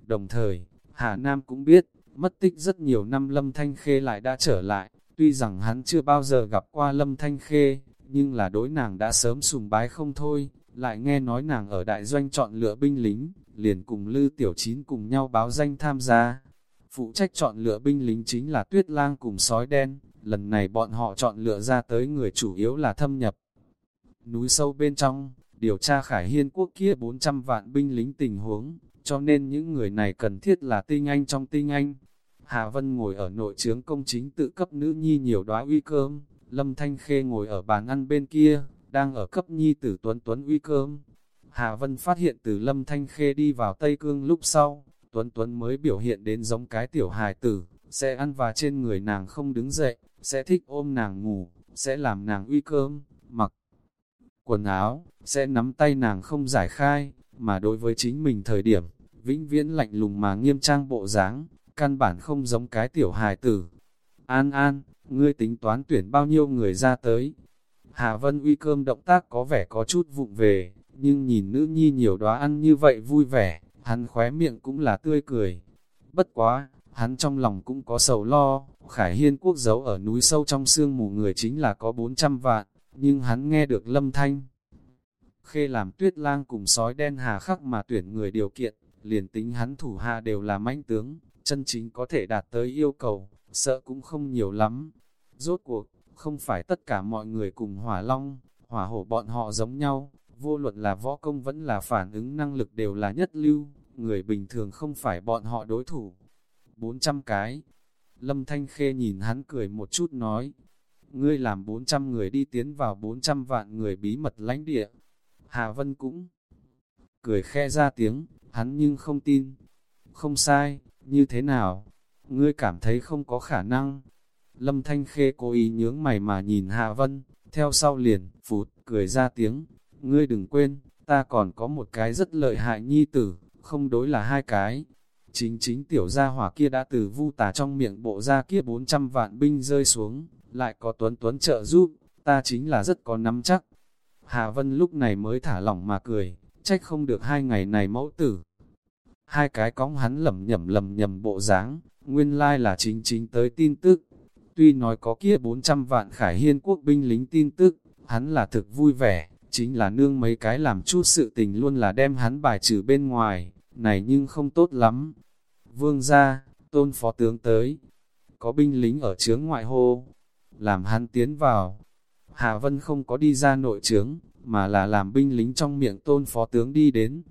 Đồng thời, Hà Nam cũng biết, mất tích rất nhiều năm Lâm Thanh Khê lại đã trở lại, tuy rằng hắn chưa bao giờ gặp qua Lâm Thanh Khê, nhưng là đối nàng đã sớm sùng bái không thôi, lại nghe nói nàng ở đại doanh chọn lựa binh lính, liền cùng Lư Tiểu Chín cùng nhau báo danh tham gia. Phụ trách chọn lựa binh lính chính là Tuyết Lang cùng sói đen, lần này bọn họ chọn lựa ra tới người chủ yếu là thâm nhập. Núi sâu bên trong, điều tra khải hiên quốc kia 400 vạn binh lính tình huống, cho nên những người này cần thiết là tinh anh trong tinh anh. Hà Vân ngồi ở nội trướng công chính tự cấp nữ nhi nhiều đóa uy cơm, Lâm Thanh Khê ngồi ở bàn ăn bên kia, đang ở cấp nhi tử Tuấn Tuấn uy cơm. Hà Vân phát hiện từ Lâm Thanh Khê đi vào Tây Cương lúc sau, Tuấn Tuấn mới biểu hiện đến giống cái tiểu hài tử, sẽ ăn và trên người nàng không đứng dậy, sẽ thích ôm nàng ngủ, sẽ làm nàng uy cơm, mặc quần áo, sẽ nắm tay nàng không giải khai, mà đối với chính mình thời điểm, vĩnh viễn lạnh lùng mà nghiêm trang bộ dáng, căn bản không giống cái tiểu hài tử. An An, ngươi tính toán tuyển bao nhiêu người ra tới? Hà Vân uy cơm động tác có vẻ có chút vụng về, nhưng nhìn nữ nhi nhiều đóa ăn như vậy vui vẻ, hắn khóe miệng cũng là tươi cười. Bất quá, hắn trong lòng cũng có sầu lo, Khải Hiên quốc giấu ở núi sâu trong sương mù người chính là có 400 vạn, nhưng hắn nghe được lâm thanh. Khê làm tuyết lang cùng sói đen hà khắc mà tuyển người điều kiện, liền tính hắn thủ hạ đều là mãnh tướng, chân chính có thể đạt tới yêu cầu, sợ cũng không nhiều lắm. Rốt cuộc, không phải tất cả mọi người cùng hỏa long, hỏa hổ bọn họ giống nhau, vô luận là võ công vẫn là phản ứng năng lực đều là nhất lưu, người bình thường không phải bọn họ đối thủ. 400 cái. Lâm Thanh Khê nhìn hắn cười một chút nói, ngươi làm 400 người đi tiến vào 400 vạn người bí mật lãnh địa. Hà Vân cũng cười khe ra tiếng, hắn nhưng không tin. Không sai, như thế nào? Ngươi cảm thấy không có khả năng. Lâm Thanh Khê cố ý nhướng mày mà nhìn Hà Vân, theo sau liền, phụt, cười ra tiếng. Ngươi đừng quên, ta còn có một cái rất lợi hại nhi tử, không đối là hai cái. Chính chính tiểu gia hỏa kia đã từ vu tà trong miệng bộ ra kia 400 vạn binh rơi xuống, lại có tuấn tuấn trợ giúp, ta chính là rất có nắm chắc. Hà Vân lúc này mới thả lỏng mà cười, trách không được hai ngày này mẫu tử. Hai cái cóng hắn lầm nhầm lầm nhầm bộ dáng, nguyên lai là chính chính tới tin tức. Tuy nói có kia 400 vạn khải hiên quốc binh lính tin tức, hắn là thực vui vẻ, chính là nương mấy cái làm chút sự tình luôn là đem hắn bài trừ bên ngoài, này nhưng không tốt lắm. Vương ra, tôn phó tướng tới, có binh lính ở chướng ngoại hô, làm hắn tiến vào. Hạ Vân không có đi ra nội trướng, mà là làm binh lính trong miệng tôn phó tướng đi đến.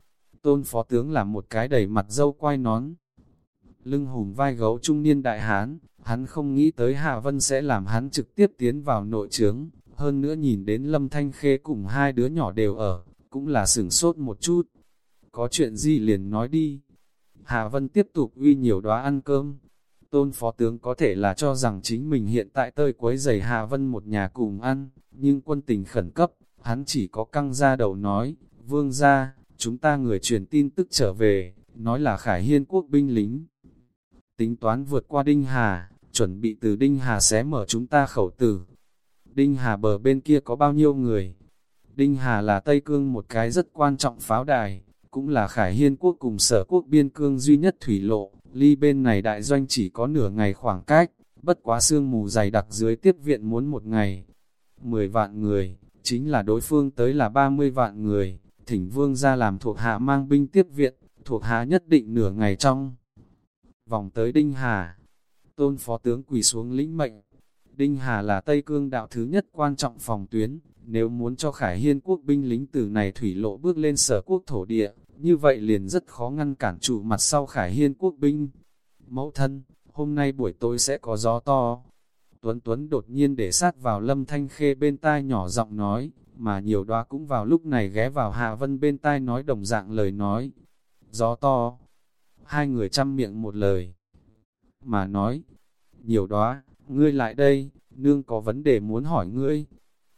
Tôn phó tướng là một cái đầy mặt dâu quai nón. Lưng hùm vai gấu trung niên đại hán, hắn không nghĩ tới Hạ Vân sẽ làm hắn trực tiếp tiến vào nội trướng. Hơn nữa nhìn đến Lâm Thanh Khê cùng hai đứa nhỏ đều ở, cũng là sửng sốt một chút. Có chuyện gì liền nói đi. Hạ Vân tiếp tục uy nhiều đóa ăn cơm, Tôn phó tướng có thể là cho rằng chính mình hiện tại tơi quấy giày Hà Vân một nhà cùng ăn, nhưng quân tình khẩn cấp, hắn chỉ có căng ra đầu nói, vương ra, chúng ta người truyền tin tức trở về, nói là Khải Hiên quốc binh lính. Tính toán vượt qua Đinh Hà, chuẩn bị từ Đinh Hà xé mở chúng ta khẩu tử. Đinh Hà bờ bên kia có bao nhiêu người? Đinh Hà là Tây Cương một cái rất quan trọng pháo đài, cũng là Khải Hiên quốc cùng sở quốc biên cương duy nhất thủy lộ, ly bên này đại doanh chỉ có nửa ngày khoảng cách, bất quá sương mù dày đặc dưới tiếp viện muốn một ngày. 10 vạn người, chính là đối phương tới là 30 vạn người, thỉnh vương ra làm thuộc hạ mang binh tiếp viện, thuộc hạ nhất định nửa ngày trong. Vòng tới Đinh Hà, tôn phó tướng quỳ xuống lĩnh mệnh. Đinh Hà là Tây Cương đạo thứ nhất quan trọng phòng tuyến, nếu muốn cho Khải Hiên quốc binh lính từ này thủy lộ bước lên sở quốc thổ địa, như vậy liền rất khó ngăn cản chủ mặt sau khải hiên quốc binh. Mẫu thân, hôm nay buổi tối sẽ có gió to. Tuấn Tuấn đột nhiên để sát vào lâm thanh khê bên tai nhỏ giọng nói, mà nhiều đoá cũng vào lúc này ghé vào Hạ Vân bên tai nói đồng dạng lời nói. Gió to. Hai người chăm miệng một lời. Mà nói, nhiều đoá, ngươi lại đây, nương có vấn đề muốn hỏi ngươi.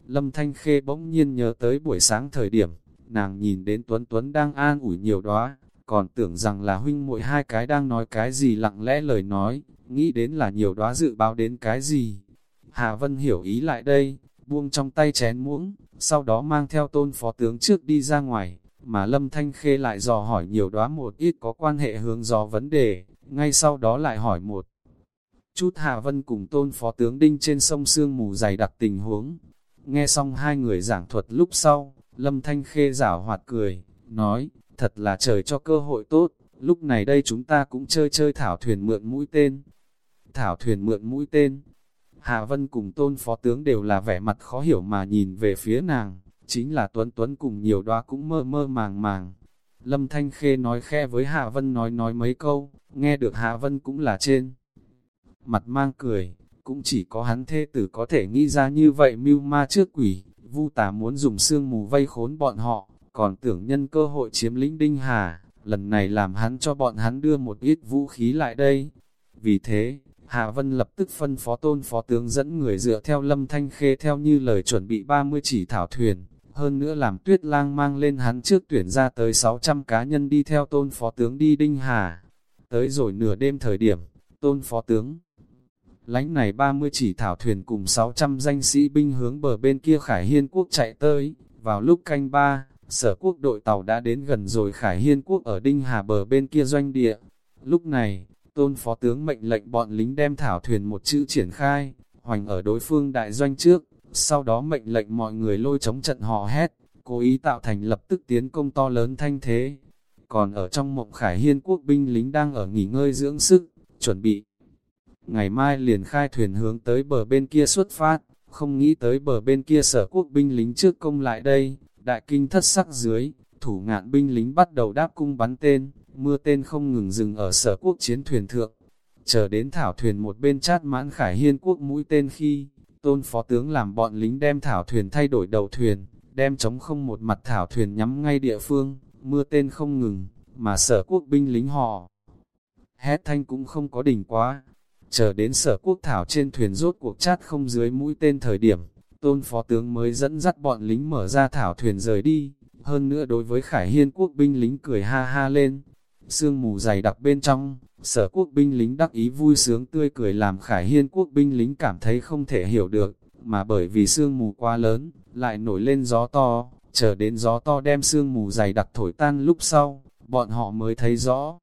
Lâm Thanh Khê bỗng nhiên nhớ tới buổi sáng thời điểm, nàng nhìn đến Tuấn Tuấn đang an ủi nhiều đóa, còn tưởng rằng là huynh muội hai cái đang nói cái gì lặng lẽ lời nói, nghĩ đến là nhiều đóa dự báo đến cái gì. Hà Vân hiểu ý lại đây, buông trong tay chén muỗng, sau đó mang theo tôn phó tướng trước đi ra ngoài, mà Lâm Thanh Khê lại dò hỏi nhiều đóa một ít có quan hệ hướng dò vấn đề, ngay sau đó lại hỏi một chút Hà Vân cùng tôn phó tướng đinh trên sông Sương mù dày đặc tình huống. Nghe xong hai người giảng thuật lúc sau, Lâm Thanh Khê giảo hoạt cười, nói, thật thật là trời cho cơ hội tốt, lúc này đây chúng ta cũng chơi chơi thảo thuyền mượn mũi tên. Thảo thuyền mượn mũi tên. Hạ Vân cùng tôn phó tướng đều là vẻ mặt khó hiểu mà nhìn về phía nàng, chính là Tuấn Tuấn cùng nhiều đoá cũng mơ mơ màng màng. Lâm Thanh Khê nói khe với Hạ Vân nói nói mấy câu, nghe được Hạ Vân cũng là trên. Mặt mang cười, cũng chỉ có hắn thê tử có thể nghĩ ra như vậy mưu ma trước quỷ, vu tà muốn dùng sương mù vây khốn bọn họ, còn tưởng nhân cơ hội chiếm lĩnh Đinh Hà, lần này làm hắn cho bọn hắn đưa một ít vũ khí lại đây. Vì thế, Hà Vân lập tức phân phó tôn phó tướng dẫn người dựa theo lâm thanh khê theo như lời chuẩn bị 30 chỉ thảo thuyền, hơn nữa làm tuyết lang mang lên hắn trước tuyển ra tới 600 cá nhân đi theo tôn phó tướng đi Đinh Hà. Tới rồi nửa đêm thời điểm, tôn phó tướng lánh này 30 chỉ thảo thuyền cùng 600 danh sĩ binh hướng bờ bên kia Khải Hiên Quốc chạy tới, vào lúc canh ba, sở quốc đội tàu đã đến gần rồi Khải Hiên Quốc ở Đinh Hà bờ bên kia doanh địa. Lúc này, tôn phó tướng mệnh lệnh bọn lính đem thảo thuyền một chữ triển khai, hoành ở đối phương đại doanh trước, sau đó mệnh lệnh mọi người lôi chống trận hò hét, cố ý tạo thành lập tức tiến công to lớn thanh thế. Còn ở trong mộng Khải Hiên Quốc binh lính đang ở nghỉ ngơi dưỡng sức, chuẩn bị ngày mai liền khai thuyền hướng tới bờ bên kia xuất phát, không nghĩ tới bờ bên kia sở quốc binh lính trước công lại đây, đại kinh thất sắc dưới, thủ ngạn binh lính bắt đầu đáp cung bắn tên, mưa tên không ngừng dừng ở sở quốc chiến thuyền thượng. Chờ đến thảo thuyền một bên chát mãn khải hiên quốc mũi tên khi, tôn phó tướng làm bọn lính đem thảo thuyền thay đổi đầu thuyền, đem chống không một mặt thảo thuyền nhắm ngay địa phương, mưa tên không ngừng, mà sở quốc binh lính họ. Hét thanh cũng không có đỉnh quá, Chờ đến sở quốc thảo trên thuyền rốt cuộc chát không dưới mũi tên thời điểm, tôn phó tướng mới dẫn dắt bọn lính mở ra thảo thuyền rời đi. Hơn nữa đối với Khải Hiên quốc binh lính cười ha ha lên. Sương mù dày đặc bên trong, sở quốc binh lính đắc ý vui sướng tươi cười làm Khải Hiên quốc binh lính cảm thấy không thể hiểu được, mà bởi vì sương mù quá lớn, lại nổi lên gió to, chờ đến gió to đem sương mù dày đặc thổi tan lúc sau, bọn họ mới thấy rõ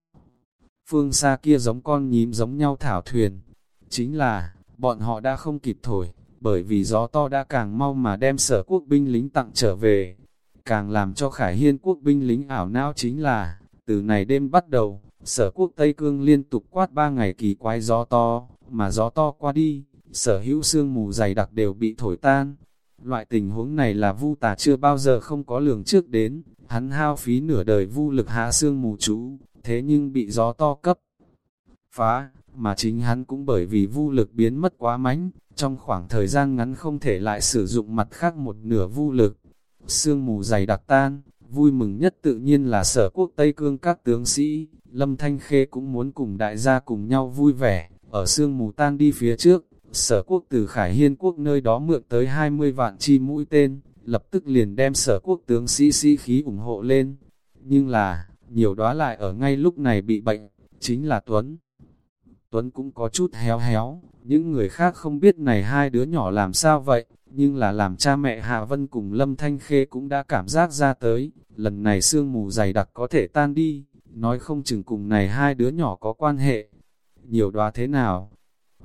phương xa kia giống con nhím giống nhau thảo thuyền. Chính là, bọn họ đã không kịp thổi, bởi vì gió to đã càng mau mà đem sở quốc binh lính tặng trở về. Càng làm cho Khải Hiên quốc binh lính ảo não chính là, từ này đêm bắt đầu, sở quốc Tây Cương liên tục quát ba ngày kỳ quái gió to, mà gió to qua đi, sở hữu sương mù dày đặc đều bị thổi tan. Loại tình huống này là vu tà chưa bao giờ không có lường trước đến, hắn hao phí nửa đời vu lực hạ sương mù chú, thế nhưng bị gió to cấp phá, mà chính hắn cũng bởi vì vu lực biến mất quá mánh, trong khoảng thời gian ngắn không thể lại sử dụng mặt khác một nửa vu lực. Sương mù dày đặc tan, vui mừng nhất tự nhiên là sở quốc Tây Cương các tướng sĩ, Lâm Thanh Khê cũng muốn cùng đại gia cùng nhau vui vẻ, ở sương mù tan đi phía trước, sở quốc từ Khải Hiên quốc nơi đó mượn tới 20 vạn chi mũi tên, lập tức liền đem sở quốc tướng sĩ sĩ khí ủng hộ lên. Nhưng là, nhiều đó lại ở ngay lúc này bị bệnh, chính là Tuấn. Tuấn cũng có chút héo héo, những người khác không biết này hai đứa nhỏ làm sao vậy, nhưng là làm cha mẹ Hạ Vân cùng Lâm Thanh Khê cũng đã cảm giác ra tới, lần này sương mù dày đặc có thể tan đi, nói không chừng cùng này hai đứa nhỏ có quan hệ. Nhiều đoá thế nào?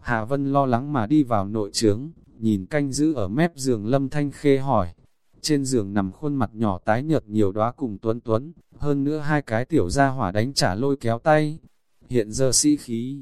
Hạ Vân lo lắng mà đi vào nội trướng, nhìn canh giữ ở mép giường Lâm Thanh Khê hỏi, trên giường nằm khuôn mặt nhỏ tái nhợt nhiều đóa cùng Tuấn Tuấn, hơn nữa hai cái tiểu gia hỏa đánh trả lôi kéo tay. Hiện giờ sĩ khí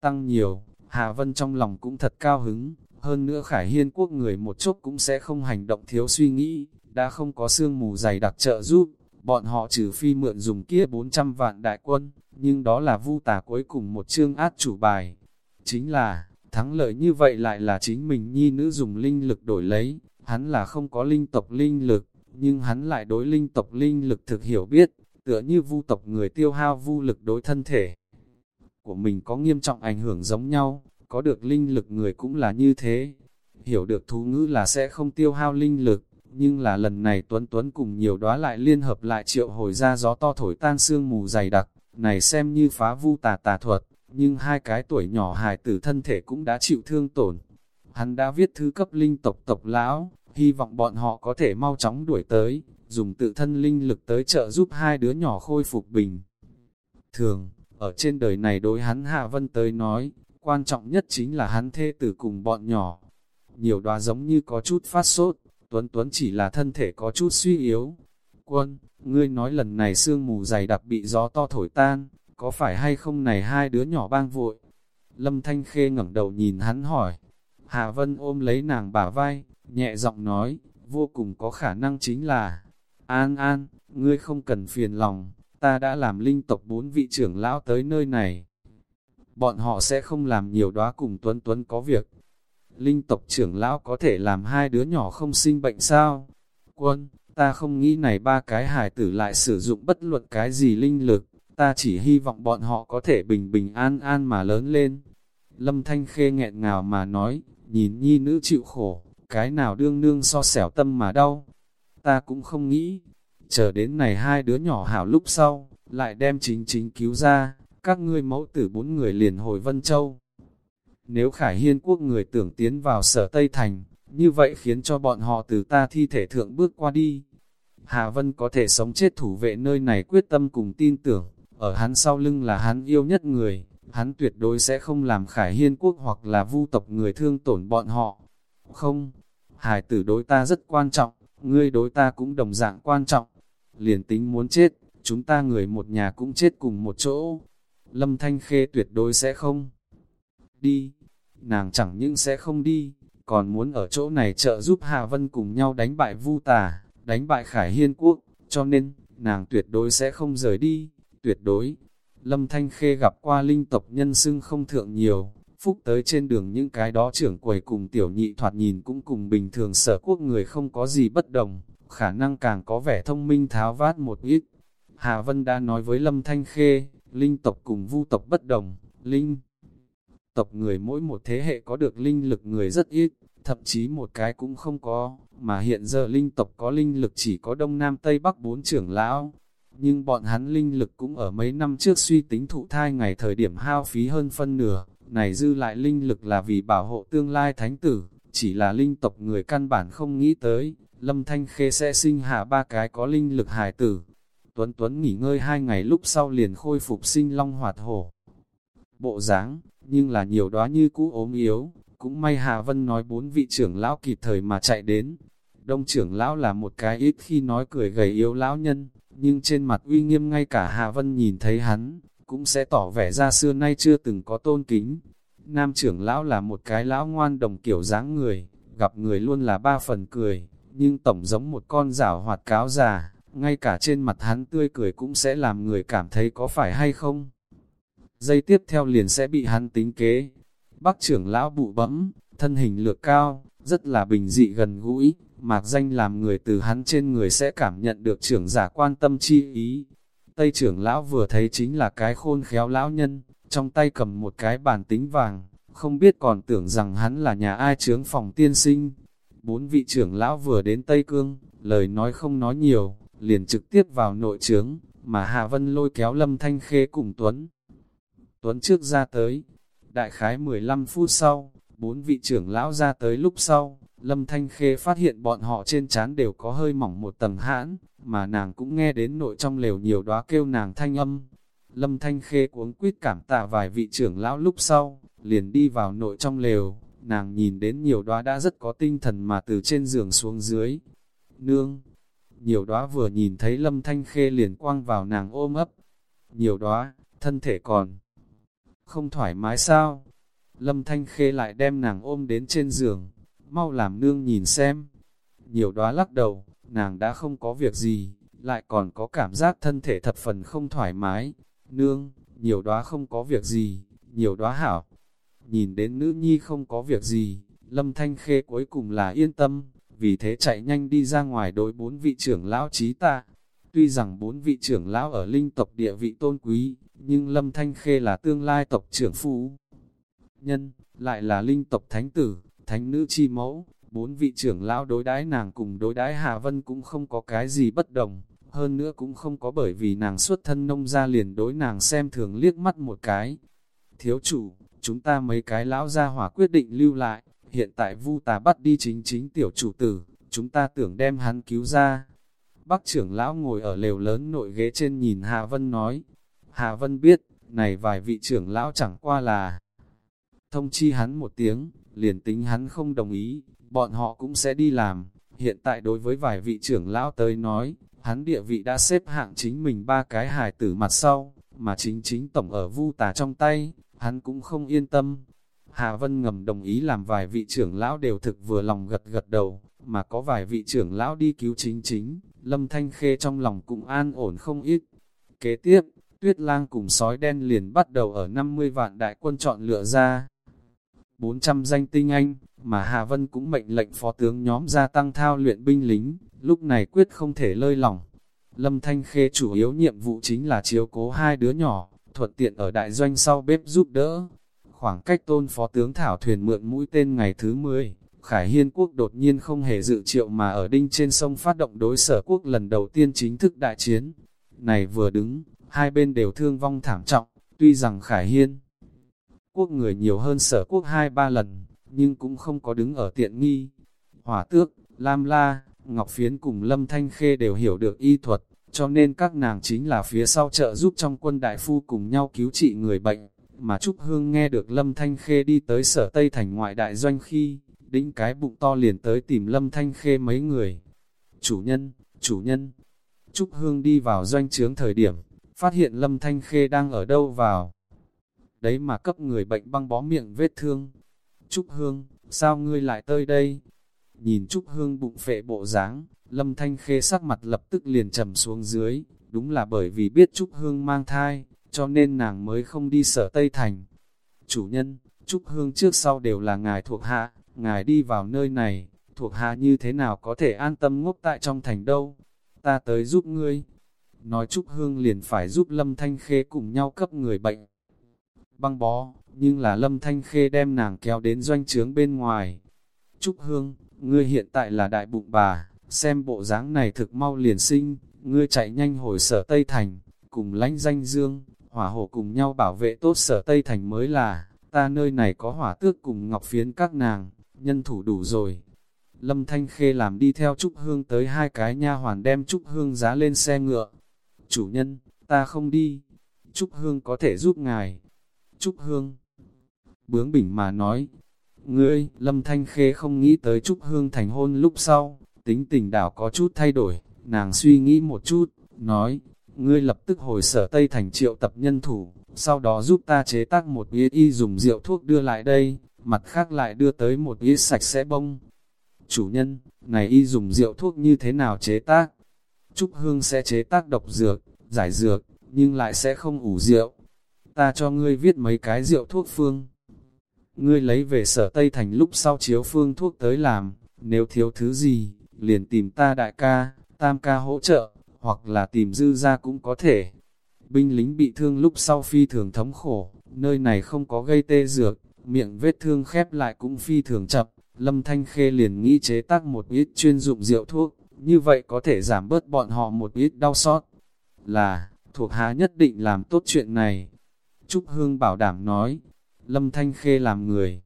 tăng nhiều, Hà Vân trong lòng cũng thật cao hứng, hơn nữa Khải Hiên quốc người một chút cũng sẽ không hành động thiếu suy nghĩ, đã không có sương mù dày đặc trợ giúp, bọn họ trừ phi mượn dùng kia 400 vạn đại quân, nhưng đó là vu tà cuối cùng một chương át chủ bài. Chính là, thắng lợi như vậy lại là chính mình nhi nữ dùng linh lực đổi lấy, hắn là không có linh tộc linh lực, nhưng hắn lại đối linh tộc linh lực thực hiểu biết, tựa như vu tộc người tiêu hao vu lực đối thân thể. Của mình có nghiêm trọng ảnh hưởng giống nhau, có được linh lực người cũng là như thế. Hiểu được thú ngữ là sẽ không tiêu hao linh lực, nhưng là lần này Tuấn Tuấn cùng nhiều đóa lại liên hợp lại triệu hồi ra gió to thổi tan sương mù dày đặc, này xem như phá vu tà tà thuật, nhưng hai cái tuổi nhỏ hài tử thân thể cũng đã chịu thương tổn, Hắn đã viết thư cấp linh tộc tộc lão, hy vọng bọn họ có thể mau chóng đuổi tới, dùng tự thân linh lực tới trợ giúp hai đứa nhỏ khôi phục bình. Thường, ở trên đời này đối hắn Hạ Vân tới nói, quan trọng nhất chính là hắn thê tử cùng bọn nhỏ. Nhiều đoá giống như có chút phát sốt, Tuấn Tuấn chỉ là thân thể có chút suy yếu. Quân, ngươi nói lần này sương mù dày đặc bị gió to thổi tan, có phải hay không này hai đứa nhỏ bang vội? Lâm Thanh Khê ngẩng đầu nhìn hắn hỏi. Hà Vân ôm lấy nàng bả vai, nhẹ giọng nói, vô cùng có khả năng chính là, An An, ngươi không cần phiền lòng, ta đã làm linh tộc bốn vị trưởng lão tới nơi này. Bọn họ sẽ không làm nhiều đóa cùng Tuấn Tuấn có việc. Linh tộc trưởng lão có thể làm hai đứa nhỏ không sinh bệnh sao? Quân, ta không nghĩ này ba cái hải tử lại sử dụng bất luận cái gì linh lực, ta chỉ hy vọng bọn họ có thể bình bình an an mà lớn lên. Lâm Thanh Khê nghẹn ngào mà nói, nhìn nhi nữ chịu khổ, cái nào đương nương so xẻo tâm mà đau. Ta cũng không nghĩ, chờ đến này hai đứa nhỏ hảo lúc sau, lại đem chính chính cứu ra, các ngươi mẫu tử bốn người liền hồi Vân Châu. Nếu Khải Hiên quốc người tưởng tiến vào sở Tây Thành, như vậy khiến cho bọn họ từ ta thi thể thượng bước qua đi. Hà Vân có thể sống chết thủ vệ nơi này quyết tâm cùng tin tưởng, ở hắn sau lưng là hắn yêu nhất người, hắn tuyệt đối sẽ không làm Khải Hiên quốc hoặc là vu tộc người thương tổn bọn họ. Không, hải tử đối ta rất quan trọng, ngươi đối ta cũng đồng dạng quan trọng. Liền tính muốn chết, chúng ta người một nhà cũng chết cùng một chỗ. Lâm Thanh Khê tuyệt đối sẽ không đi. Nàng chẳng những sẽ không đi, còn muốn ở chỗ này trợ giúp Hà Vân cùng nhau đánh bại Vu Tà, đánh bại Khải Hiên Quốc, cho nên, nàng tuyệt đối sẽ không rời đi, tuyệt đối. Lâm Thanh Khê gặp qua linh tộc nhân xưng không thượng nhiều, phúc tới trên đường những cái đó trưởng quầy cùng tiểu nhị thoạt nhìn cũng cùng bình thường sở quốc người không có gì bất đồng, khả năng càng có vẻ thông minh tháo vát một ít. Hà Vân đã nói với Lâm Thanh Khê, linh tộc cùng vu tộc bất đồng, linh tộc người mỗi một thế hệ có được linh lực người rất ít, thậm chí một cái cũng không có, mà hiện giờ linh tộc có linh lực chỉ có Đông Nam Tây Bắc bốn trưởng lão. Nhưng bọn hắn linh lực cũng ở mấy năm trước suy tính thụ thai ngày thời điểm hao phí hơn phân nửa, này dư lại linh lực là vì bảo hộ tương lai thánh tử, chỉ là linh tộc người căn bản không nghĩ tới, Lâm Thanh Khê sẽ sinh hạ ba cái có linh lực hài tử. Tuấn Tuấn nghỉ ngơi hai ngày lúc sau liền khôi phục sinh long hoạt hổ. Bộ dáng nhưng là nhiều đóa như cũ ốm yếu, cũng may Hà Vân nói bốn vị trưởng lão kịp thời mà chạy đến. Đông trưởng lão là một cái ít khi nói cười gầy yếu lão nhân, nhưng trên mặt uy nghiêm ngay cả Hà Vân nhìn thấy hắn, cũng sẽ tỏ vẻ ra xưa nay chưa từng có tôn kính. Nam trưởng lão là một cái lão ngoan đồng kiểu dáng người, gặp người luôn là ba phần cười, nhưng tổng giống một con rảo hoạt cáo già, ngay cả trên mặt hắn tươi cười cũng sẽ làm người cảm thấy có phải hay không. Dây tiếp theo liền sẽ bị hắn tính kế. Bắc trưởng lão bụ bẫm, thân hình lược cao, rất là bình dị gần gũi, mạc danh làm người từ hắn trên người sẽ cảm nhận được trưởng giả quan tâm chi ý. Tây trưởng lão vừa thấy chính là cái khôn khéo lão nhân, trong tay cầm một cái bàn tính vàng, không biết còn tưởng rằng hắn là nhà ai trướng phòng tiên sinh. Bốn vị trưởng lão vừa đến Tây Cương, lời nói không nói nhiều, liền trực tiếp vào nội trướng, mà Hạ Vân lôi kéo Lâm Thanh Khê cùng Tuấn. Tuấn trước ra tới, đại khái 15 phút sau, bốn vị trưởng lão ra tới lúc sau, Lâm Thanh Khê phát hiện bọn họ trên trán đều có hơi mỏng một tầng hãn, mà nàng cũng nghe đến nội trong lều nhiều đóa kêu nàng thanh âm. Lâm Thanh Khê cuống quýt cảm tạ vài vị trưởng lão lúc sau, liền đi vào nội trong lều, nàng nhìn đến nhiều đóa đã rất có tinh thần mà từ trên giường xuống dưới. Nương! Nhiều đóa vừa nhìn thấy Lâm Thanh Khê liền quăng vào nàng ôm ấp. Nhiều đóa, thân thể còn không thoải mái sao? Lâm Thanh Khê lại đem nàng ôm đến trên giường, mau làm nương nhìn xem. Nhiều đóa lắc đầu, nàng đã không có việc gì, lại còn có cảm giác thân thể thập phần không thoải mái. Nương, nhiều đóa không có việc gì, nhiều đóa hảo. Nhìn đến nữ nhi không có việc gì, Lâm Thanh Khê cuối cùng là yên tâm, vì thế chạy nhanh đi ra ngoài đối bốn vị trưởng lão trí ta. Tuy rằng bốn vị trưởng lão ở linh tộc địa vị tôn quý, nhưng Lâm Thanh Khê là tương lai tộc trưởng phú, Nhân, lại là linh tộc thánh tử, thánh nữ chi mẫu, bốn vị trưởng lão đối đãi nàng cùng đối đãi Hà Vân cũng không có cái gì bất đồng, hơn nữa cũng không có bởi vì nàng xuất thân nông ra liền đối nàng xem thường liếc mắt một cái. Thiếu chủ, chúng ta mấy cái lão gia hỏa quyết định lưu lại, hiện tại vu tà bắt đi chính chính tiểu chủ tử, chúng ta tưởng đem hắn cứu ra. Bắc trưởng lão ngồi ở lều lớn nội ghế trên nhìn Hà Vân nói, Hà Vân biết, này vài vị trưởng lão chẳng qua là thông chi hắn một tiếng, liền tính hắn không đồng ý, bọn họ cũng sẽ đi làm. Hiện tại đối với vài vị trưởng lão tới nói, hắn địa vị đã xếp hạng chính mình ba cái hài tử mặt sau, mà chính chính tổng ở vu tà trong tay, hắn cũng không yên tâm. Hà Vân ngầm đồng ý làm vài vị trưởng lão đều thực vừa lòng gật gật đầu, mà có vài vị trưởng lão đi cứu chính chính, Lâm Thanh Khê trong lòng cũng an ổn không ít. Kế tiếp, Tuyết Lang cùng sói đen liền bắt đầu ở 50 vạn đại quân chọn lựa ra. 400 danh tinh anh, mà Hà Vân cũng mệnh lệnh phó tướng nhóm gia tăng thao luyện binh lính, lúc này quyết không thể lơi lỏng. Lâm Thanh Khê chủ yếu nhiệm vụ chính là chiếu cố hai đứa nhỏ, thuận tiện ở đại doanh sau bếp giúp đỡ. Khoảng cách tôn phó tướng Thảo Thuyền mượn mũi tên ngày thứ 10, Khải Hiên quốc đột nhiên không hề dự triệu mà ở đinh trên sông phát động đối sở quốc lần đầu tiên chính thức đại chiến. Này vừa đứng, hai bên đều thương vong thảm trọng, tuy rằng Khải Hiên quốc người nhiều hơn sở quốc hai ba lần, nhưng cũng không có đứng ở tiện nghi. Hỏa tước, Lam La, Ngọc Phiến cùng Lâm Thanh Khê đều hiểu được y thuật, cho nên các nàng chính là phía sau trợ giúp trong quân đại phu cùng nhau cứu trị người bệnh. Mà Trúc Hương nghe được Lâm Thanh Khê đi tới sở Tây Thành ngoại đại doanh khi, đĩnh cái bụng to liền tới tìm Lâm Thanh Khê mấy người. Chủ nhân, chủ nhân. Trúc Hương đi vào doanh trướng thời điểm, phát hiện Lâm Thanh Khê đang ở đâu vào. Đấy mà cấp người bệnh băng bó miệng vết thương. Trúc Hương, sao ngươi lại tới đây? Nhìn Trúc Hương bụng phệ bộ dáng, Lâm Thanh Khê sắc mặt lập tức liền trầm xuống dưới, đúng là bởi vì biết Trúc Hương mang thai, cho nên nàng mới không đi sở Tây Thành. Chủ nhân, Trúc Hương trước sau đều là ngài thuộc hạ, ngài đi vào nơi này, thuộc hạ như thế nào có thể an tâm ngốc tại trong thành đâu? Ta tới giúp ngươi. Nói Trúc Hương liền phải giúp Lâm Thanh Khê cùng nhau cấp người bệnh. Băng bó, nhưng là Lâm Thanh Khê đem nàng kéo đến doanh trướng bên ngoài. Trúc Hương, ngươi hiện tại là đại bụng bà, xem bộ dáng này thực mau liền sinh, ngươi chạy nhanh hồi sở Tây Thành, cùng lãnh danh dương, hỏa hổ cùng nhau bảo vệ tốt sở Tây Thành mới là, ta nơi này có hỏa tước cùng ngọc phiến các nàng, nhân thủ đủ rồi. Lâm Thanh Khê làm đi theo Trúc Hương tới hai cái nha hoàn đem Trúc Hương giá lên xe ngựa. Chủ nhân, ta không đi. Trúc Hương có thể giúp ngài. Trúc Hương. Bướng bỉnh mà nói. Ngươi, Lâm Thanh Khê không nghĩ tới Trúc Hương thành hôn lúc sau. Tính tình đảo có chút thay đổi. Nàng suy nghĩ một chút, nói. Ngươi lập tức hồi sở Tây thành triệu tập nhân thủ. Sau đó giúp ta chế tác một y y dùng rượu thuốc đưa lại đây mặt khác lại đưa tới một ít sạch sẽ bông. Chủ nhân, này y dùng rượu thuốc như thế nào chế tác? Trúc Hương sẽ chế tác độc dược, giải dược, nhưng lại sẽ không ủ rượu. Ta cho ngươi viết mấy cái rượu thuốc phương. Ngươi lấy về sở Tây Thành lúc sau chiếu phương thuốc tới làm, nếu thiếu thứ gì, liền tìm ta đại ca, tam ca hỗ trợ, hoặc là tìm dư ra cũng có thể. Binh lính bị thương lúc sau phi thường thống khổ, nơi này không có gây tê dược, miệng vết thương khép lại cũng phi thường chậm, Lâm Thanh Khê liền nghĩ chế tác một ít chuyên dụng rượu thuốc, như vậy có thể giảm bớt bọn họ một ít đau xót. Là, thuộc hạ nhất định làm tốt chuyện này. Trúc Hương bảo đảm nói, Lâm Thanh Khê làm người.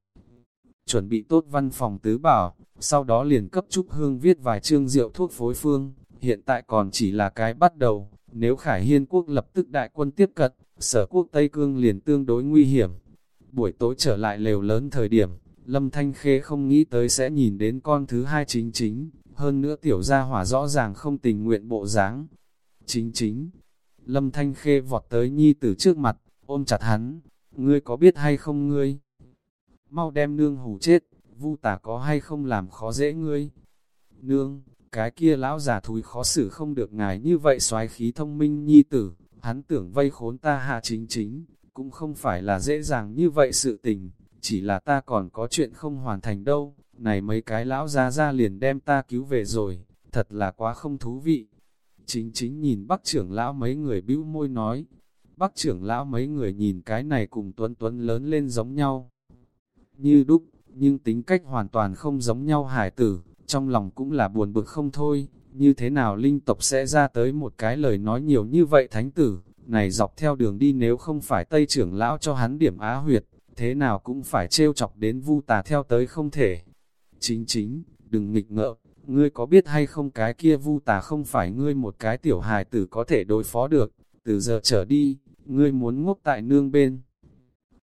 Chuẩn bị tốt văn phòng tứ bảo, sau đó liền cấp Trúc Hương viết vài chương rượu thuốc phối phương, hiện tại còn chỉ là cái bắt đầu, nếu Khải Hiên quốc lập tức đại quân tiếp cận, sở quốc Tây Cương liền tương đối nguy hiểm, Buổi tối trở lại lều lớn thời điểm, Lâm Thanh Khê không nghĩ tới sẽ nhìn đến con thứ hai chính chính, hơn nữa tiểu gia hỏa rõ ràng không tình nguyện bộ dáng. Chính chính, Lâm Thanh Khê vọt tới nhi tử trước mặt, ôm chặt hắn, ngươi có biết hay không ngươi? Mau đem nương hù chết, vu tả có hay không làm khó dễ ngươi? Nương, cái kia lão già thúi khó xử không được ngài như vậy xoái khí thông minh nhi tử, hắn tưởng vây khốn ta hạ chính chính, cũng không phải là dễ dàng như vậy sự tình, chỉ là ta còn có chuyện không hoàn thành đâu, này mấy cái lão ra ra liền đem ta cứu về rồi, thật là quá không thú vị. Chính chính nhìn bác trưởng lão mấy người bĩu môi nói, bác trưởng lão mấy người nhìn cái này cùng tuấn tuấn lớn lên giống nhau. Như đúc, nhưng tính cách hoàn toàn không giống nhau hải tử, trong lòng cũng là buồn bực không thôi, như thế nào linh tộc sẽ ra tới một cái lời nói nhiều như vậy thánh tử, này dọc theo đường đi nếu không phải Tây trưởng lão cho hắn điểm á huyệt, thế nào cũng phải trêu chọc đến vu tà theo tới không thể. Chính chính, đừng nghịch ngợ, ngươi có biết hay không cái kia vu tà không phải ngươi một cái tiểu hài tử có thể đối phó được, từ giờ trở đi, ngươi muốn ngốc tại nương bên.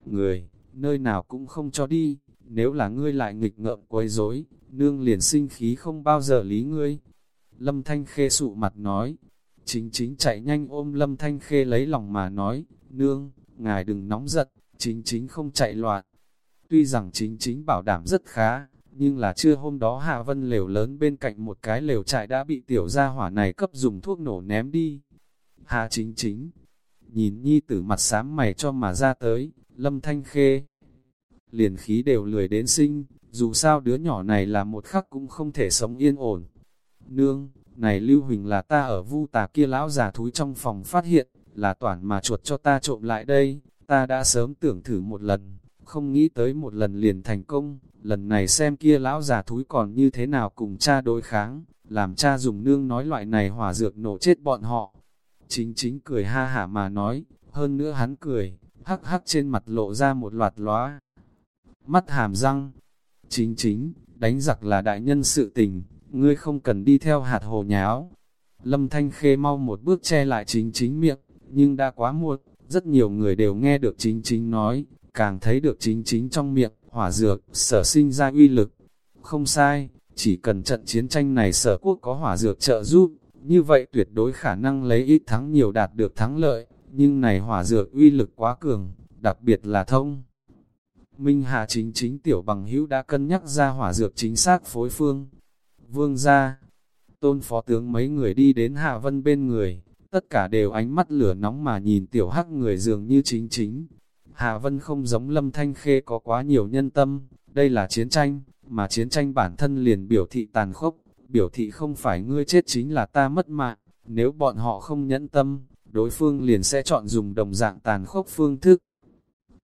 Người, nơi nào cũng không cho đi, nếu là ngươi lại nghịch ngợm quấy rối, nương liền sinh khí không bao giờ lý ngươi. Lâm Thanh Khê sụ mặt nói, chính chính chạy nhanh ôm Lâm Thanh Khê lấy lòng mà nói, nương, ngài đừng nóng giận, chính chính không chạy loạn. Tuy rằng chính chính bảo đảm rất khá, nhưng là chưa hôm đó Hạ Vân lều lớn bên cạnh một cái lều trại đã bị tiểu gia hỏa này cấp dùng thuốc nổ ném đi. Hạ chính chính, nhìn nhi tử mặt xám mày cho mà ra tới, Lâm Thanh Khê. Liền khí đều lười đến sinh, dù sao đứa nhỏ này là một khắc cũng không thể sống yên ổn. Nương, này Lưu Huỳnh là ta ở vu tà kia lão già thúi trong phòng phát hiện, là toàn mà chuột cho ta trộm lại đây, ta đã sớm tưởng thử một lần, không nghĩ tới một lần liền thành công, lần này xem kia lão già thúi còn như thế nào cùng cha đối kháng, làm cha dùng nương nói loại này hỏa dược nổ chết bọn họ. Chính chính cười ha hả mà nói, hơn nữa hắn cười, hắc hắc trên mặt lộ ra một loạt lóa. Mắt hàm răng, chính chính, đánh giặc là đại nhân sự tình, ngươi không cần đi theo hạt hồ nháo. Lâm Thanh Khê mau một bước che lại chính chính miệng, nhưng đã quá muộn, rất nhiều người đều nghe được chính chính nói, càng thấy được chính chính trong miệng, hỏa dược, sở sinh ra uy lực. Không sai, chỉ cần trận chiến tranh này sở quốc có hỏa dược trợ giúp, như vậy tuyệt đối khả năng lấy ít thắng nhiều đạt được thắng lợi, nhưng này hỏa dược uy lực quá cường, đặc biệt là thông. Minh Hà chính chính tiểu bằng hữu đã cân nhắc ra hỏa dược chính xác phối phương. Vương ra, tôn phó tướng mấy người đi đến Hạ Vân bên người, tất cả đều ánh mắt lửa nóng mà nhìn tiểu hắc người dường như chính chính. Hạ Vân không giống Lâm Thanh Khê có quá nhiều nhân tâm, đây là chiến tranh, mà chiến tranh bản thân liền biểu thị tàn khốc, biểu thị không phải ngươi chết chính là ta mất mạng, nếu bọn họ không nhẫn tâm, đối phương liền sẽ chọn dùng đồng dạng tàn khốc phương thức.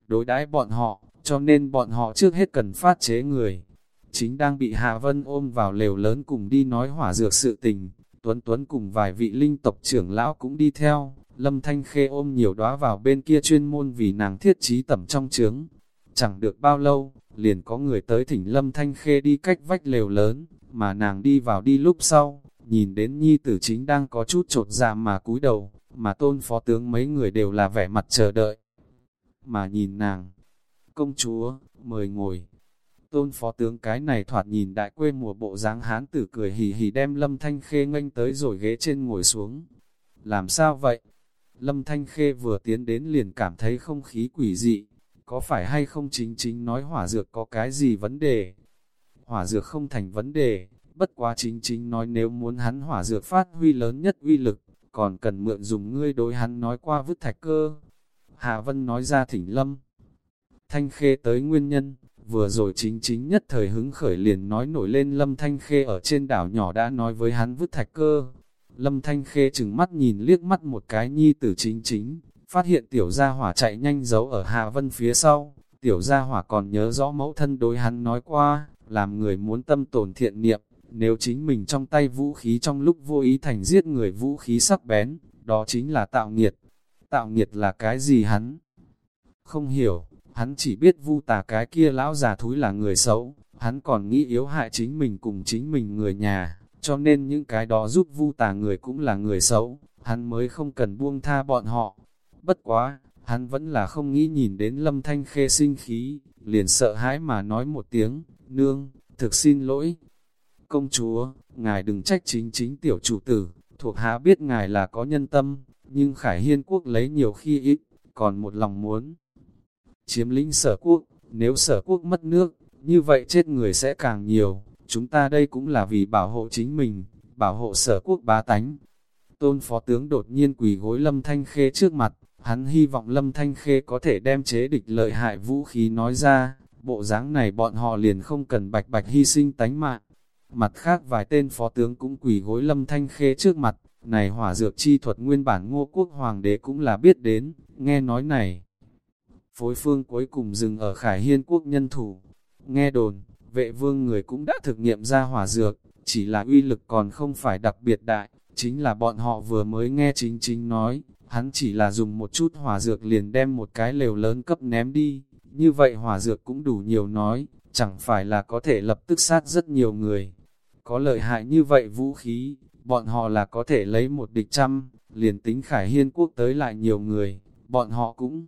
Đối đãi bọn họ, cho nên bọn họ trước hết cần phát chế người. Chính đang bị hà Vân ôm vào lều lớn cùng đi nói hỏa dược sự tình, Tuấn Tuấn cùng vài vị linh tộc trưởng lão cũng đi theo, Lâm Thanh Khê ôm nhiều đóa vào bên kia chuyên môn vì nàng thiết trí tẩm trong trướng. Chẳng được bao lâu, liền có người tới thỉnh Lâm Thanh Khê đi cách vách lều lớn, mà nàng đi vào đi lúc sau, nhìn đến nhi tử chính đang có chút trột dạ mà cúi đầu, mà tôn phó tướng mấy người đều là vẻ mặt chờ đợi. Mà nhìn nàng, công chúa, mời ngồi. Tôn phó tướng cái này thoạt nhìn đại quê mùa bộ dáng hán tử cười hì hì đem Lâm Thanh Khê nganh tới rồi ghế trên ngồi xuống. Làm sao vậy? Lâm Thanh Khê vừa tiến đến liền cảm thấy không khí quỷ dị, có phải hay không chính chính nói hỏa dược có cái gì vấn đề? Hỏa dược không thành vấn đề, bất quá chính chính nói nếu muốn hắn hỏa dược phát huy lớn nhất uy lực, còn cần mượn dùng ngươi đối hắn nói qua vứt thạch cơ. Hạ Vân nói ra thỉnh Lâm. Thanh Khê tới nguyên nhân, vừa rồi chính chính nhất thời hứng khởi liền nói nổi lên Lâm Thanh Khê ở trên đảo nhỏ đã nói với hắn vứt thạch cơ. Lâm Thanh Khê chừng mắt nhìn liếc mắt một cái nhi tử chính chính, phát hiện tiểu gia hỏa chạy nhanh giấu ở Hạ Vân phía sau, tiểu gia hỏa còn nhớ rõ mẫu thân đối hắn nói qua, làm người muốn tâm tồn thiện niệm, nếu chính mình trong tay vũ khí trong lúc vô ý thành giết người vũ khí sắc bén, đó chính là tạo nghiệt. Tạo nghiệt là cái gì hắn? Không hiểu, hắn chỉ biết vu tà cái kia lão già thúi là người xấu, hắn còn nghĩ yếu hại chính mình cùng chính mình người nhà, cho nên những cái đó giúp vu tà người cũng là người xấu, hắn mới không cần buông tha bọn họ. Bất quá, hắn vẫn là không nghĩ nhìn đến lâm thanh khê sinh khí, liền sợ hãi mà nói một tiếng, nương, thực xin lỗi. Công chúa, ngài đừng trách chính chính tiểu chủ tử, thuộc hạ biết ngài là có nhân tâm, nhưng Khải Hiên quốc lấy nhiều khi ít, còn một lòng muốn chiếm lĩnh sở quốc, nếu sở quốc mất nước, như vậy chết người sẽ càng nhiều, chúng ta đây cũng là vì bảo hộ chính mình, bảo hộ sở quốc bá tánh. Tôn phó tướng đột nhiên quỳ gối Lâm Thanh Khê trước mặt, hắn hy vọng Lâm Thanh Khê có thể đem chế địch lợi hại vũ khí nói ra, bộ dáng này bọn họ liền không cần bạch bạch hy sinh tánh mạng. Mặt khác vài tên phó tướng cũng quỳ gối Lâm Thanh Khê trước mặt, này hỏa dược chi thuật nguyên bản ngô quốc hoàng đế cũng là biết đến, nghe nói này phối phương cuối cùng dừng ở Khải Hiên quốc nhân thủ. Nghe đồn, vệ vương người cũng đã thực nghiệm ra hỏa dược, chỉ là uy lực còn không phải đặc biệt đại, chính là bọn họ vừa mới nghe chính chính nói, hắn chỉ là dùng một chút hỏa dược liền đem một cái lều lớn cấp ném đi, như vậy hỏa dược cũng đủ nhiều nói, chẳng phải là có thể lập tức sát rất nhiều người. Có lợi hại như vậy vũ khí, bọn họ là có thể lấy một địch trăm, liền tính khải hiên quốc tới lại nhiều người, bọn họ cũng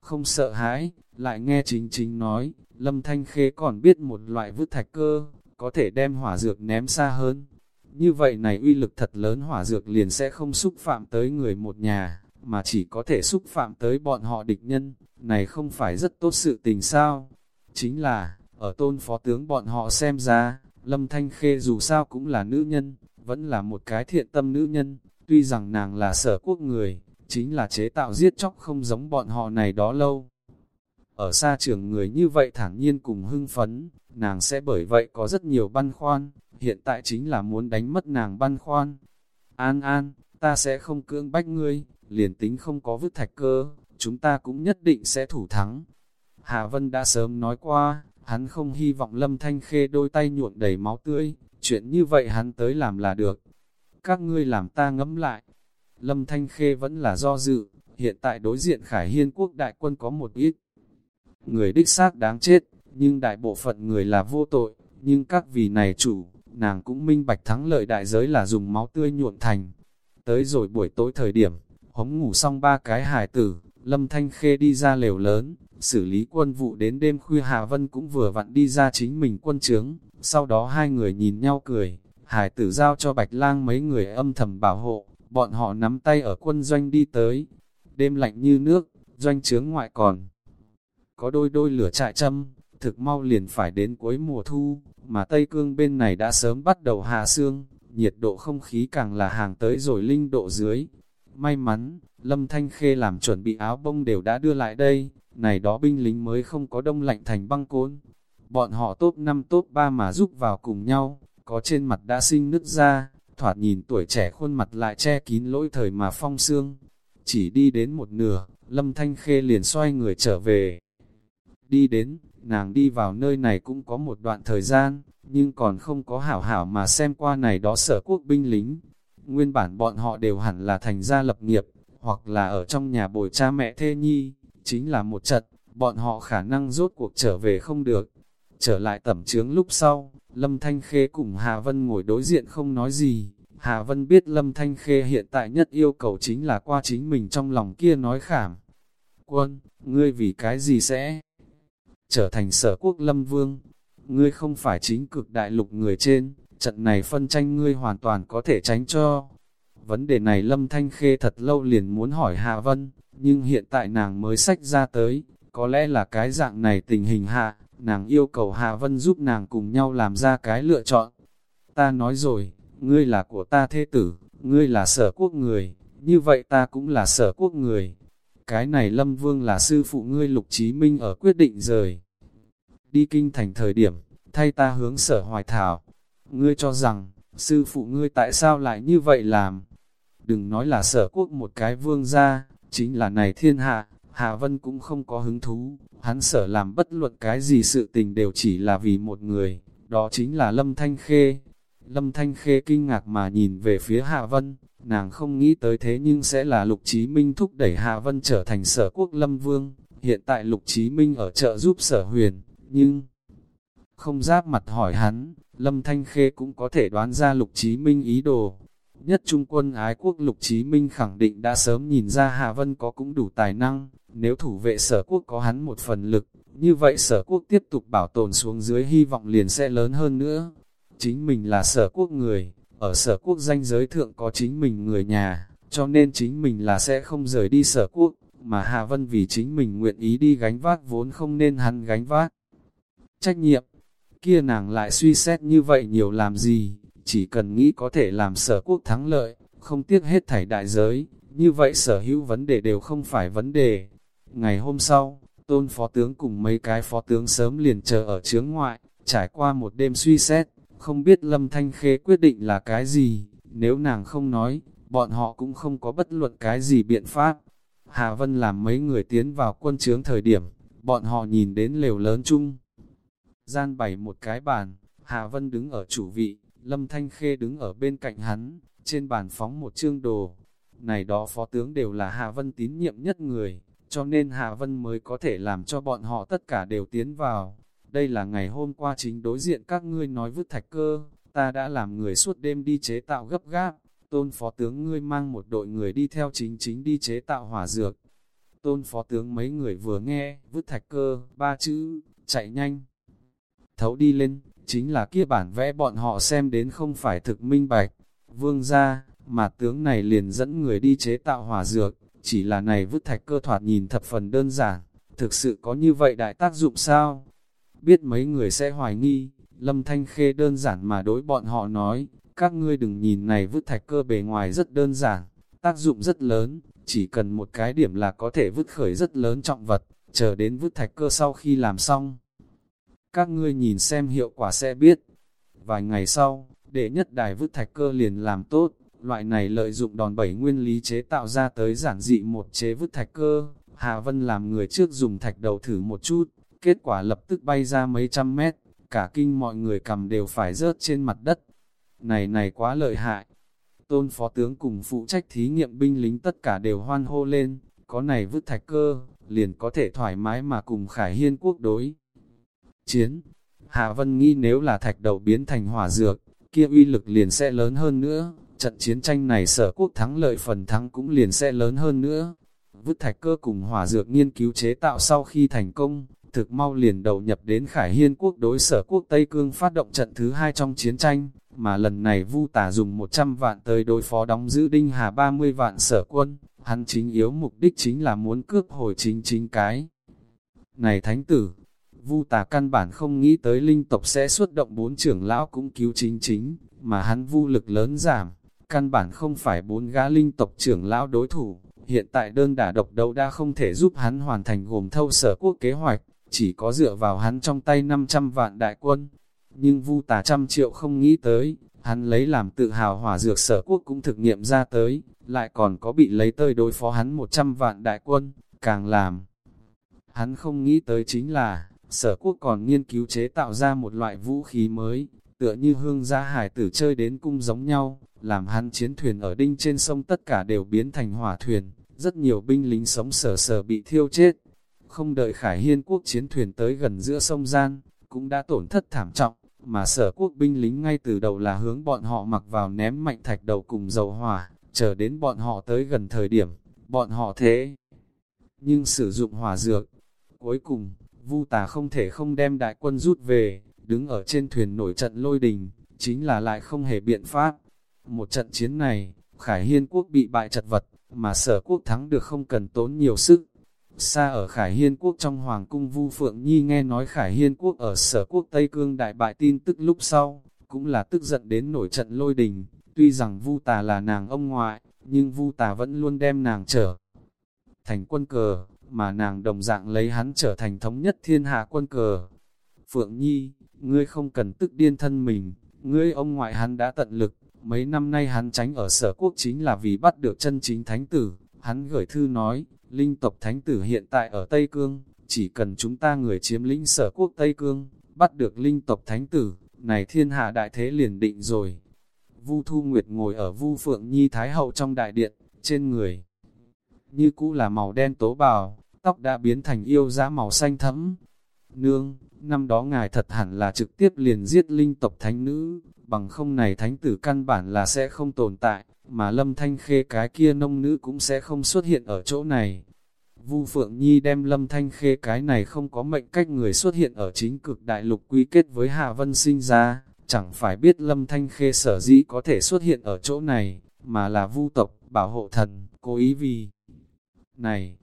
không sợ hãi, lại nghe chính chính nói, Lâm Thanh Khê còn biết một loại vứt thạch cơ, có thể đem hỏa dược ném xa hơn. như vậy này uy lực thật lớn hỏa dược liền sẽ không xúc phạm tới người một nhà, mà chỉ có thể xúc phạm tới bọn họ địch nhân, này không phải rất tốt sự tình sao? Chính là, ở tôn phó tướng bọn họ xem ra, Lâm Thanh Khê dù sao cũng là nữ nhân, vẫn là một cái thiện tâm nữ nhân, tuy rằng nàng là sở quốc người, chính là chế tạo giết chóc không giống bọn họ này đó lâu. Ở xa trường người như vậy thản nhiên cùng hưng phấn, nàng sẽ bởi vậy có rất nhiều băn khoăn, hiện tại chính là muốn đánh mất nàng băn khoăn. An an, ta sẽ không cưỡng bách ngươi, liền tính không có vứt thạch cơ, chúng ta cũng nhất định sẽ thủ thắng. Hà Vân đã sớm nói qua, hắn không hy vọng Lâm Thanh Khê đôi tay nhuộn đầy máu tươi, chuyện như vậy hắn tới làm là được. Các ngươi làm ta ngẫm lại. Lâm Thanh Khê vẫn là do dự, hiện tại đối diện Khải Hiên quốc đại quân có một ít. Người đích xác đáng chết, nhưng đại bộ phận người là vô tội, nhưng các vì này chủ, nàng cũng minh bạch thắng lợi đại giới là dùng máu tươi nhuộn thành. Tới rồi buổi tối thời điểm, hống ngủ xong ba cái hài tử, Lâm Thanh Khê đi ra lều lớn, xử lý quân vụ đến đêm khuya Hà Vân cũng vừa vặn đi ra chính mình quân trướng, sau đó hai người nhìn nhau cười, hải tử giao cho Bạch Lang mấy người âm thầm bảo hộ, bọn họ nắm tay ở quân doanh đi tới, đêm lạnh như nước, doanh trướng ngoại còn. Có đôi đôi lửa trại châm, thực mau liền phải đến cuối mùa thu, mà Tây Cương bên này đã sớm bắt đầu hạ sương, nhiệt độ không khí càng là hàng tới rồi linh độ dưới. May mắn, Lâm Thanh Khê làm chuẩn bị áo bông đều đã đưa lại đây, này đó binh lính mới không có đông lạnh thành băng cốn. Bọn họ tốt 5 tốt 3 mà giúp vào cùng nhau, có trên mặt đã sinh nứt ra, thoạt nhìn tuổi trẻ khuôn mặt lại che kín lỗi thời mà phong xương. Chỉ đi đến một nửa, Lâm Thanh Khê liền xoay người trở về. Đi đến, nàng đi vào nơi này cũng có một đoạn thời gian, nhưng còn không có hảo hảo mà xem qua này đó sở quốc binh lính. Nguyên bản bọn họ đều hẳn là thành gia lập nghiệp, hoặc là ở trong nhà bồi cha mẹ thê nhi, chính là một trận, bọn họ khả năng rốt cuộc trở về không được. Trở lại tẩm trướng lúc sau, Lâm Thanh Khê cùng Hà Vân ngồi đối diện không nói gì. Hà Vân biết Lâm Thanh Khê hiện tại nhất yêu cầu chính là qua chính mình trong lòng kia nói khảm. Quân, ngươi vì cái gì sẽ trở thành sở quốc lâm vương? Ngươi không phải chính cực đại lục người trên, trận này phân tranh ngươi hoàn toàn có thể tránh cho. Vấn đề này Lâm Thanh Khê thật lâu liền muốn hỏi Hà Vân, nhưng hiện tại nàng mới sách ra tới, có lẽ là cái dạng này tình hình hạ, nàng yêu cầu Hà Vân giúp nàng cùng nhau làm ra cái lựa chọn. Ta nói rồi, ngươi là của ta thế tử, ngươi là sở quốc người, như vậy ta cũng là sở quốc người. Cái này Lâm Vương là sư phụ ngươi Lục Chí Minh ở quyết định rời. Đi kinh thành thời điểm, thay ta hướng sở hoài thảo. Ngươi cho rằng, sư phụ ngươi tại sao lại như vậy làm? Đừng nói là sở quốc một cái vương gia, chính là này thiên hạ, Hạ Vân cũng không có hứng thú, hắn sở làm bất luận cái gì sự tình đều chỉ là vì một người, đó chính là Lâm Thanh Khê. Lâm Thanh Khê kinh ngạc mà nhìn về phía Hạ Vân, nàng không nghĩ tới thế nhưng sẽ là Lục Chí Minh thúc đẩy Hạ Vân trở thành sở quốc Lâm Vương. Hiện tại Lục Chí Minh ở chợ giúp sở huyền, nhưng không giáp mặt hỏi hắn, Lâm Thanh Khê cũng có thể đoán ra Lục Chí Minh ý đồ, Nhất Trung quân ái quốc Lục Chí Minh khẳng định đã sớm nhìn ra Hà Vân có cũng đủ tài năng, nếu thủ vệ sở quốc có hắn một phần lực, như vậy sở quốc tiếp tục bảo tồn xuống dưới hy vọng liền sẽ lớn hơn nữa. Chính mình là sở quốc người, ở sở quốc danh giới thượng có chính mình người nhà, cho nên chính mình là sẽ không rời đi sở quốc, mà Hà Vân vì chính mình nguyện ý đi gánh vác vốn không nên hắn gánh vác. Trách nhiệm, kia nàng lại suy xét như vậy nhiều làm gì? Chỉ cần nghĩ có thể làm sở quốc thắng lợi, không tiếc hết thảy đại giới, như vậy sở hữu vấn đề đều không phải vấn đề. Ngày hôm sau, tôn phó tướng cùng mấy cái phó tướng sớm liền chờ ở chướng ngoại, trải qua một đêm suy xét, không biết Lâm Thanh Khê quyết định là cái gì, nếu nàng không nói, bọn họ cũng không có bất luận cái gì biện pháp. Hà Vân làm mấy người tiến vào quân chướng thời điểm, bọn họ nhìn đến lều lớn chung. Gian bày một cái bàn, Hà Vân đứng ở chủ vị, Lâm Thanh Khê đứng ở bên cạnh hắn, trên bàn phóng một chương đồ. Này đó phó tướng đều là Hạ Vân tín nhiệm nhất người, cho nên Hạ Vân mới có thể làm cho bọn họ tất cả đều tiến vào. Đây là ngày hôm qua chính đối diện các ngươi nói vứt thạch cơ, ta đã làm người suốt đêm đi chế tạo gấp gáp. Tôn phó tướng ngươi mang một đội người đi theo chính chính đi chế tạo hỏa dược. Tôn phó tướng mấy người vừa nghe, vứt thạch cơ, ba chữ, chạy nhanh. Thấu đi lên, chính là kia bản vẽ bọn họ xem đến không phải thực minh bạch. Vương ra, mà tướng này liền dẫn người đi chế tạo hỏa dược, chỉ là này vứt thạch cơ thoạt nhìn thập phần đơn giản, thực sự có như vậy đại tác dụng sao? Biết mấy người sẽ hoài nghi, Lâm Thanh Khê đơn giản mà đối bọn họ nói, các ngươi đừng nhìn này vứt thạch cơ bề ngoài rất đơn giản, tác dụng rất lớn, chỉ cần một cái điểm là có thể vứt khởi rất lớn trọng vật, chờ đến vứt thạch cơ sau khi làm xong. Các ngươi nhìn xem hiệu quả sẽ biết. Vài ngày sau, đệ nhất đài vứt thạch cơ liền làm tốt, loại này lợi dụng đòn bẩy nguyên lý chế tạo ra tới giản dị một chế vứt thạch cơ. Hà Vân làm người trước dùng thạch đầu thử một chút, kết quả lập tức bay ra mấy trăm mét, cả kinh mọi người cầm đều phải rớt trên mặt đất. Này này quá lợi hại. Tôn phó tướng cùng phụ trách thí nghiệm binh lính tất cả đều hoan hô lên, có này vứt thạch cơ, liền có thể thoải mái mà cùng Khải Hiên quốc đối. Chiến Hạ Vân nghĩ nếu là thạch đầu biến thành hỏa dược, kia uy lực liền sẽ lớn hơn nữa, trận chiến tranh này sở quốc thắng lợi phần thắng cũng liền sẽ lớn hơn nữa. Vứt thạch cơ cùng hỏa dược nghiên cứu chế tạo sau khi thành công, thực mau liền đầu nhập đến Khải Hiên quốc đối sở quốc Tây Cương phát động trận thứ hai trong chiến tranh, mà lần này Vu Tả dùng 100 vạn tới đối phó đóng giữ Đinh Hà 30 vạn sở quân, hắn chính yếu mục đích chính là muốn cướp hồi chính chính cái. Này thánh tử, Vu Tà căn bản không nghĩ tới linh tộc sẽ xuất động bốn trưởng lão cũng cứu chính chính, mà hắn vu lực lớn giảm, căn bản không phải bốn gã linh tộc trưởng lão đối thủ, hiện tại đơn đả độc đấu đã không thể giúp hắn hoàn thành gồm thâu sở quốc kế hoạch, chỉ có dựa vào hắn trong tay 500 vạn đại quân. Nhưng vu tà trăm triệu không nghĩ tới, hắn lấy làm tự hào hỏa dược sở quốc cũng thực nghiệm ra tới, lại còn có bị lấy tơi đối phó hắn 100 vạn đại quân, càng làm. Hắn không nghĩ tới chính là, sở quốc còn nghiên cứu chế tạo ra một loại vũ khí mới, tựa như hương gia hải tử chơi đến cung giống nhau, làm hắn chiến thuyền ở đinh trên sông tất cả đều biến thành hỏa thuyền, rất nhiều binh lính sống sở sở bị thiêu chết. Không đợi Khải Hiên quốc chiến thuyền tới gần giữa sông Gian, cũng đã tổn thất thảm trọng, mà sở quốc binh lính ngay từ đầu là hướng bọn họ mặc vào ném mạnh thạch đầu cùng dầu hỏa, chờ đến bọn họ tới gần thời điểm, bọn họ thế. Nhưng sử dụng hỏa dược, cuối cùng, Vu tà không thể không đem đại quân rút về, đứng ở trên thuyền nổi trận lôi đình, chính là lại không hề biện pháp. Một trận chiến này, Khải Hiên quốc bị bại chật vật, mà sở quốc thắng được không cần tốn nhiều sức. Xa ở Khải Hiên quốc trong Hoàng cung Vu Phượng Nhi nghe nói Khải Hiên quốc ở sở quốc Tây Cương đại bại tin tức lúc sau, cũng là tức giận đến nổi trận lôi đình. Tuy rằng Vu Tà là nàng ông ngoại, nhưng Vu Tà vẫn luôn đem nàng trở thành quân cờ, mà nàng đồng dạng lấy hắn trở thành thống nhất thiên hạ quân cờ. Phượng Nhi, ngươi không cần tức điên thân mình, ngươi ông ngoại hắn đã tận lực, mấy năm nay hắn tránh ở sở quốc chính là vì bắt được chân chính thánh tử, hắn gửi thư nói, linh tộc thánh tử hiện tại ở Tây Cương, chỉ cần chúng ta người chiếm lĩnh sở quốc Tây Cương, bắt được linh tộc thánh tử, này thiên hạ đại thế liền định rồi. Vu Thu Nguyệt ngồi ở Vu Phượng Nhi Thái Hậu trong đại điện, trên người. Như cũ là màu đen tố bào, tóc đã biến thành yêu giá màu xanh thẫm. Nương, năm đó ngài thật hẳn là trực tiếp liền giết linh tộc thánh nữ, bằng không này thánh tử căn bản là sẽ không tồn tại, mà lâm thanh khê cái kia nông nữ cũng sẽ không xuất hiện ở chỗ này. Vu Phượng Nhi đem lâm thanh khê cái này không có mệnh cách người xuất hiện ở chính cực đại lục quy kết với Hạ Vân sinh ra, chẳng phải biết lâm thanh khê sở dĩ có thể xuất hiện ở chỗ này, mà là vu tộc, bảo hộ thần, cố ý vì. Này,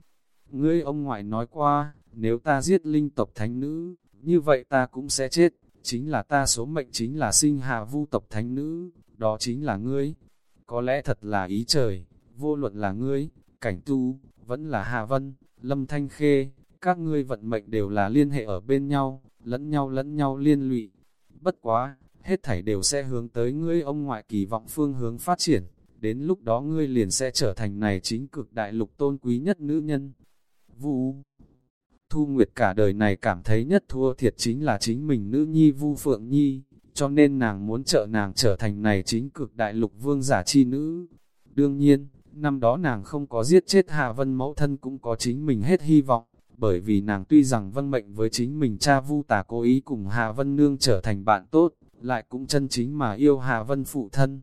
ngươi ông ngoại nói qua, nếu ta giết linh tộc thánh nữ, như vậy ta cũng sẽ chết, chính là ta số mệnh chính là sinh hạ vu tộc thánh nữ, đó chính là ngươi. Có lẽ thật là ý trời, vô luận là ngươi, cảnh tu, vẫn là Hà Vân, Lâm Thanh Khê, các ngươi vận mệnh đều là liên hệ ở bên nhau, lẫn nhau lẫn nhau liên lụy. Bất quá, hết thảy đều sẽ hướng tới ngươi ông ngoại kỳ vọng phương hướng phát triển, đến lúc đó ngươi liền sẽ trở thành này chính cực đại lục tôn quý nhất nữ nhân. Vu Thu Nguyệt cả đời này cảm thấy nhất thua thiệt chính là chính mình nữ nhi Vu Phượng Nhi, cho nên nàng muốn trợ nàng trở thành này chính cực đại lục vương giả chi nữ. Đương nhiên, năm đó nàng không có giết chết Hạ Vân mẫu thân cũng có chính mình hết hy vọng, bởi vì nàng tuy rằng vân mệnh với chính mình cha Vu tà cố ý cùng Hạ Vân nương trở thành bạn tốt, lại cũng chân chính mà yêu Hạ Vân phụ thân.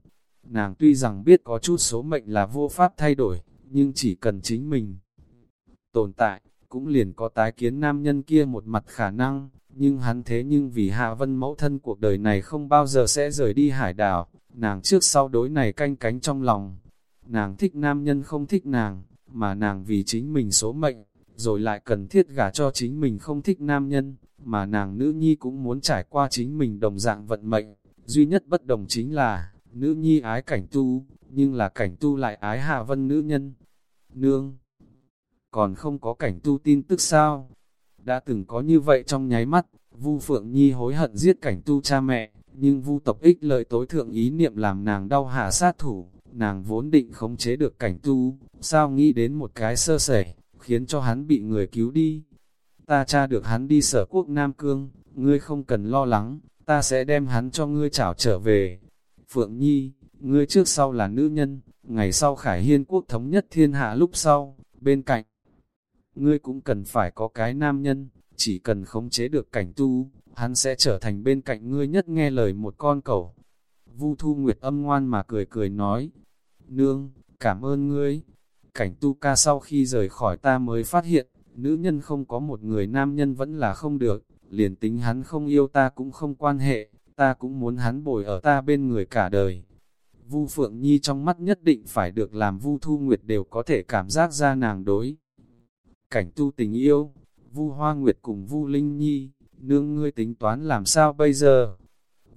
Nàng tuy rằng biết có chút số mệnh là vô pháp thay đổi, nhưng chỉ cần chính mình tồn tại, cũng liền có tái kiến nam nhân kia một mặt khả năng, nhưng hắn thế nhưng vì Hạ Vân mẫu thân cuộc đời này không bao giờ sẽ rời đi hải đảo, nàng trước sau đối này canh cánh trong lòng. Nàng thích nam nhân không thích nàng, mà nàng vì chính mình số mệnh, rồi lại cần thiết gả cho chính mình không thích nam nhân, mà nàng nữ nhi cũng muốn trải qua chính mình đồng dạng vận mệnh. Duy nhất bất đồng chính là, nữ nhi ái cảnh tu, nhưng là cảnh tu lại ái hạ vân nữ nhân. Nương, còn không có cảnh tu tin tức sao? Đã từng có như vậy trong nháy mắt, Vu Phượng Nhi hối hận giết cảnh tu cha mẹ, nhưng Vu tộc ích lợi tối thượng ý niệm làm nàng đau hạ sát thủ, nàng vốn định khống chế được cảnh tu, sao nghĩ đến một cái sơ sẩy, khiến cho hắn bị người cứu đi. Ta tra được hắn đi sở quốc Nam Cương, ngươi không cần lo lắng, ta sẽ đem hắn cho ngươi trảo trở về. Phượng Nhi, ngươi trước sau là nữ nhân, ngày sau Khải Hiên quốc thống nhất thiên hạ lúc sau, bên cạnh. Ngươi cũng cần phải có cái nam nhân, chỉ cần khống chế được cảnh tu, hắn sẽ trở thành bên cạnh ngươi nhất nghe lời một con cẩu. Vu Thu Nguyệt âm ngoan mà cười cười nói, Nương, cảm ơn ngươi. Cảnh tu ca sau khi rời khỏi ta mới phát hiện, nữ nhân không có một người nam nhân vẫn là không được, liền tính hắn không yêu ta cũng không quan hệ, ta cũng muốn hắn bồi ở ta bên người cả đời. Vu Phượng Nhi trong mắt nhất định phải được làm Vu Thu Nguyệt đều có thể cảm giác ra nàng đối. Cảnh tu tình yêu, Vu Hoa Nguyệt cùng Vu Linh Nhi, nương ngươi tính toán làm sao bây giờ?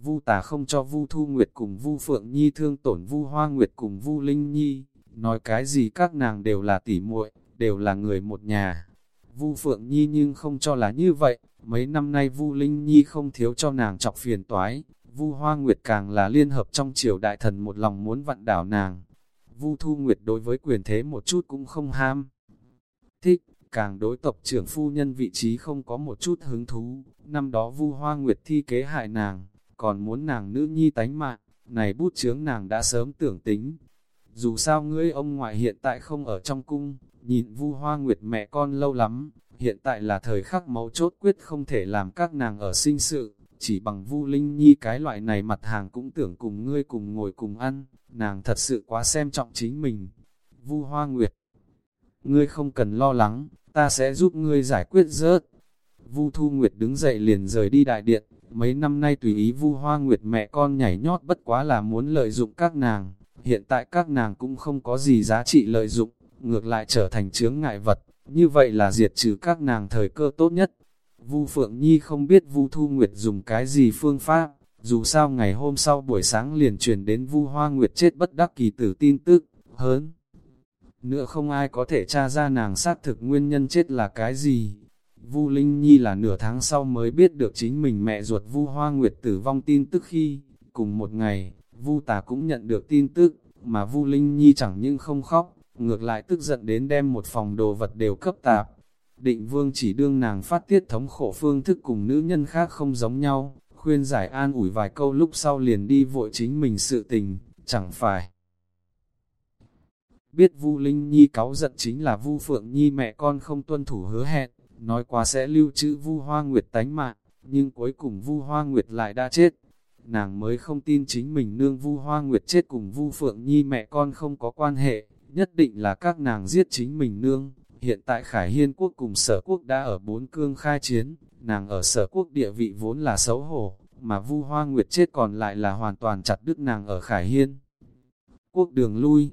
Vu Tà không cho Vu Thu Nguyệt cùng Vu Phượng Nhi thương tổn Vu Hoa Nguyệt cùng Vu Linh Nhi, nói cái gì các nàng đều là tỉ muội, đều là người một nhà. Vu Phượng Nhi nhưng không cho là như vậy, mấy năm nay Vu Linh Nhi không thiếu cho nàng chọc phiền toái, Vu Hoa Nguyệt càng là liên hợp trong triều đại thần một lòng muốn vặn đảo nàng. Vu Thu Nguyệt đối với quyền thế một chút cũng không ham. Thích, càng đối tộc trưởng phu nhân vị trí không có một chút hứng thú, năm đó Vu Hoa Nguyệt thi kế hại nàng, còn muốn nàng nữ nhi tánh mạng, này bút chướng nàng đã sớm tưởng tính. Dù sao ngươi ông ngoại hiện tại không ở trong cung, nhìn Vu Hoa Nguyệt mẹ con lâu lắm, hiện tại là thời khắc máu chốt quyết không thể làm các nàng ở sinh sự, chỉ bằng Vu Linh Nhi cái loại này mặt hàng cũng tưởng cùng ngươi cùng ngồi cùng ăn, nàng thật sự quá xem trọng chính mình. Vu Hoa Nguyệt, ngươi không cần lo lắng, ta sẽ giúp ngươi giải quyết rớt. Vu Thu Nguyệt đứng dậy liền rời đi đại điện, mấy năm nay tùy ý Vu Hoa Nguyệt mẹ con nhảy nhót bất quá là muốn lợi dụng các nàng, hiện tại các nàng cũng không có gì giá trị lợi dụng, ngược lại trở thành chướng ngại vật, như vậy là diệt trừ các nàng thời cơ tốt nhất. Vu Phượng Nhi không biết Vu Thu Nguyệt dùng cái gì phương pháp, dù sao ngày hôm sau buổi sáng liền truyền đến Vu Hoa Nguyệt chết bất đắc kỳ tử tin tức, hớn. Nữa không ai có thể tra ra nàng xác thực nguyên nhân chết là cái gì. Vu Linh Nhi là nửa tháng sau mới biết được chính mình mẹ ruột Vu Hoa Nguyệt tử vong tin tức khi, cùng một ngày, Vu Tà cũng nhận được tin tức, mà Vu Linh Nhi chẳng những không khóc, ngược lại tức giận đến đem một phòng đồ vật đều cấp tạp. Định Vương chỉ đương nàng phát tiết thống khổ phương thức cùng nữ nhân khác không giống nhau, khuyên giải an ủi vài câu lúc sau liền đi vội chính mình sự tình, chẳng phải. Biết Vu Linh Nhi cáu giận chính là Vu Phượng Nhi mẹ con không tuân thủ hứa hẹn, nói quá sẽ lưu trữ Vu Hoa Nguyệt tánh mạng, nhưng cuối cùng Vu Hoa Nguyệt lại đã chết. Nàng mới không tin chính mình nương Vu Hoa Nguyệt chết cùng Vu Phượng Nhi mẹ con không có quan hệ, nhất định là các nàng giết chính mình nương. Hiện tại Khải Hiên quốc cùng sở quốc đã ở bốn cương khai chiến, nàng ở sở quốc địa vị vốn là xấu hổ, mà Vu Hoa Nguyệt chết còn lại là hoàn toàn chặt đứt nàng ở Khải Hiên. Quốc đường lui,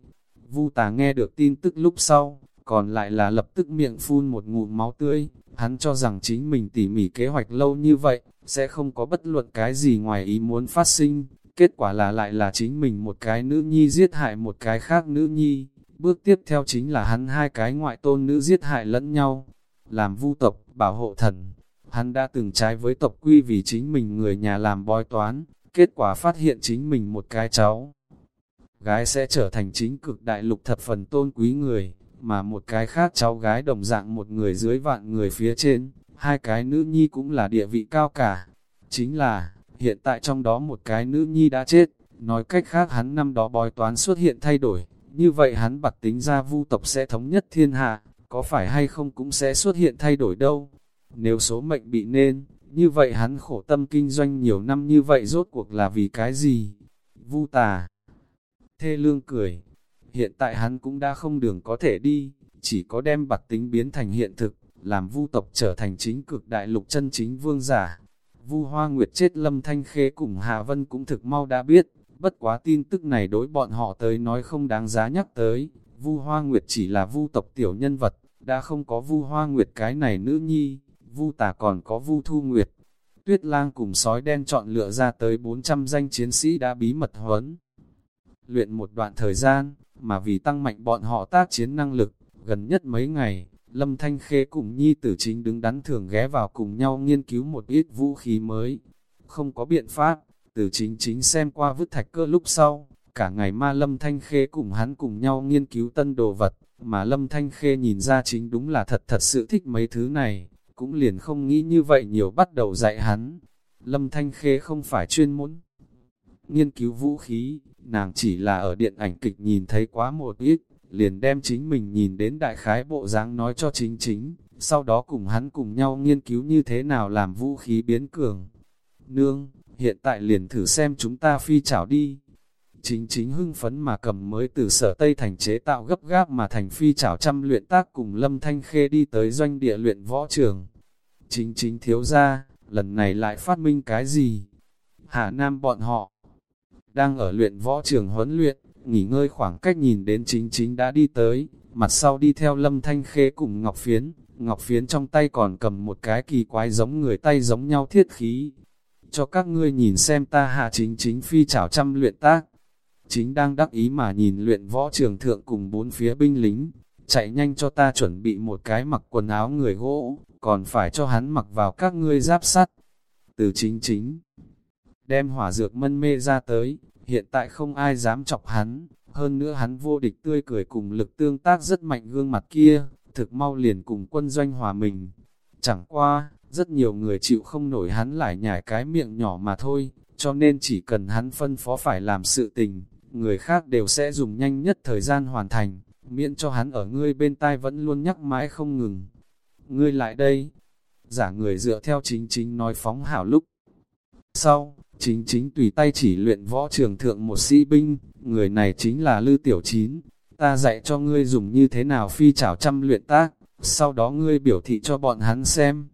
Vu Tà nghe được tin tức lúc sau, còn lại là lập tức miệng phun một ngụm máu tươi, hắn cho rằng chính mình tỉ mỉ kế hoạch lâu như vậy, sẽ không có bất luận cái gì ngoài ý muốn phát sinh, kết quả là lại là chính mình một cái nữ nhi giết hại một cái khác nữ nhi, bước tiếp theo chính là hắn hai cái ngoại tôn nữ giết hại lẫn nhau, làm vu tộc, bảo hộ thần. Hắn đã từng trái với tộc quy vì chính mình người nhà làm bói toán, kết quả phát hiện chính mình một cái cháu. Gái sẽ trở thành chính cực đại lục thập phần tôn quý người, mà một cái khác cháu gái đồng dạng một người dưới vạn người phía trên, hai cái nữ nhi cũng là địa vị cao cả. Chính là, hiện tại trong đó một cái nữ nhi đã chết, nói cách khác hắn năm đó bói toán xuất hiện thay đổi, như vậy hắn bạc tính ra vu tộc sẽ thống nhất thiên hạ, có phải hay không cũng sẽ xuất hiện thay đổi đâu. Nếu số mệnh bị nên, như vậy hắn khổ tâm kinh doanh nhiều năm như vậy rốt cuộc là vì cái gì? Vu tà. Thê lương cười, hiện tại hắn cũng đã không đường có thể đi, chỉ có đem bạc tính biến thành hiện thực, làm vu tộc trở thành chính cực đại lục chân chính vương giả. Vu Hoa Nguyệt chết Lâm Thanh Khê cùng Hà Vân cũng thực mau đã biết, bất quá tin tức này đối bọn họ tới nói không đáng giá nhắc tới. Vu Hoa Nguyệt chỉ là vu tộc tiểu nhân vật, đã không có Vu Hoa Nguyệt cái này nữ nhi, Vu Tà còn có Vu Thu Nguyệt. Tuyết Lang cùng sói đen chọn lựa ra tới 400 danh chiến sĩ đã bí mật huấn. Luyện một đoạn thời gian, mà vì tăng mạnh bọn họ tác chiến năng lực, gần nhất mấy ngày, Lâm Thanh Khê cùng Nhi Tử Chính đứng đắn thường ghé vào cùng nhau nghiên cứu một ít vũ khí mới. Không có biện pháp, từ Chính chính xem qua vứt thạch cơ lúc sau, cả ngày ma Lâm Thanh Khê cùng hắn cùng nhau nghiên cứu tân đồ vật, mà Lâm Thanh Khê nhìn ra chính đúng là thật thật sự thích mấy thứ này, cũng liền không nghĩ như vậy nhiều bắt đầu dạy hắn. Lâm Thanh Khê không phải chuyên môn nghiên cứu vũ khí, nàng chỉ là ở điện ảnh kịch nhìn thấy quá một ít, liền đem chính mình nhìn đến đại khái bộ dáng nói cho chính chính, sau đó cùng hắn cùng nhau nghiên cứu như thế nào làm vũ khí biến cường. Nương, hiện tại liền thử xem chúng ta phi chảo đi. Chính chính hưng phấn mà cầm mới từ sở Tây thành chế tạo gấp gáp mà thành phi chảo trăm luyện tác cùng Lâm Thanh Khê đi tới doanh địa luyện võ trường. Chính chính thiếu ra, lần này lại phát minh cái gì? Hà Nam bọn họ đang ở luyện võ trường huấn luyện, nghỉ ngơi khoảng cách nhìn đến chính chính đã đi tới, mặt sau đi theo Lâm Thanh Khê cùng Ngọc Phiến, Ngọc Phiến trong tay còn cầm một cái kỳ quái giống người tay giống nhau thiết khí. Cho các ngươi nhìn xem ta hạ chính chính phi chảo trăm luyện tác. Chính đang đắc ý mà nhìn luyện võ trường thượng cùng bốn phía binh lính, chạy nhanh cho ta chuẩn bị một cái mặc quần áo người gỗ, còn phải cho hắn mặc vào các ngươi giáp sắt. Từ chính chính, đem hỏa dược mân mê ra tới, hiện tại không ai dám chọc hắn, hơn nữa hắn vô địch tươi cười cùng lực tương tác rất mạnh gương mặt kia, thực mau liền cùng quân doanh hòa mình. Chẳng qua, rất nhiều người chịu không nổi hắn lại nhảy cái miệng nhỏ mà thôi, cho nên chỉ cần hắn phân phó phải làm sự tình, người khác đều sẽ dùng nhanh nhất thời gian hoàn thành, miễn cho hắn ở ngươi bên tai vẫn luôn nhắc mãi không ngừng. Ngươi lại đây, giả người dựa theo chính chính nói phóng hảo lúc. Sau, chính chính tùy tay chỉ luyện võ trường thượng một sĩ binh, người này chính là Lư Tiểu Chín. Ta dạy cho ngươi dùng như thế nào phi chảo trăm luyện tác, sau đó ngươi biểu thị cho bọn hắn xem.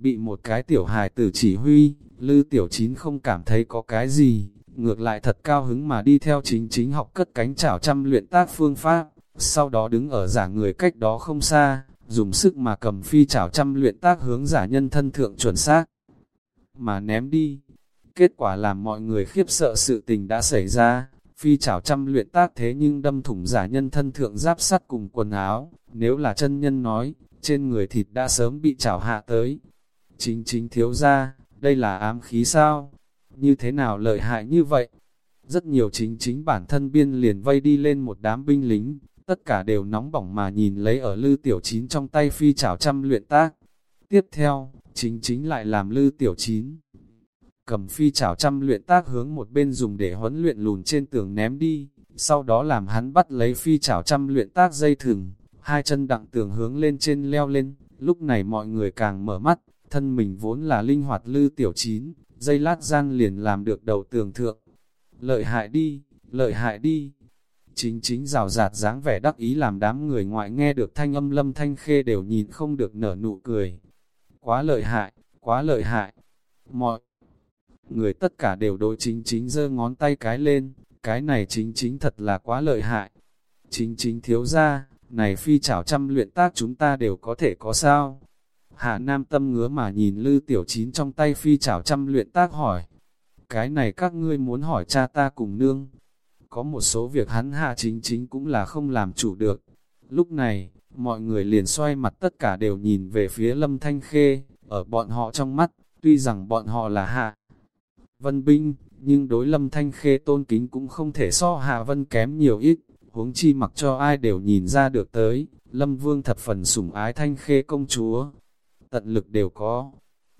Bị một cái tiểu hài tử chỉ huy, Lư Tiểu Chín không cảm thấy có cái gì, ngược lại thật cao hứng mà đi theo chính chính học cất cánh chảo trăm luyện tác phương pháp, sau đó đứng ở giả người cách đó không xa, dùng sức mà cầm phi chảo trăm luyện tác hướng giả nhân thân thượng chuẩn xác, mà ném đi. Kết quả làm mọi người khiếp sợ sự tình đã xảy ra, phi chảo trăm luyện tác thế nhưng đâm thủng giả nhân thân thượng giáp sắt cùng quần áo, nếu là chân nhân nói, trên người thịt đã sớm bị chảo hạ tới. Chính chính thiếu ra, đây là ám khí sao? Như thế nào lợi hại như vậy? Rất nhiều chính chính bản thân biên liền vây đi lên một đám binh lính, tất cả đều nóng bỏng mà nhìn lấy ở lư tiểu chín trong tay phi chảo trăm luyện tác. Tiếp theo, chính chính lại làm lư tiểu chín cầm phi chảo trăm luyện tác hướng một bên dùng để huấn luyện lùn trên tường ném đi, sau đó làm hắn bắt lấy phi chảo trăm luyện tác dây thừng, hai chân đặng tường hướng lên trên leo lên, lúc này mọi người càng mở mắt, thân mình vốn là linh hoạt lư tiểu chín, dây lát gian liền làm được đầu tường thượng. Lợi hại đi, lợi hại đi. Chính chính rào rạt dáng vẻ đắc ý làm đám người ngoại nghe được thanh âm lâm thanh khê đều nhìn không được nở nụ cười. Quá lợi hại, quá lợi hại. Mọi người tất cả đều đối chính chính giơ ngón tay cái lên, cái này chính chính thật là quá lợi hại. Chính chính thiếu ra, này phi chảo trăm luyện tác chúng ta đều có thể có sao? Hạ Nam tâm ngứa mà nhìn Lư Tiểu Chín trong tay phi chảo trăm luyện tác hỏi. Cái này các ngươi muốn hỏi cha ta cùng nương. Có một số việc hắn hạ chính chính cũng là không làm chủ được. Lúc này, mọi người liền xoay mặt tất cả đều nhìn về phía Lâm Thanh Khê, ở bọn họ trong mắt, tuy rằng bọn họ là hạ Vân Binh, nhưng đối lâm thanh khê tôn kính cũng không thể so Hạ Vân kém nhiều ít, huống chi mặc cho ai đều nhìn ra được tới, lâm vương thập phần sủng ái thanh khê công chúa, tận lực đều có.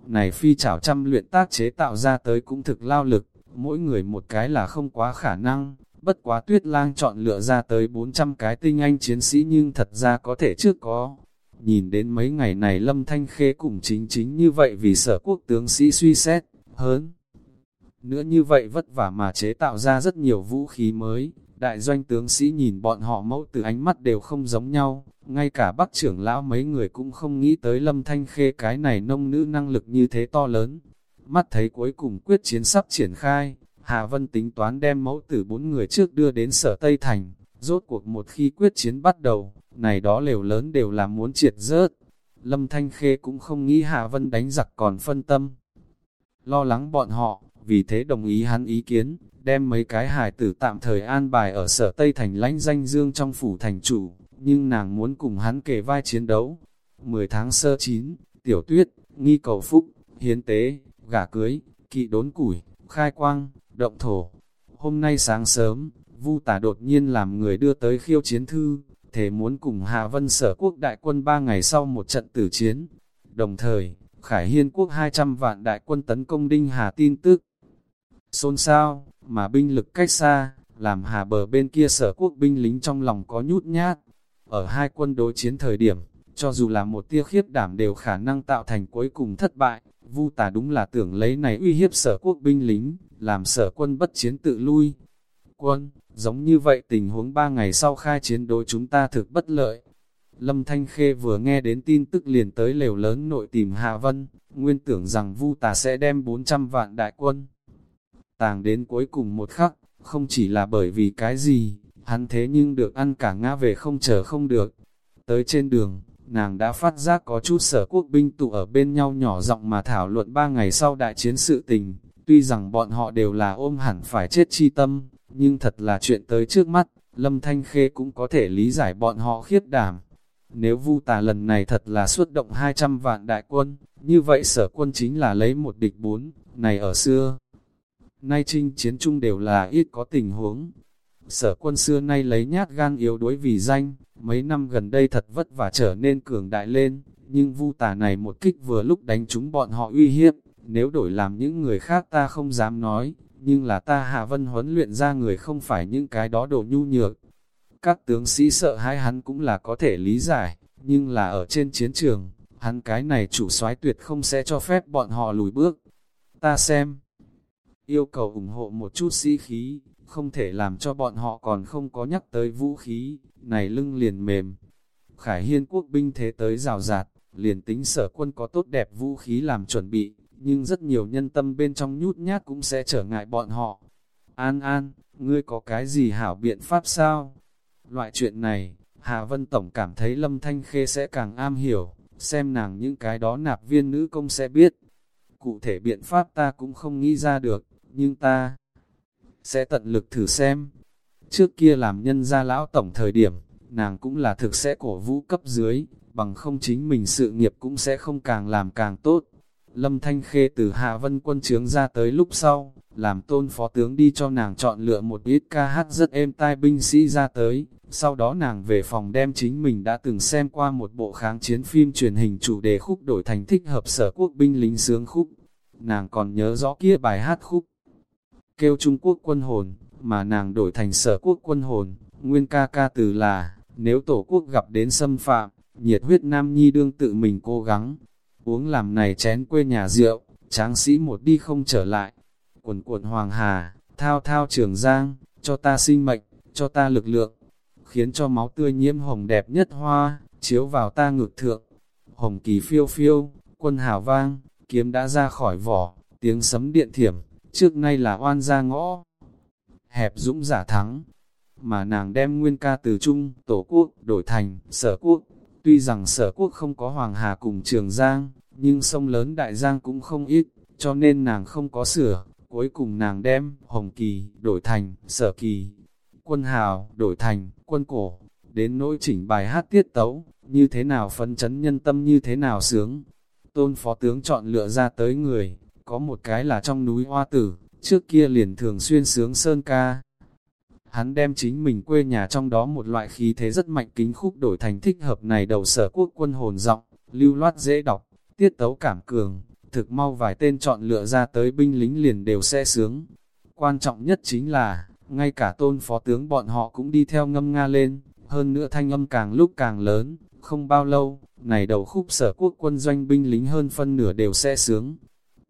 Này phi chảo trăm luyện tác chế tạo ra tới cũng thực lao lực, mỗi người một cái là không quá khả năng, bất quá tuyết lang chọn lựa ra tới 400 cái tinh anh chiến sĩ nhưng thật ra có thể chưa có. Nhìn đến mấy ngày này lâm thanh khê cùng chính chính như vậy vì sở quốc tướng sĩ suy xét, hơn nữa như vậy vất vả mà chế tạo ra rất nhiều vũ khí mới, đại doanh tướng sĩ nhìn bọn họ mẫu từ ánh mắt đều không giống nhau, ngay cả bác trưởng lão mấy người cũng không nghĩ tới lâm thanh khê cái này nông nữ năng lực như thế to lớn. Mắt thấy cuối cùng quyết chiến sắp triển khai, Hà Vân tính toán đem mẫu tử bốn người trước đưa đến sở Tây Thành, rốt cuộc một khi quyết chiến bắt đầu, này đó lều lớn đều là muốn triệt rớt. Lâm Thanh Khê cũng không nghĩ Hà Vân đánh giặc còn phân tâm. Lo lắng bọn họ, vì thế đồng ý hắn ý kiến, đem mấy cái hải tử tạm thời an bài ở sở Tây Thành lãnh danh dương trong phủ thành chủ, nhưng nàng muốn cùng hắn kề vai chiến đấu. 10 tháng sơ chín, tiểu tuyết, nghi cầu phúc, hiến tế, gả cưới, kỵ đốn củi, khai quang, động thổ. Hôm nay sáng sớm, Vu tả đột nhiên làm người đưa tới khiêu chiến thư, thể muốn cùng Hà Vân sở quốc đại quân ba ngày sau một trận tử chiến. Đồng thời, Khải Hiên quốc 200 vạn đại quân tấn công Đinh Hà tin tức. Xôn xao, mà binh lực cách xa, làm Hà bờ bên kia sở quốc binh lính trong lòng có nhút nhát. Ở hai quân đối chiến thời điểm, cho dù là một tia khiếp đảm đều khả năng tạo thành cuối cùng thất bại, Vu tả đúng là tưởng lấy này uy hiếp sở quốc binh lính, làm sở quân bất chiến tự lui. Quân, giống như vậy tình huống ba ngày sau khai chiến đối chúng ta thực bất lợi. Lâm Thanh Khê vừa nghe đến tin tức liền tới lều lớn nội tìm Hạ Vân, nguyên tưởng rằng Vu tà sẽ đem 400 vạn đại quân. Tàng đến cuối cùng một khắc, không chỉ là bởi vì cái gì, hắn thế nhưng được ăn cả ngã về không chờ không được. Tới trên đường, nàng đã phát giác có chút sở quốc binh tụ ở bên nhau nhỏ giọng mà thảo luận ba ngày sau đại chiến sự tình, tuy rằng bọn họ đều là ôm hẳn phải chết chi tâm, nhưng thật là chuyện tới trước mắt, Lâm Thanh Khê cũng có thể lý giải bọn họ khiết đảm. Nếu vu tà lần này thật là xuất động 200 vạn đại quân, như vậy sở quân chính là lấy một địch bốn, này ở xưa. Nay trinh chiến chung đều là ít có tình huống. Sở quân xưa nay lấy nhát gan yếu đuối vì danh, mấy năm gần đây thật vất vả trở nên cường đại lên, nhưng vu tà này một kích vừa lúc đánh chúng bọn họ uy hiếp, nếu đổi làm những người khác ta không dám nói, nhưng là ta Hạ Vân huấn luyện ra người không phải những cái đó đồ nhu nhược. Các tướng sĩ sợ hai hắn cũng là có thể lý giải, nhưng là ở trên chiến trường, hắn cái này chủ soái tuyệt không sẽ cho phép bọn họ lùi bước. Ta xem, yêu cầu ủng hộ một chút sĩ khí, không thể làm cho bọn họ còn không có nhắc tới vũ khí, này lưng liền mềm. Khải Hiên quốc binh thế tới rào rạt, liền tính sở quân có tốt đẹp vũ khí làm chuẩn bị, nhưng rất nhiều nhân tâm bên trong nhút nhát cũng sẽ trở ngại bọn họ. An An, ngươi có cái gì hảo biện pháp sao? Loại chuyện này, Hà Vân Tổng cảm thấy Lâm Thanh Khê sẽ càng am hiểu, xem nàng những cái đó nạp viên nữ công sẽ biết. Cụ thể biện pháp ta cũng không nghĩ ra được, nhưng ta sẽ tận lực thử xem. Trước kia làm nhân gia lão tổng thời điểm, nàng cũng là thực sẽ cổ vũ cấp dưới, bằng không chính mình sự nghiệp cũng sẽ không càng làm càng tốt. Lâm Thanh Khê từ Hạ Vân quân trướng ra tới lúc sau, làm tôn phó tướng đi cho nàng chọn lựa một ít ca hát rất êm tai binh sĩ ra tới. Sau đó nàng về phòng đem chính mình đã từng xem qua một bộ kháng chiến phim truyền hình chủ đề khúc đổi thành thích hợp sở quốc binh lính sướng khúc. Nàng còn nhớ rõ kia bài hát khúc. Kêu Trung Quốc quân hồn, mà nàng đổi thành sở quốc quân hồn, nguyên ca ca từ là, nếu tổ quốc gặp đến xâm phạm, nhiệt huyết nam nhi đương tự mình cố gắng, uống làm này chén quê nhà rượu, tráng sĩ một đi không trở lại. Quần cuộn hoàng hà, thao thao trường giang, cho ta sinh mệnh, cho ta lực lượng, khiến cho máu tươi nhiễm hồng đẹp nhất hoa, chiếu vào ta ngược thượng. Hồng kỳ phiêu phiêu, quân hào vang, kiếm đã ra khỏi vỏ, tiếng sấm điện thiểm, trước nay là oan ra ngõ. Hẹp dũng giả thắng, mà nàng đem nguyên ca từ trung, tổ quốc, đổi thành, sở quốc. Tuy rằng sở quốc không có Hoàng Hà cùng Trường Giang, nhưng sông lớn Đại Giang cũng không ít, cho nên nàng không có sửa, cuối cùng nàng đem Hồng Kỳ đổi thành Sở Kỳ, Quân Hào đổi thành Quân Cổ, đến nỗi chỉnh bài hát tiết tấu, như thế nào phân chấn nhân tâm như thế nào sướng. Tôn Phó Tướng chọn lựa ra tới người, có một cái là trong núi Hoa Tử, trước kia liền thường xuyên sướng Sơn Ca. Hắn đem chính mình quê nhà trong đó một loại khí thế rất mạnh kính khúc đổi thành thích hợp này đầu sở quốc quân hồn giọng lưu loát dễ đọc, tiết tấu cảm cường, thực mau vài tên chọn lựa ra tới binh lính liền đều xe sướng. Quan trọng nhất chính là, ngay cả tôn phó tướng bọn họ cũng đi theo ngâm nga lên, hơn nữa thanh âm càng lúc càng lớn, không bao lâu, này đầu khúc sở quốc quân doanh binh lính hơn phân nửa đều xe sướng.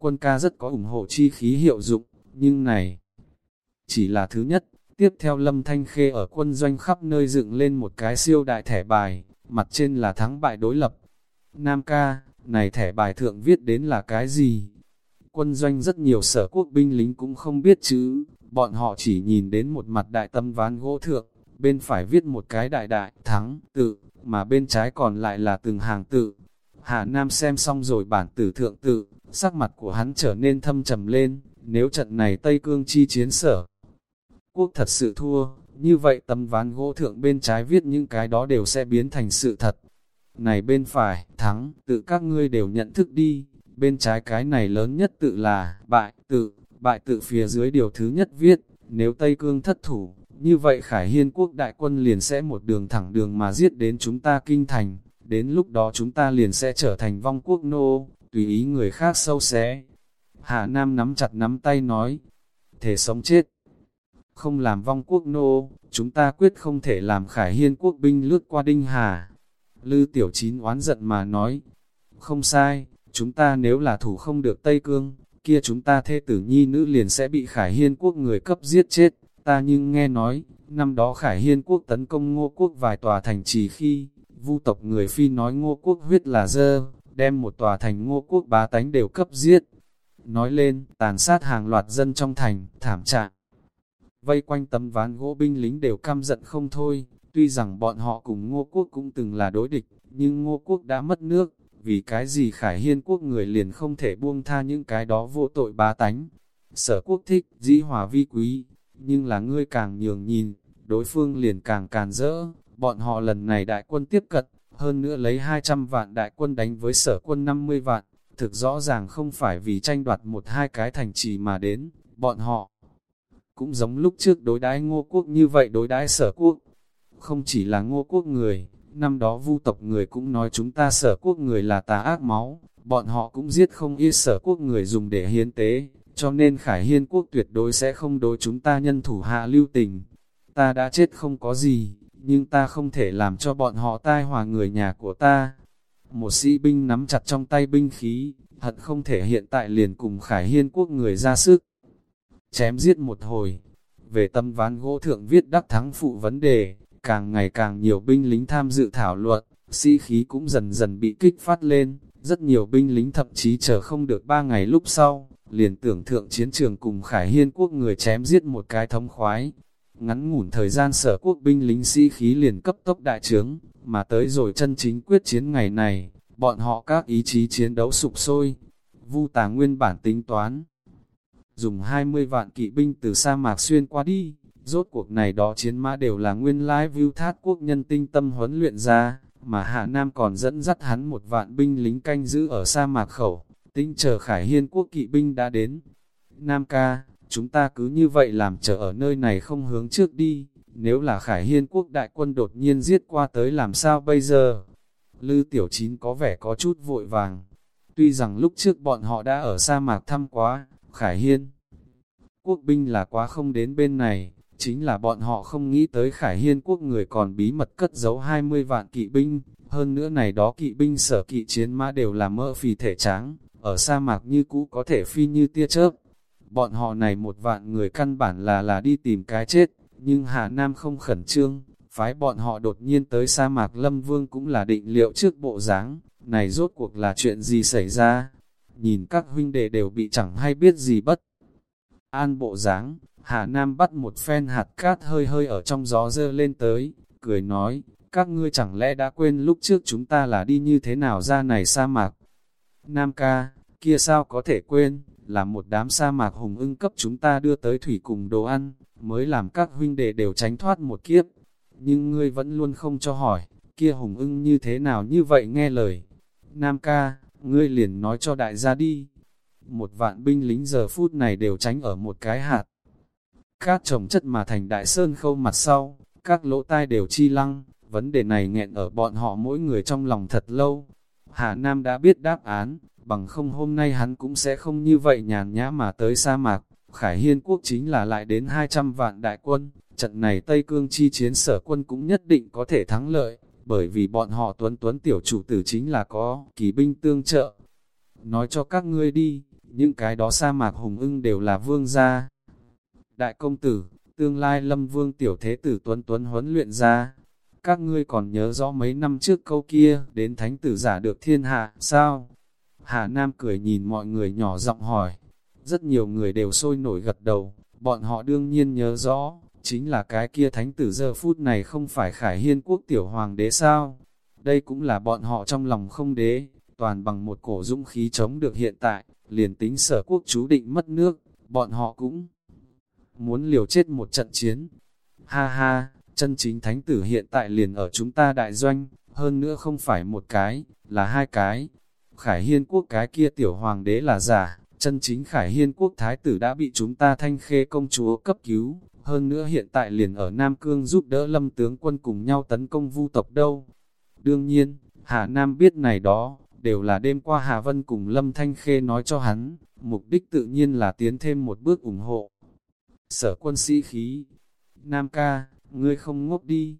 Quân ca rất có ủng hộ chi khí hiệu dụng, nhưng này chỉ là thứ nhất, Tiếp theo Lâm Thanh Khê ở quân doanh khắp nơi dựng lên một cái siêu đại thẻ bài, mặt trên là thắng bại đối lập. Nam ca, này thẻ bài thượng viết đến là cái gì? Quân doanh rất nhiều sở quốc binh lính cũng không biết chữ, bọn họ chỉ nhìn đến một mặt đại tâm ván gỗ thượng, bên phải viết một cái đại đại, thắng, tự, mà bên trái còn lại là từng hàng tự. Hà Nam xem xong rồi bản tử thượng tự, sắc mặt của hắn trở nên thâm trầm lên, nếu trận này Tây Cương chi chiến sở. Quốc thật sự thua, như vậy tấm ván gỗ thượng bên trái viết những cái đó đều sẽ biến thành sự thật. Này bên phải, thắng, tự các ngươi đều nhận thức đi, bên trái cái này lớn nhất tự là, bại, tự, bại tự phía dưới điều thứ nhất viết, nếu Tây Cương thất thủ, như vậy Khải Hiên quốc đại quân liền sẽ một đường thẳng đường mà giết đến chúng ta kinh thành, đến lúc đó chúng ta liền sẽ trở thành vong quốc nô, tùy ý người khác sâu xé. Hạ Nam nắm chặt nắm tay nói, thể sống chết, không làm vong quốc nô, chúng ta quyết không thể làm Khải Hiên quốc binh lướt qua Đinh Hà. Lư Tiểu Chín oán giận mà nói, không sai, chúng ta nếu là thủ không được Tây Cương, kia chúng ta thê tử nhi nữ liền sẽ bị Khải Hiên quốc người cấp giết chết. Ta nhưng nghe nói, năm đó Khải Hiên quốc tấn công ngô quốc vài tòa thành trì khi, vu tộc người phi nói ngô quốc huyết là dơ, đem một tòa thành ngô quốc bá tánh đều cấp giết. Nói lên, tàn sát hàng loạt dân trong thành, thảm trạng. Vây quanh tấm ván gỗ binh lính đều căm giận không thôi, tuy rằng bọn họ cùng ngô quốc cũng từng là đối địch, nhưng ngô quốc đã mất nước, vì cái gì khải hiên quốc người liền không thể buông tha những cái đó vô tội bá tánh. Sở quốc thích, dĩ hòa vi quý, nhưng là ngươi càng nhường nhìn, đối phương liền càng càn rỡ, bọn họ lần này đại quân tiếp cận, hơn nữa lấy 200 vạn đại quân đánh với sở quân 50 vạn, thực rõ ràng không phải vì tranh đoạt một hai cái thành trì mà đến, bọn họ cũng giống lúc trước đối đãi ngô quốc như vậy đối đãi sở quốc. Không chỉ là ngô quốc người, năm đó vu tộc người cũng nói chúng ta sở quốc người là tà ác máu, bọn họ cũng giết không ít sở quốc người dùng để hiến tế, cho nên Khải Hiên quốc tuyệt đối sẽ không đối chúng ta nhân thủ hạ lưu tình. Ta đã chết không có gì, nhưng ta không thể làm cho bọn họ tai hòa người nhà của ta. Một sĩ binh nắm chặt trong tay binh khí, hận không thể hiện tại liền cùng Khải Hiên quốc người ra sức. Chém giết một hồi, về tâm ván gỗ thượng viết đắc thắng phụ vấn đề, càng ngày càng nhiều binh lính tham dự thảo luận, sĩ khí cũng dần dần bị kích phát lên, rất nhiều binh lính thậm chí chờ không được ba ngày lúc sau, liền tưởng thượng chiến trường cùng Khải Hiên quốc người chém giết một cái thống khoái. Ngắn ngủn thời gian sở quốc binh lính sĩ khí liền cấp tốc đại trướng, mà tới rồi chân chính quyết chiến ngày này, bọn họ các ý chí chiến đấu sụp sôi. Vu tà nguyên bản tính toán, dùng 20 vạn kỵ binh từ sa mạc xuyên qua đi, rốt cuộc này đó chiến mã đều là nguyên lai view thát quốc nhân tinh tâm huấn luyện ra, mà Hạ Nam còn dẫn dắt hắn một vạn binh lính canh giữ ở sa mạc khẩu, tinh chờ Khải Hiên quốc kỵ binh đã đến. Nam ca, chúng ta cứ như vậy làm chờ ở nơi này không hướng trước đi, nếu là Khải Hiên quốc đại quân đột nhiên giết qua tới làm sao bây giờ? Lư Tiểu Chín có vẻ có chút vội vàng. Tuy rằng lúc trước bọn họ đã ở sa mạc thăm quá, Khải Hiên. Quốc binh là quá không đến bên này, chính là bọn họ không nghĩ tới Khải Hiên quốc người còn bí mật cất giấu 20 vạn kỵ binh, hơn nữa này đó kỵ binh sở kỵ chiến mã đều là mỡ phì thể trắng ở sa mạc như cũ có thể phi như tia chớp. Bọn họ này một vạn người căn bản là là đi tìm cái chết, nhưng Hà Nam không khẩn trương, phái bọn họ đột nhiên tới sa mạc Lâm Vương cũng là định liệu trước bộ dáng này rốt cuộc là chuyện gì xảy ra, nhìn các huynh đệ đều bị chẳng hay biết gì bất. An bộ dáng Hà Nam bắt một phen hạt cát hơi hơi ở trong gió dơ lên tới, cười nói, các ngươi chẳng lẽ đã quên lúc trước chúng ta là đi như thế nào ra này sa mạc. Nam ca, kia sao có thể quên, là một đám sa mạc hùng ưng cấp chúng ta đưa tới thủy cùng đồ ăn, mới làm các huynh đệ đều tránh thoát một kiếp. Nhưng ngươi vẫn luôn không cho hỏi, kia hùng ưng như thế nào như vậy nghe lời. Nam ca, ngươi liền nói cho đại gia đi. Một vạn binh lính giờ phút này đều tránh ở một cái hạt. Cát trồng chất mà thành đại sơn khâu mặt sau, các lỗ tai đều chi lăng, vấn đề này nghẹn ở bọn họ mỗi người trong lòng thật lâu. Hà Nam đã biết đáp án, bằng không hôm nay hắn cũng sẽ không như vậy nhàn nhã mà tới sa mạc. Khải Hiên quốc chính là lại đến 200 vạn đại quân, trận này Tây Cương chi chiến sở quân cũng nhất định có thể thắng lợi bởi vì bọn họ tuấn tuấn tiểu chủ tử chính là có kỳ binh tương trợ. Nói cho các ngươi đi, những cái đó sa mạc hùng ưng đều là vương gia. Đại công tử, tương lai lâm vương tiểu thế tử tuấn tuấn huấn luyện ra. Các ngươi còn nhớ rõ mấy năm trước câu kia, đến thánh tử giả được thiên hạ, sao? Hà Nam cười nhìn mọi người nhỏ giọng hỏi. Rất nhiều người đều sôi nổi gật đầu, bọn họ đương nhiên nhớ rõ, chính là cái kia thánh tử giờ phút này không phải khải hiên quốc tiểu hoàng đế sao? Đây cũng là bọn họ trong lòng không đế, toàn bằng một cổ dũng khí chống được hiện tại, liền tính sở quốc chú định mất nước, bọn họ cũng muốn liều chết một trận chiến. Ha ha, chân chính thánh tử hiện tại liền ở chúng ta đại doanh, hơn nữa không phải một cái, là hai cái. Khải Hiên quốc cái kia tiểu hoàng đế là giả, chân chính Khải Hiên quốc thái tử đã bị chúng ta thanh khê công chúa cấp cứu, hơn nữa hiện tại liền ở Nam Cương giúp đỡ lâm tướng quân cùng nhau tấn công vu tộc đâu. Đương nhiên, Hà Nam biết này đó, đều là đêm qua Hà Vân cùng Lâm Thanh Khê nói cho hắn, mục đích tự nhiên là tiến thêm một bước ủng hộ. Sở quân sĩ khí, Nam ca, ngươi không ngốc đi.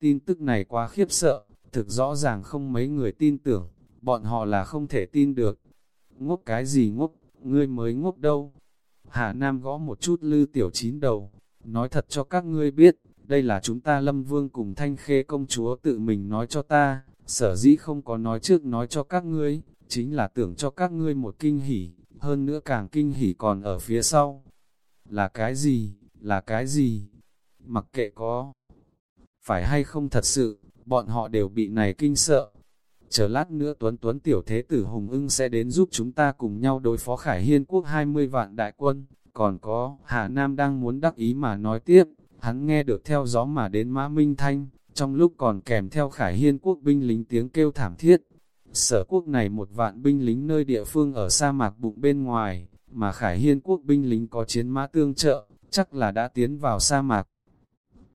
Tin tức này quá khiếp sợ, thực rõ ràng không mấy người tin tưởng, bọn họ là không thể tin được. Ngốc cái gì ngốc, ngươi mới ngốc đâu. Hà Nam gõ một chút lư tiểu chín đầu, nói thật cho các ngươi biết, đây là chúng ta lâm vương cùng thanh khê công chúa tự mình nói cho ta, sở dĩ không có nói trước nói cho các ngươi, chính là tưởng cho các ngươi một kinh hỉ, hơn nữa càng kinh hỉ còn ở phía sau. Là cái gì, là cái gì? Mặc kệ có, phải hay không thật sự, bọn họ đều bị này kinh sợ. Chờ lát nữa Tuấn Tuấn tiểu thế tử Hùng ưng sẽ đến giúp chúng ta cùng nhau đối phó Khải Hiên quốc 20 vạn đại quân, còn có, Hà Nam đang muốn đắc ý mà nói tiếp, hắn nghe được theo gió mà đến Mã Minh Thanh, trong lúc còn kèm theo Khải Hiên quốc binh lính tiếng kêu thảm thiết. Sở quốc này một vạn binh lính nơi địa phương ở sa mạc bụng bên ngoài, mà Khải Hiên quốc binh lính có chiến mã tương trợ, chắc là đã tiến vào sa mạc.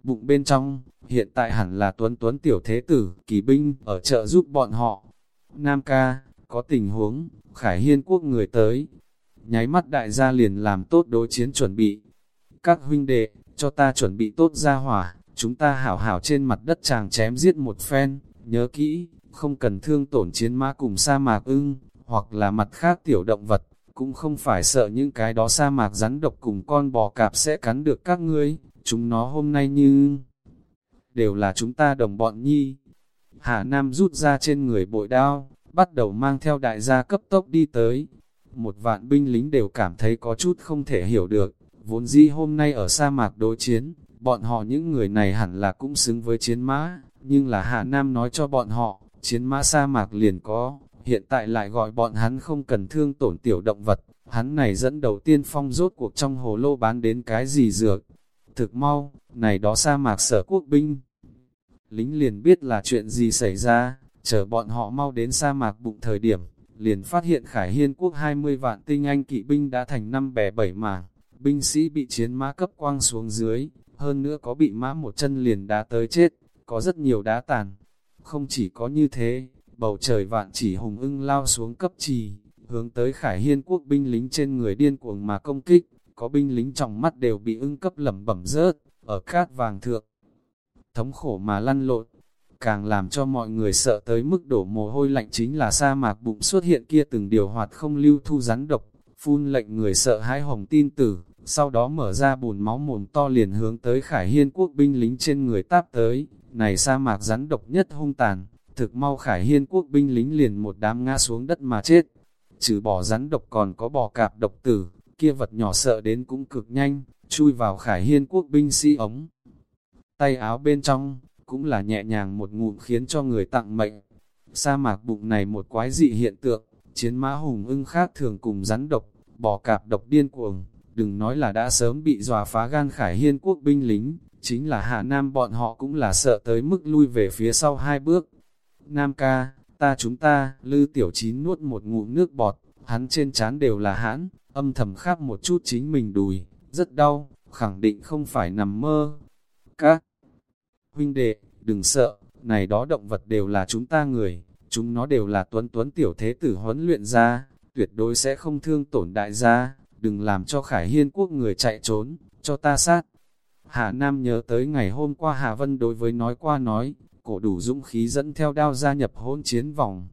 Bụng bên trong, hiện tại hẳn là Tuấn Tuấn tiểu thế tử, kỳ binh, ở chợ giúp bọn họ. Nam ca, có tình huống, Khải Hiên quốc người tới. Nháy mắt đại gia liền làm tốt đối chiến chuẩn bị. Các huynh đệ, cho ta chuẩn bị tốt ra hỏa, chúng ta hảo hảo trên mặt đất chàng chém giết một phen, nhớ kỹ, không cần thương tổn chiến mã cùng sa mạc ưng, hoặc là mặt khác tiểu động vật, cũng không phải sợ những cái đó sa mạc rắn độc cùng con bò cạp sẽ cắn được các ngươi, chúng nó hôm nay như đều là chúng ta đồng bọn nhi. Hà Nam rút ra trên người bội đao, bắt đầu mang theo đại gia cấp tốc đi tới. Một vạn binh lính đều cảm thấy có chút không thể hiểu được, vốn dĩ hôm nay ở sa mạc đối chiến, bọn họ những người này hẳn là cũng xứng với chiến mã, nhưng là Hà Nam nói cho bọn họ, chiến mã sa mạc liền có, hiện tại lại gọi bọn hắn không cần thương tổn tiểu động vật, hắn này dẫn đầu tiên phong rốt cuộc trong hồ lô bán đến cái gì dược. Thực mau, này đó sa mạc sở quốc binh. Lính liền biết là chuyện gì xảy ra, chờ bọn họ mau đến sa mạc bụng thời điểm, liền phát hiện Khải Hiên quốc 20 vạn tinh anh kỵ binh đã thành năm bè bảy mảng, binh sĩ bị chiến mã cấp quang xuống dưới, hơn nữa có bị mã một chân liền đá tới chết, có rất nhiều đá tàn. Không chỉ có như thế, bầu trời vạn chỉ hùng ưng lao xuống cấp trì, hướng tới khải hiên quốc binh lính trên người điên cuồng mà công kích, có binh lính trong mắt đều bị ưng cấp lẩm bẩm rớt, ở cát vàng thượng. Thống khổ mà lăn lộn, càng làm cho mọi người sợ tới mức đổ mồ hôi lạnh chính là sa mạc bụng xuất hiện kia từng điều hoạt không lưu thu rắn độc, phun lệnh người sợ hãi hồng tin tử, sau đó mở ra bùn máu mồm to liền hướng tới khải hiên quốc binh lính trên người táp tới, này sa mạc rắn độc nhất hung tàn, thực mau khải hiên quốc binh lính liền một đám ngã xuống đất mà chết. Trừ bỏ rắn độc còn có bò cạp độc tử, kia vật nhỏ sợ đến cũng cực nhanh, chui vào khải hiên quốc binh sĩ ống. Tay áo bên trong, cũng là nhẹ nhàng một ngụm khiến cho người tặng mệnh. Sa mạc bụng này một quái dị hiện tượng, chiến mã hùng ưng khác thường cùng rắn độc, bò cạp độc điên cuồng, đừng nói là đã sớm bị dòa phá gan khải hiên quốc binh lính, chính là hạ nam bọn họ cũng là sợ tới mức lui về phía sau hai bước. Nam ca, ta chúng ta, lư tiểu chín nuốt một ngụm nước bọt, hắn trên trán đều là hãn, âm thầm khắp một chút chính mình đùi, rất đau, khẳng định không phải nằm mơ. Các huynh đệ, đừng sợ, này đó động vật đều là chúng ta người, chúng nó đều là tuấn tuấn tiểu thế tử huấn luyện ra, tuyệt đối sẽ không thương tổn đại gia, đừng làm cho Khải Hiên quốc người chạy trốn, cho ta sát. Hà Nam nhớ tới ngày hôm qua Hà Vân đối với nói qua nói, cổ đủ dũng khí dẫn theo đao gia nhập hôn chiến vòng.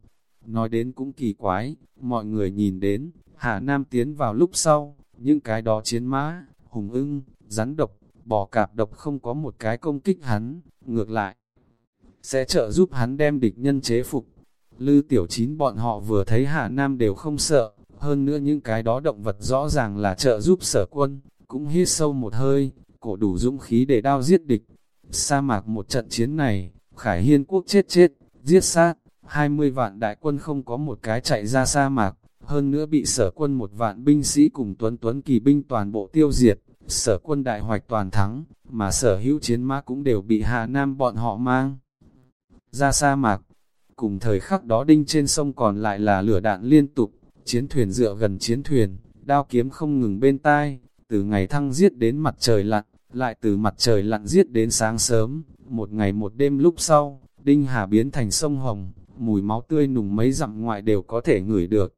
Nói đến cũng kỳ quái, mọi người nhìn đến, Hà Nam tiến vào lúc sau, những cái đó chiến mã, hùng ưng, rắn độc, bò cạp độc không có một cái công kích hắn, ngược lại, sẽ trợ giúp hắn đem địch nhân chế phục. Lư tiểu chín bọn họ vừa thấy Hà Nam đều không sợ, hơn nữa những cái đó động vật rõ ràng là trợ giúp sở quân, cũng hít sâu một hơi, cổ đủ dũng khí để đao giết địch. Sa mạc một trận chiến này, Khải Hiên quốc chết chết, giết sát, 20 vạn đại quân không có một cái chạy ra sa mạc, hơn nữa bị sở quân một vạn binh sĩ cùng tuấn tuấn kỳ binh toàn bộ tiêu diệt, sở quân đại hoạch toàn thắng, mà sở hữu chiến mã cũng đều bị Hà Nam bọn họ mang ra sa mạc. Cùng thời khắc đó đinh trên sông còn lại là lửa đạn liên tục, chiến thuyền dựa gần chiến thuyền, đao kiếm không ngừng bên tai, từ ngày thăng giết đến mặt trời lặn, lại từ mặt trời lặn giết đến sáng sớm, một ngày một đêm lúc sau, đinh hà biến thành sông hồng, mùi máu tươi nùng mấy dặm ngoại đều có thể ngửi được.